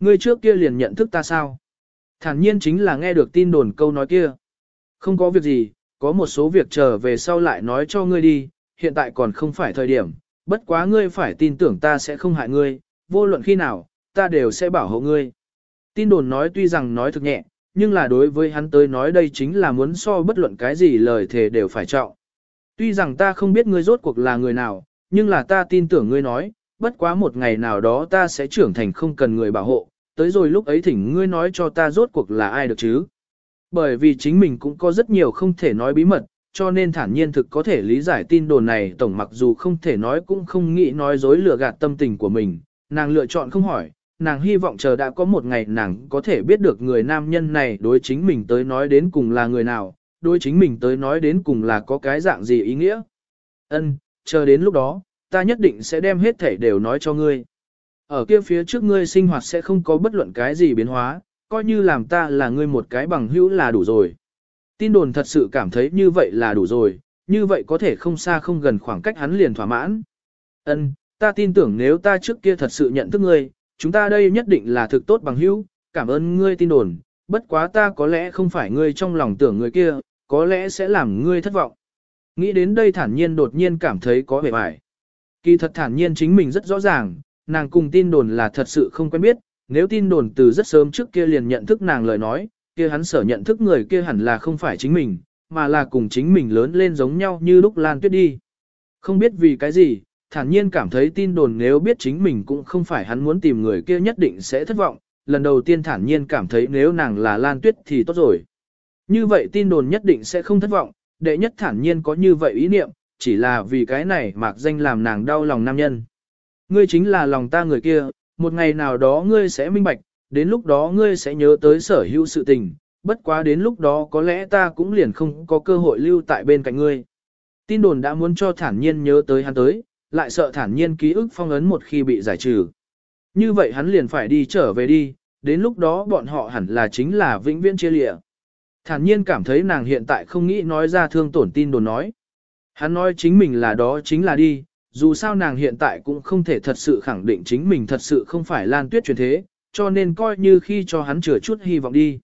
ngươi trước kia liền nhận thức ta sao? Thản nhiên chính là nghe được tin đồn câu nói kia. Không có việc gì, có một số việc trở về sau lại nói cho ngươi đi, hiện tại còn không phải thời điểm, bất quá ngươi phải tin tưởng ta sẽ không hại ngươi, vô luận khi nào, ta đều sẽ bảo hộ ngươi. Tin đồn nói tuy rằng nói thực nhẹ, nhưng là đối với hắn tới nói đây chính là muốn so bất luận cái gì lời thề đều phải trọng. Tuy rằng ta không biết ngươi rốt cuộc là người nào, nhưng là ta tin tưởng ngươi nói, bất quá một ngày nào đó ta sẽ trưởng thành không cần người bảo hộ, tới rồi lúc ấy thỉnh ngươi nói cho ta rốt cuộc là ai được chứ. Bởi vì chính mình cũng có rất nhiều không thể nói bí mật, cho nên thản nhiên thực có thể lý giải tin đồn này tổng mặc dù không thể nói cũng không nghĩ nói dối lừa gạt tâm tình của mình, nàng lựa chọn không hỏi, nàng hy vọng chờ đã có một ngày nàng có thể biết được người nam nhân này đối chính mình tới nói đến cùng là người nào, đối chính mình tới nói đến cùng là có cái dạng gì ý nghĩa. Ân, chờ đến lúc đó, ta nhất định sẽ đem hết thể đều nói cho ngươi. Ở kia phía trước ngươi sinh hoạt sẽ không có bất luận cái gì biến hóa, coi như làm ta là ngươi một cái bằng hữu là đủ rồi. Tin đồn thật sự cảm thấy như vậy là đủ rồi, như vậy có thể không xa không gần khoảng cách hắn liền thỏa mãn. Ân, ta tin tưởng nếu ta trước kia thật sự nhận thức ngươi, chúng ta đây nhất định là thực tốt bằng hữu, cảm ơn ngươi tin đồn, bất quá ta có lẽ không phải ngươi trong lòng tưởng người kia, có lẽ sẽ làm ngươi thất vọng. Nghĩ đến đây thản nhiên đột nhiên cảm thấy có vẻ vải. Kỳ thật thản nhiên chính mình rất rõ ràng, nàng cùng tin đồn là thật sự không quen biết, nếu tin đồn từ rất sớm trước kia liền nhận thức nàng lời nói, kia hắn sở nhận thức người kia hẳn là không phải chính mình, mà là cùng chính mình lớn lên giống nhau như lúc Lan Tuyết đi. Không biết vì cái gì, thản nhiên cảm thấy tin đồn nếu biết chính mình cũng không phải hắn muốn tìm người kia nhất định sẽ thất vọng, lần đầu tiên thản nhiên cảm thấy nếu nàng là Lan Tuyết thì tốt rồi. Như vậy tin đồn nhất định sẽ không thất vọng, đệ nhất thản nhiên có như vậy ý niệm, chỉ là vì cái này mạc danh làm nàng đau lòng nam nhân. Ngươi chính là lòng ta người kia, một ngày nào đó ngươi sẽ minh bạch, đến lúc đó ngươi sẽ nhớ tới sở hữu sự tình, bất quá đến lúc đó có lẽ ta cũng liền không có cơ hội lưu tại bên cạnh ngươi. Tin đồn đã muốn cho thản nhiên nhớ tới hắn tới, lại sợ thản nhiên ký ức phong ấn một khi bị giải trừ. Như vậy hắn liền phải đi trở về đi, đến lúc đó bọn họ hẳn là chính là vĩnh viễn chia lịa. Thản nhiên cảm thấy nàng hiện tại không nghĩ nói ra thương tổn tin đồn nói. Hắn nói chính mình là đó chính là đi, dù sao nàng hiện tại cũng không thể thật sự khẳng định chính mình thật sự không phải lan tuyết truyền thế, cho nên coi như khi cho hắn chừa chút hy vọng đi.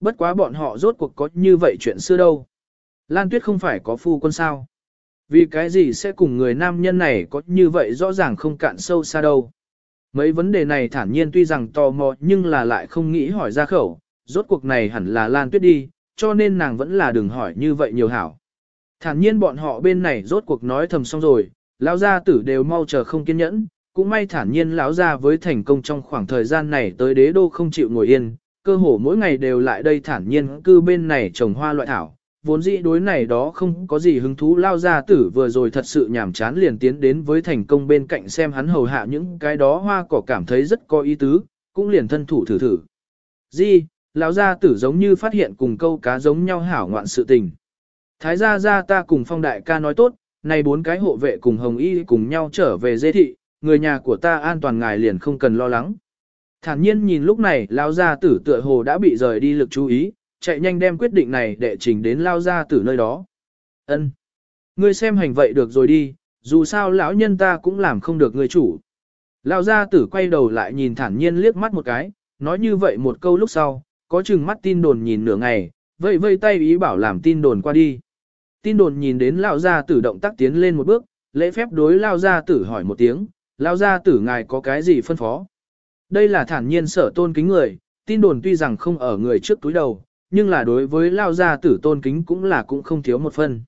Bất quá bọn họ rốt cuộc có như vậy chuyện xưa đâu. Lan tuyết không phải có phu quân sao. Vì cái gì sẽ cùng người nam nhân này có như vậy rõ ràng không cạn sâu xa đâu. Mấy vấn đề này thản nhiên tuy rằng tò mò nhưng là lại không nghĩ hỏi ra khẩu, rốt cuộc này hẳn là Lan Tuyết đi, cho nên nàng vẫn là đừng hỏi như vậy nhiều hảo. Thản nhiên bọn họ bên này rốt cuộc nói thầm xong rồi, lão gia tử đều mau chờ không kiên nhẫn, cũng may thản nhiên lão gia với thành công trong khoảng thời gian này tới đế đô không chịu ngồi yên, cơ hồ mỗi ngày đều lại đây thản nhiên cư bên này trồng hoa loại thảo. Vốn dĩ đối này đó không có gì hứng thú lao gia tử vừa rồi thật sự nhảm chán liền tiến đến với thành công bên cạnh xem hắn hầu hạ những cái đó hoa cỏ cảm thấy rất có ý tứ, cũng liền thân thủ thử thử. Di, lão gia tử giống như phát hiện cùng câu cá giống nhau hảo ngoạn sự tình. Thái gia gia ta cùng phong đại ca nói tốt, này bốn cái hộ vệ cùng hồng y cùng nhau trở về dê thị, người nhà của ta an toàn ngài liền không cần lo lắng. Thản nhiên nhìn lúc này lão gia tử tựa hồ đã bị rời đi lực chú ý, chạy nhanh đem quyết định này để trình đến lão gia tử nơi đó. Ân, Ngươi xem hành vậy được rồi đi, dù sao lão nhân ta cũng làm không được người chủ. Lão gia tử quay đầu lại nhìn thản nhiên liếc mắt một cái, nói như vậy một câu lúc sau, có chừng mắt tin đồn nhìn nửa ngày, vây vây tay ý bảo làm tin đồn qua đi. Tin đồn nhìn đến lão gia tử động tác tiến lên một bước, lễ phép đối lão gia tử hỏi một tiếng, lão gia tử ngài có cái gì phân phó? Đây là thản nhiên sở tôn kính người, tin đồn tuy rằng không ở người trước túi đầu, nhưng là đối với lão gia tử tôn kính cũng là cũng không thiếu một phần.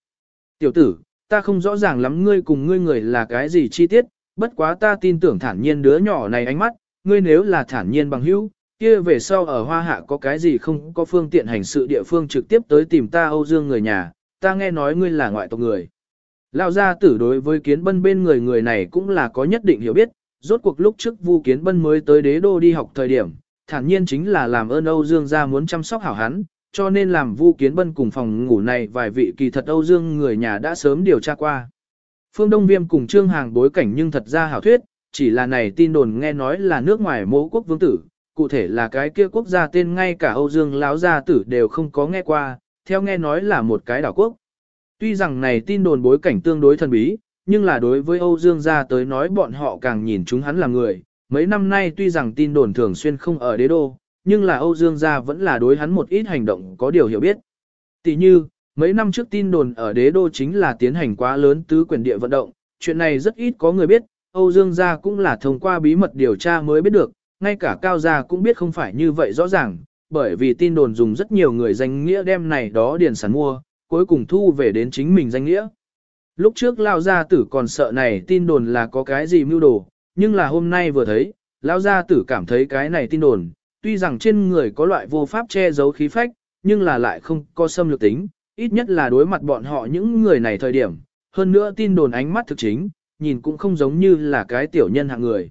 Tiểu tử, ta không rõ ràng lắm ngươi cùng ngươi người là cái gì chi tiết, bất quá ta tin tưởng thản nhiên đứa nhỏ này ánh mắt, ngươi nếu là thản nhiên bằng hữu, kia về sau ở Hoa Hạ có cái gì không có phương tiện hành sự địa phương trực tiếp tới tìm ta Âu Dương người nhà, ta nghe nói ngươi là ngoại tộc người. Lão gia tử đối với kiến bân bên người người này cũng là có nhất định hiểu biết, rốt cuộc lúc trước Vu Kiến Bân mới tới đế đô đi học thời điểm, thản nhiên chính là làm ơn Âu Dương gia muốn chăm sóc hảo hắn, cho nên làm Vu Kiến Bân cùng phòng ngủ này vài vị kỳ thật Âu Dương người nhà đã sớm điều tra qua. Phương Đông Viêm cùng Trương Hàng bối cảnh nhưng thật ra hảo thuyết, chỉ là này tin đồn nghe nói là nước ngoài mẫu quốc vương tử, cụ thể là cái kia quốc gia tên ngay cả Âu Dương lão gia tử đều không có nghe qua, theo nghe nói là một cái đảo quốc. Tuy rằng này tin đồn bối cảnh tương đối thần bí, nhưng là đối với Âu Dương gia tới nói bọn họ càng nhìn chúng hắn là người. Mấy năm nay tuy rằng tin đồn thường xuyên không ở đế đô, nhưng là Âu Dương gia vẫn là đối hắn một ít hành động có điều hiểu biết. Tỷ như, mấy năm trước tin đồn ở đế đô chính là tiến hành quá lớn tứ quyền địa vận động, chuyện này rất ít có người biết, Âu Dương gia cũng là thông qua bí mật điều tra mới biết được, ngay cả Cao gia cũng biết không phải như vậy rõ ràng, bởi vì tin đồn dùng rất nhiều người danh nghĩa đem này đó điền sản mua, cuối cùng thu về đến chính mình danh nghĩa. Lúc trước Lao Gia Tử còn sợ này tin đồn là có cái gì mưu đồ, nhưng là hôm nay vừa thấy, Lao Gia Tử cảm thấy cái này tin đồn, tuy rằng trên người có loại vô pháp che giấu khí phách, nhưng là lại không có xâm lược tính, ít nhất là đối mặt bọn họ những người này thời điểm, hơn nữa tin đồn ánh mắt thực chính, nhìn cũng không giống như là cái tiểu nhân hạng người.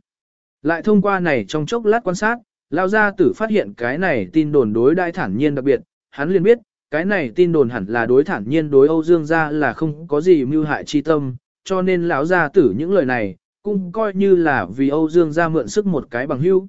Lại thông qua này trong chốc lát quan sát, Lao Gia Tử phát hiện cái này tin đồn đối đại thản nhiên đặc biệt, hắn liền biết, cái này tin đồn hẳn là đối thản nhiên đối Âu Dương gia là không có gì mưu hại chi tâm, cho nên lão gia tử những lời này, cũng coi như là vì Âu Dương gia mượn sức một cái bằng hữu.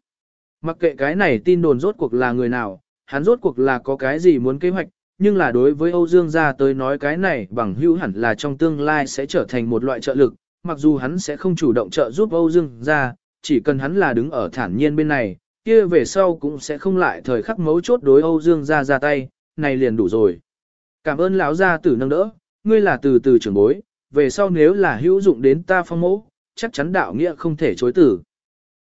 Mặc kệ cái này tin đồn rốt cuộc là người nào, hắn rốt cuộc là có cái gì muốn kế hoạch, nhưng là đối với Âu Dương gia tới nói cái này bằng hữu hẳn là trong tương lai sẽ trở thành một loại trợ lực, mặc dù hắn sẽ không chủ động trợ giúp Âu Dương gia, chỉ cần hắn là đứng ở thản nhiên bên này, kia về sau cũng sẽ không lại thời khắc mấu chốt đối Âu Dương gia ra tay, này liền đủ rồi. Cảm ơn lão gia tử nâng đỡ, ngươi là từ từ trưởng bối, về sau nếu là hữu dụng đến ta phong mẫu, chắc chắn đạo nghĩa không thể chối tử.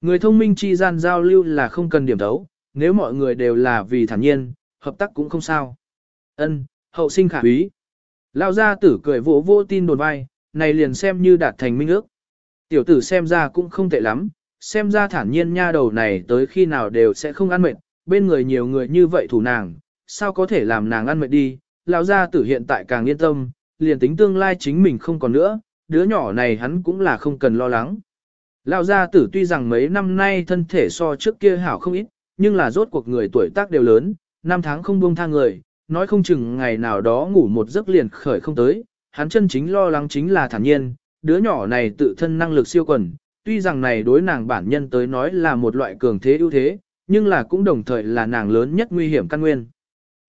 Người thông minh chi gian giao lưu là không cần điểm đấu, nếu mọi người đều là vì thản nhiên, hợp tác cũng không sao. Ân, hậu sinh khả quý. Lão gia tử cười vỗ vỗ tin đồn vai, này liền xem như đạt thành minh ước. Tiểu tử xem ra cũng không tệ lắm, xem ra thản nhiên nha đầu này tới khi nào đều sẽ không ăn mệt, bên người nhiều người như vậy thủ nàng, sao có thể làm nàng ăn mệt đi, lão gia tử hiện tại càng yên tâm, liền tính tương lai chính mình không còn nữa, đứa nhỏ này hắn cũng là không cần lo lắng. Lão gia tử tuy rằng mấy năm nay thân thể so trước kia hảo không ít, nhưng là rốt cuộc người tuổi tác đều lớn, năm tháng không buông tha người, nói không chừng ngày nào đó ngủ một giấc liền khởi không tới, hắn chân chính lo lắng chính là thản nhiên, đứa nhỏ này tự thân năng lực siêu quần, tuy rằng này đối nàng bản nhân tới nói là một loại cường thế ưu thế, nhưng là cũng đồng thời là nàng lớn nhất nguy hiểm căn nguyên.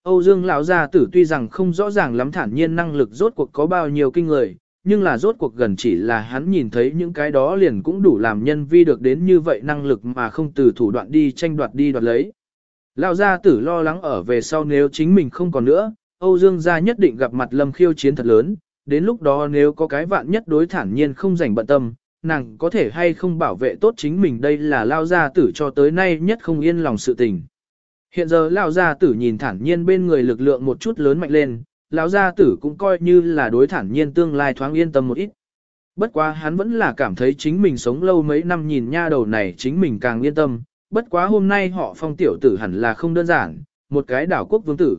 Âu Dương lão gia tử tuy rằng không rõ ràng lắm thản nhiên năng lực rốt cuộc có bao nhiêu kinh người, nhưng là rốt cuộc gần chỉ là hắn nhìn thấy những cái đó liền cũng đủ làm nhân vi được đến như vậy năng lực mà không từ thủ đoạn đi tranh đoạt đi đoạt lấy. Lão gia tử lo lắng ở về sau nếu chính mình không còn nữa, Âu Dương gia nhất định gặp mặt lâm khiêu chiến thật lớn, đến lúc đó nếu có cái vạn nhất đối thản nhiên không rảnh bận tâm, nàng có thể hay không bảo vệ tốt chính mình đây là lao gia tử cho tới nay nhất không yên lòng sự tình. Hiện giờ lão gia tử nhìn thản nhiên bên người lực lượng một chút lớn mạnh lên, lão gia tử cũng coi như là đối thản nhiên tương lai thoáng yên tâm một ít. Bất quá hắn vẫn là cảm thấy chính mình sống lâu mấy năm nhìn nha đầu này chính mình càng yên tâm, bất quá hôm nay họ phong tiểu tử hẳn là không đơn giản, một cái đảo quốc vương tử.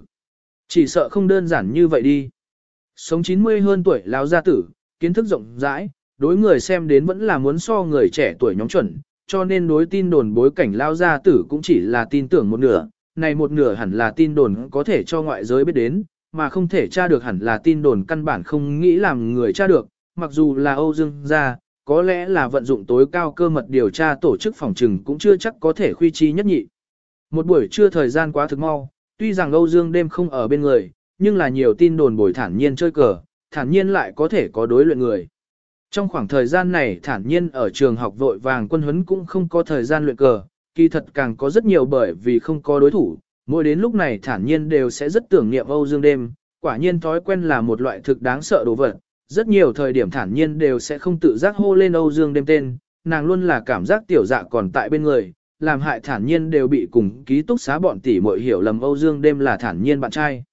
Chỉ sợ không đơn giản như vậy đi. Sống 90 hơn tuổi lão gia tử, kiến thức rộng rãi, đối người xem đến vẫn là muốn so người trẻ tuổi nhóm chuẩn, cho nên đối tin đồn bối cảnh lao gia tử cũng chỉ là tin tưởng một nửa, này một nửa hẳn là tin đồn có thể cho ngoại giới biết đến, mà không thể tra được hẳn là tin đồn căn bản không nghĩ làm người tra được, mặc dù là Âu Dương gia, có lẽ là vận dụng tối cao cơ mật điều tra tổ chức phòng trừng cũng chưa chắc có thể khuy chi nhất nhị. Một buổi trưa thời gian quá thực mau, tuy rằng Âu Dương đêm không ở bên người, nhưng là nhiều tin đồn bồi thản nhiên chơi cờ, thản nhiên lại có thể có đối luyện người. Trong khoảng thời gian này thản nhiên ở trường học vội vàng quân huấn cũng không có thời gian luyện cờ, kỳ thật càng có rất nhiều bởi vì không có đối thủ, mỗi đến lúc này thản nhiên đều sẽ rất tưởng niệm Âu Dương đêm, quả nhiên thói quen là một loại thực đáng sợ đồ vật, rất nhiều thời điểm thản nhiên đều sẽ không tự giác hô lên Âu Dương đêm tên, nàng luôn là cảm giác tiểu dạ còn tại bên người, làm hại thản nhiên đều bị cùng ký túc xá bọn tỷ muội hiểu lầm Âu Dương đêm là thản nhiên bạn trai.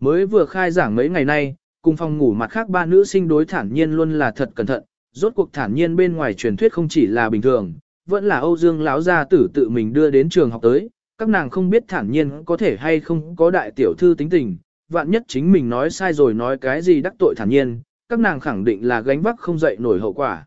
Mới vừa khai giảng mấy ngày nay, cùng phòng ngủ mặt khác ba nữ sinh đối thản nhiên luôn là thật cẩn thận, rốt cuộc thản nhiên bên ngoài truyền thuyết không chỉ là bình thường, vẫn là Âu Dương lão gia tử tự mình đưa đến trường học tới, các nàng không biết thản nhiên có thể hay không có đại tiểu thư tính tình, vạn nhất chính mình nói sai rồi nói cái gì đắc tội thản nhiên, các nàng khẳng định là gánh vác không dậy nổi hậu quả.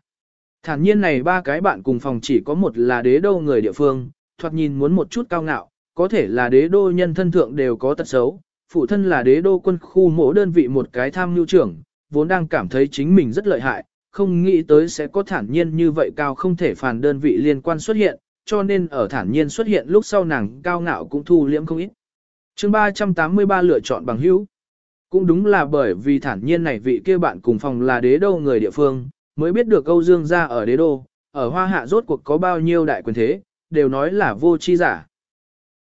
Thản nhiên này ba cái bạn cùng phòng chỉ có một là đế đô người địa phương, thoạt nhìn muốn một chút cao ngạo, có thể là đế đô nhân thân thượng đều có tật xấu, phụ thân là đế đô quân khu mỗi đơn vị một cái tham nhu trưởng, vốn đang cảm thấy chính mình rất lợi hại, không nghĩ tới sẽ có thản nhiên như vậy cao không thể phàn đơn vị liên quan xuất hiện, cho nên ở thản nhiên xuất hiện lúc sau nàng cao ngạo cũng thu liễm không ít. chương 383 lựa chọn bằng hữu. Cũng đúng là bởi vì thản nhiên này vị kia bạn cùng phòng là đế đô người địa phương, mới biết được câu Dương gia ở đế đô, ở hoa hạ rốt cuộc có bao nhiêu đại quyền thế, đều nói là vô chi giả.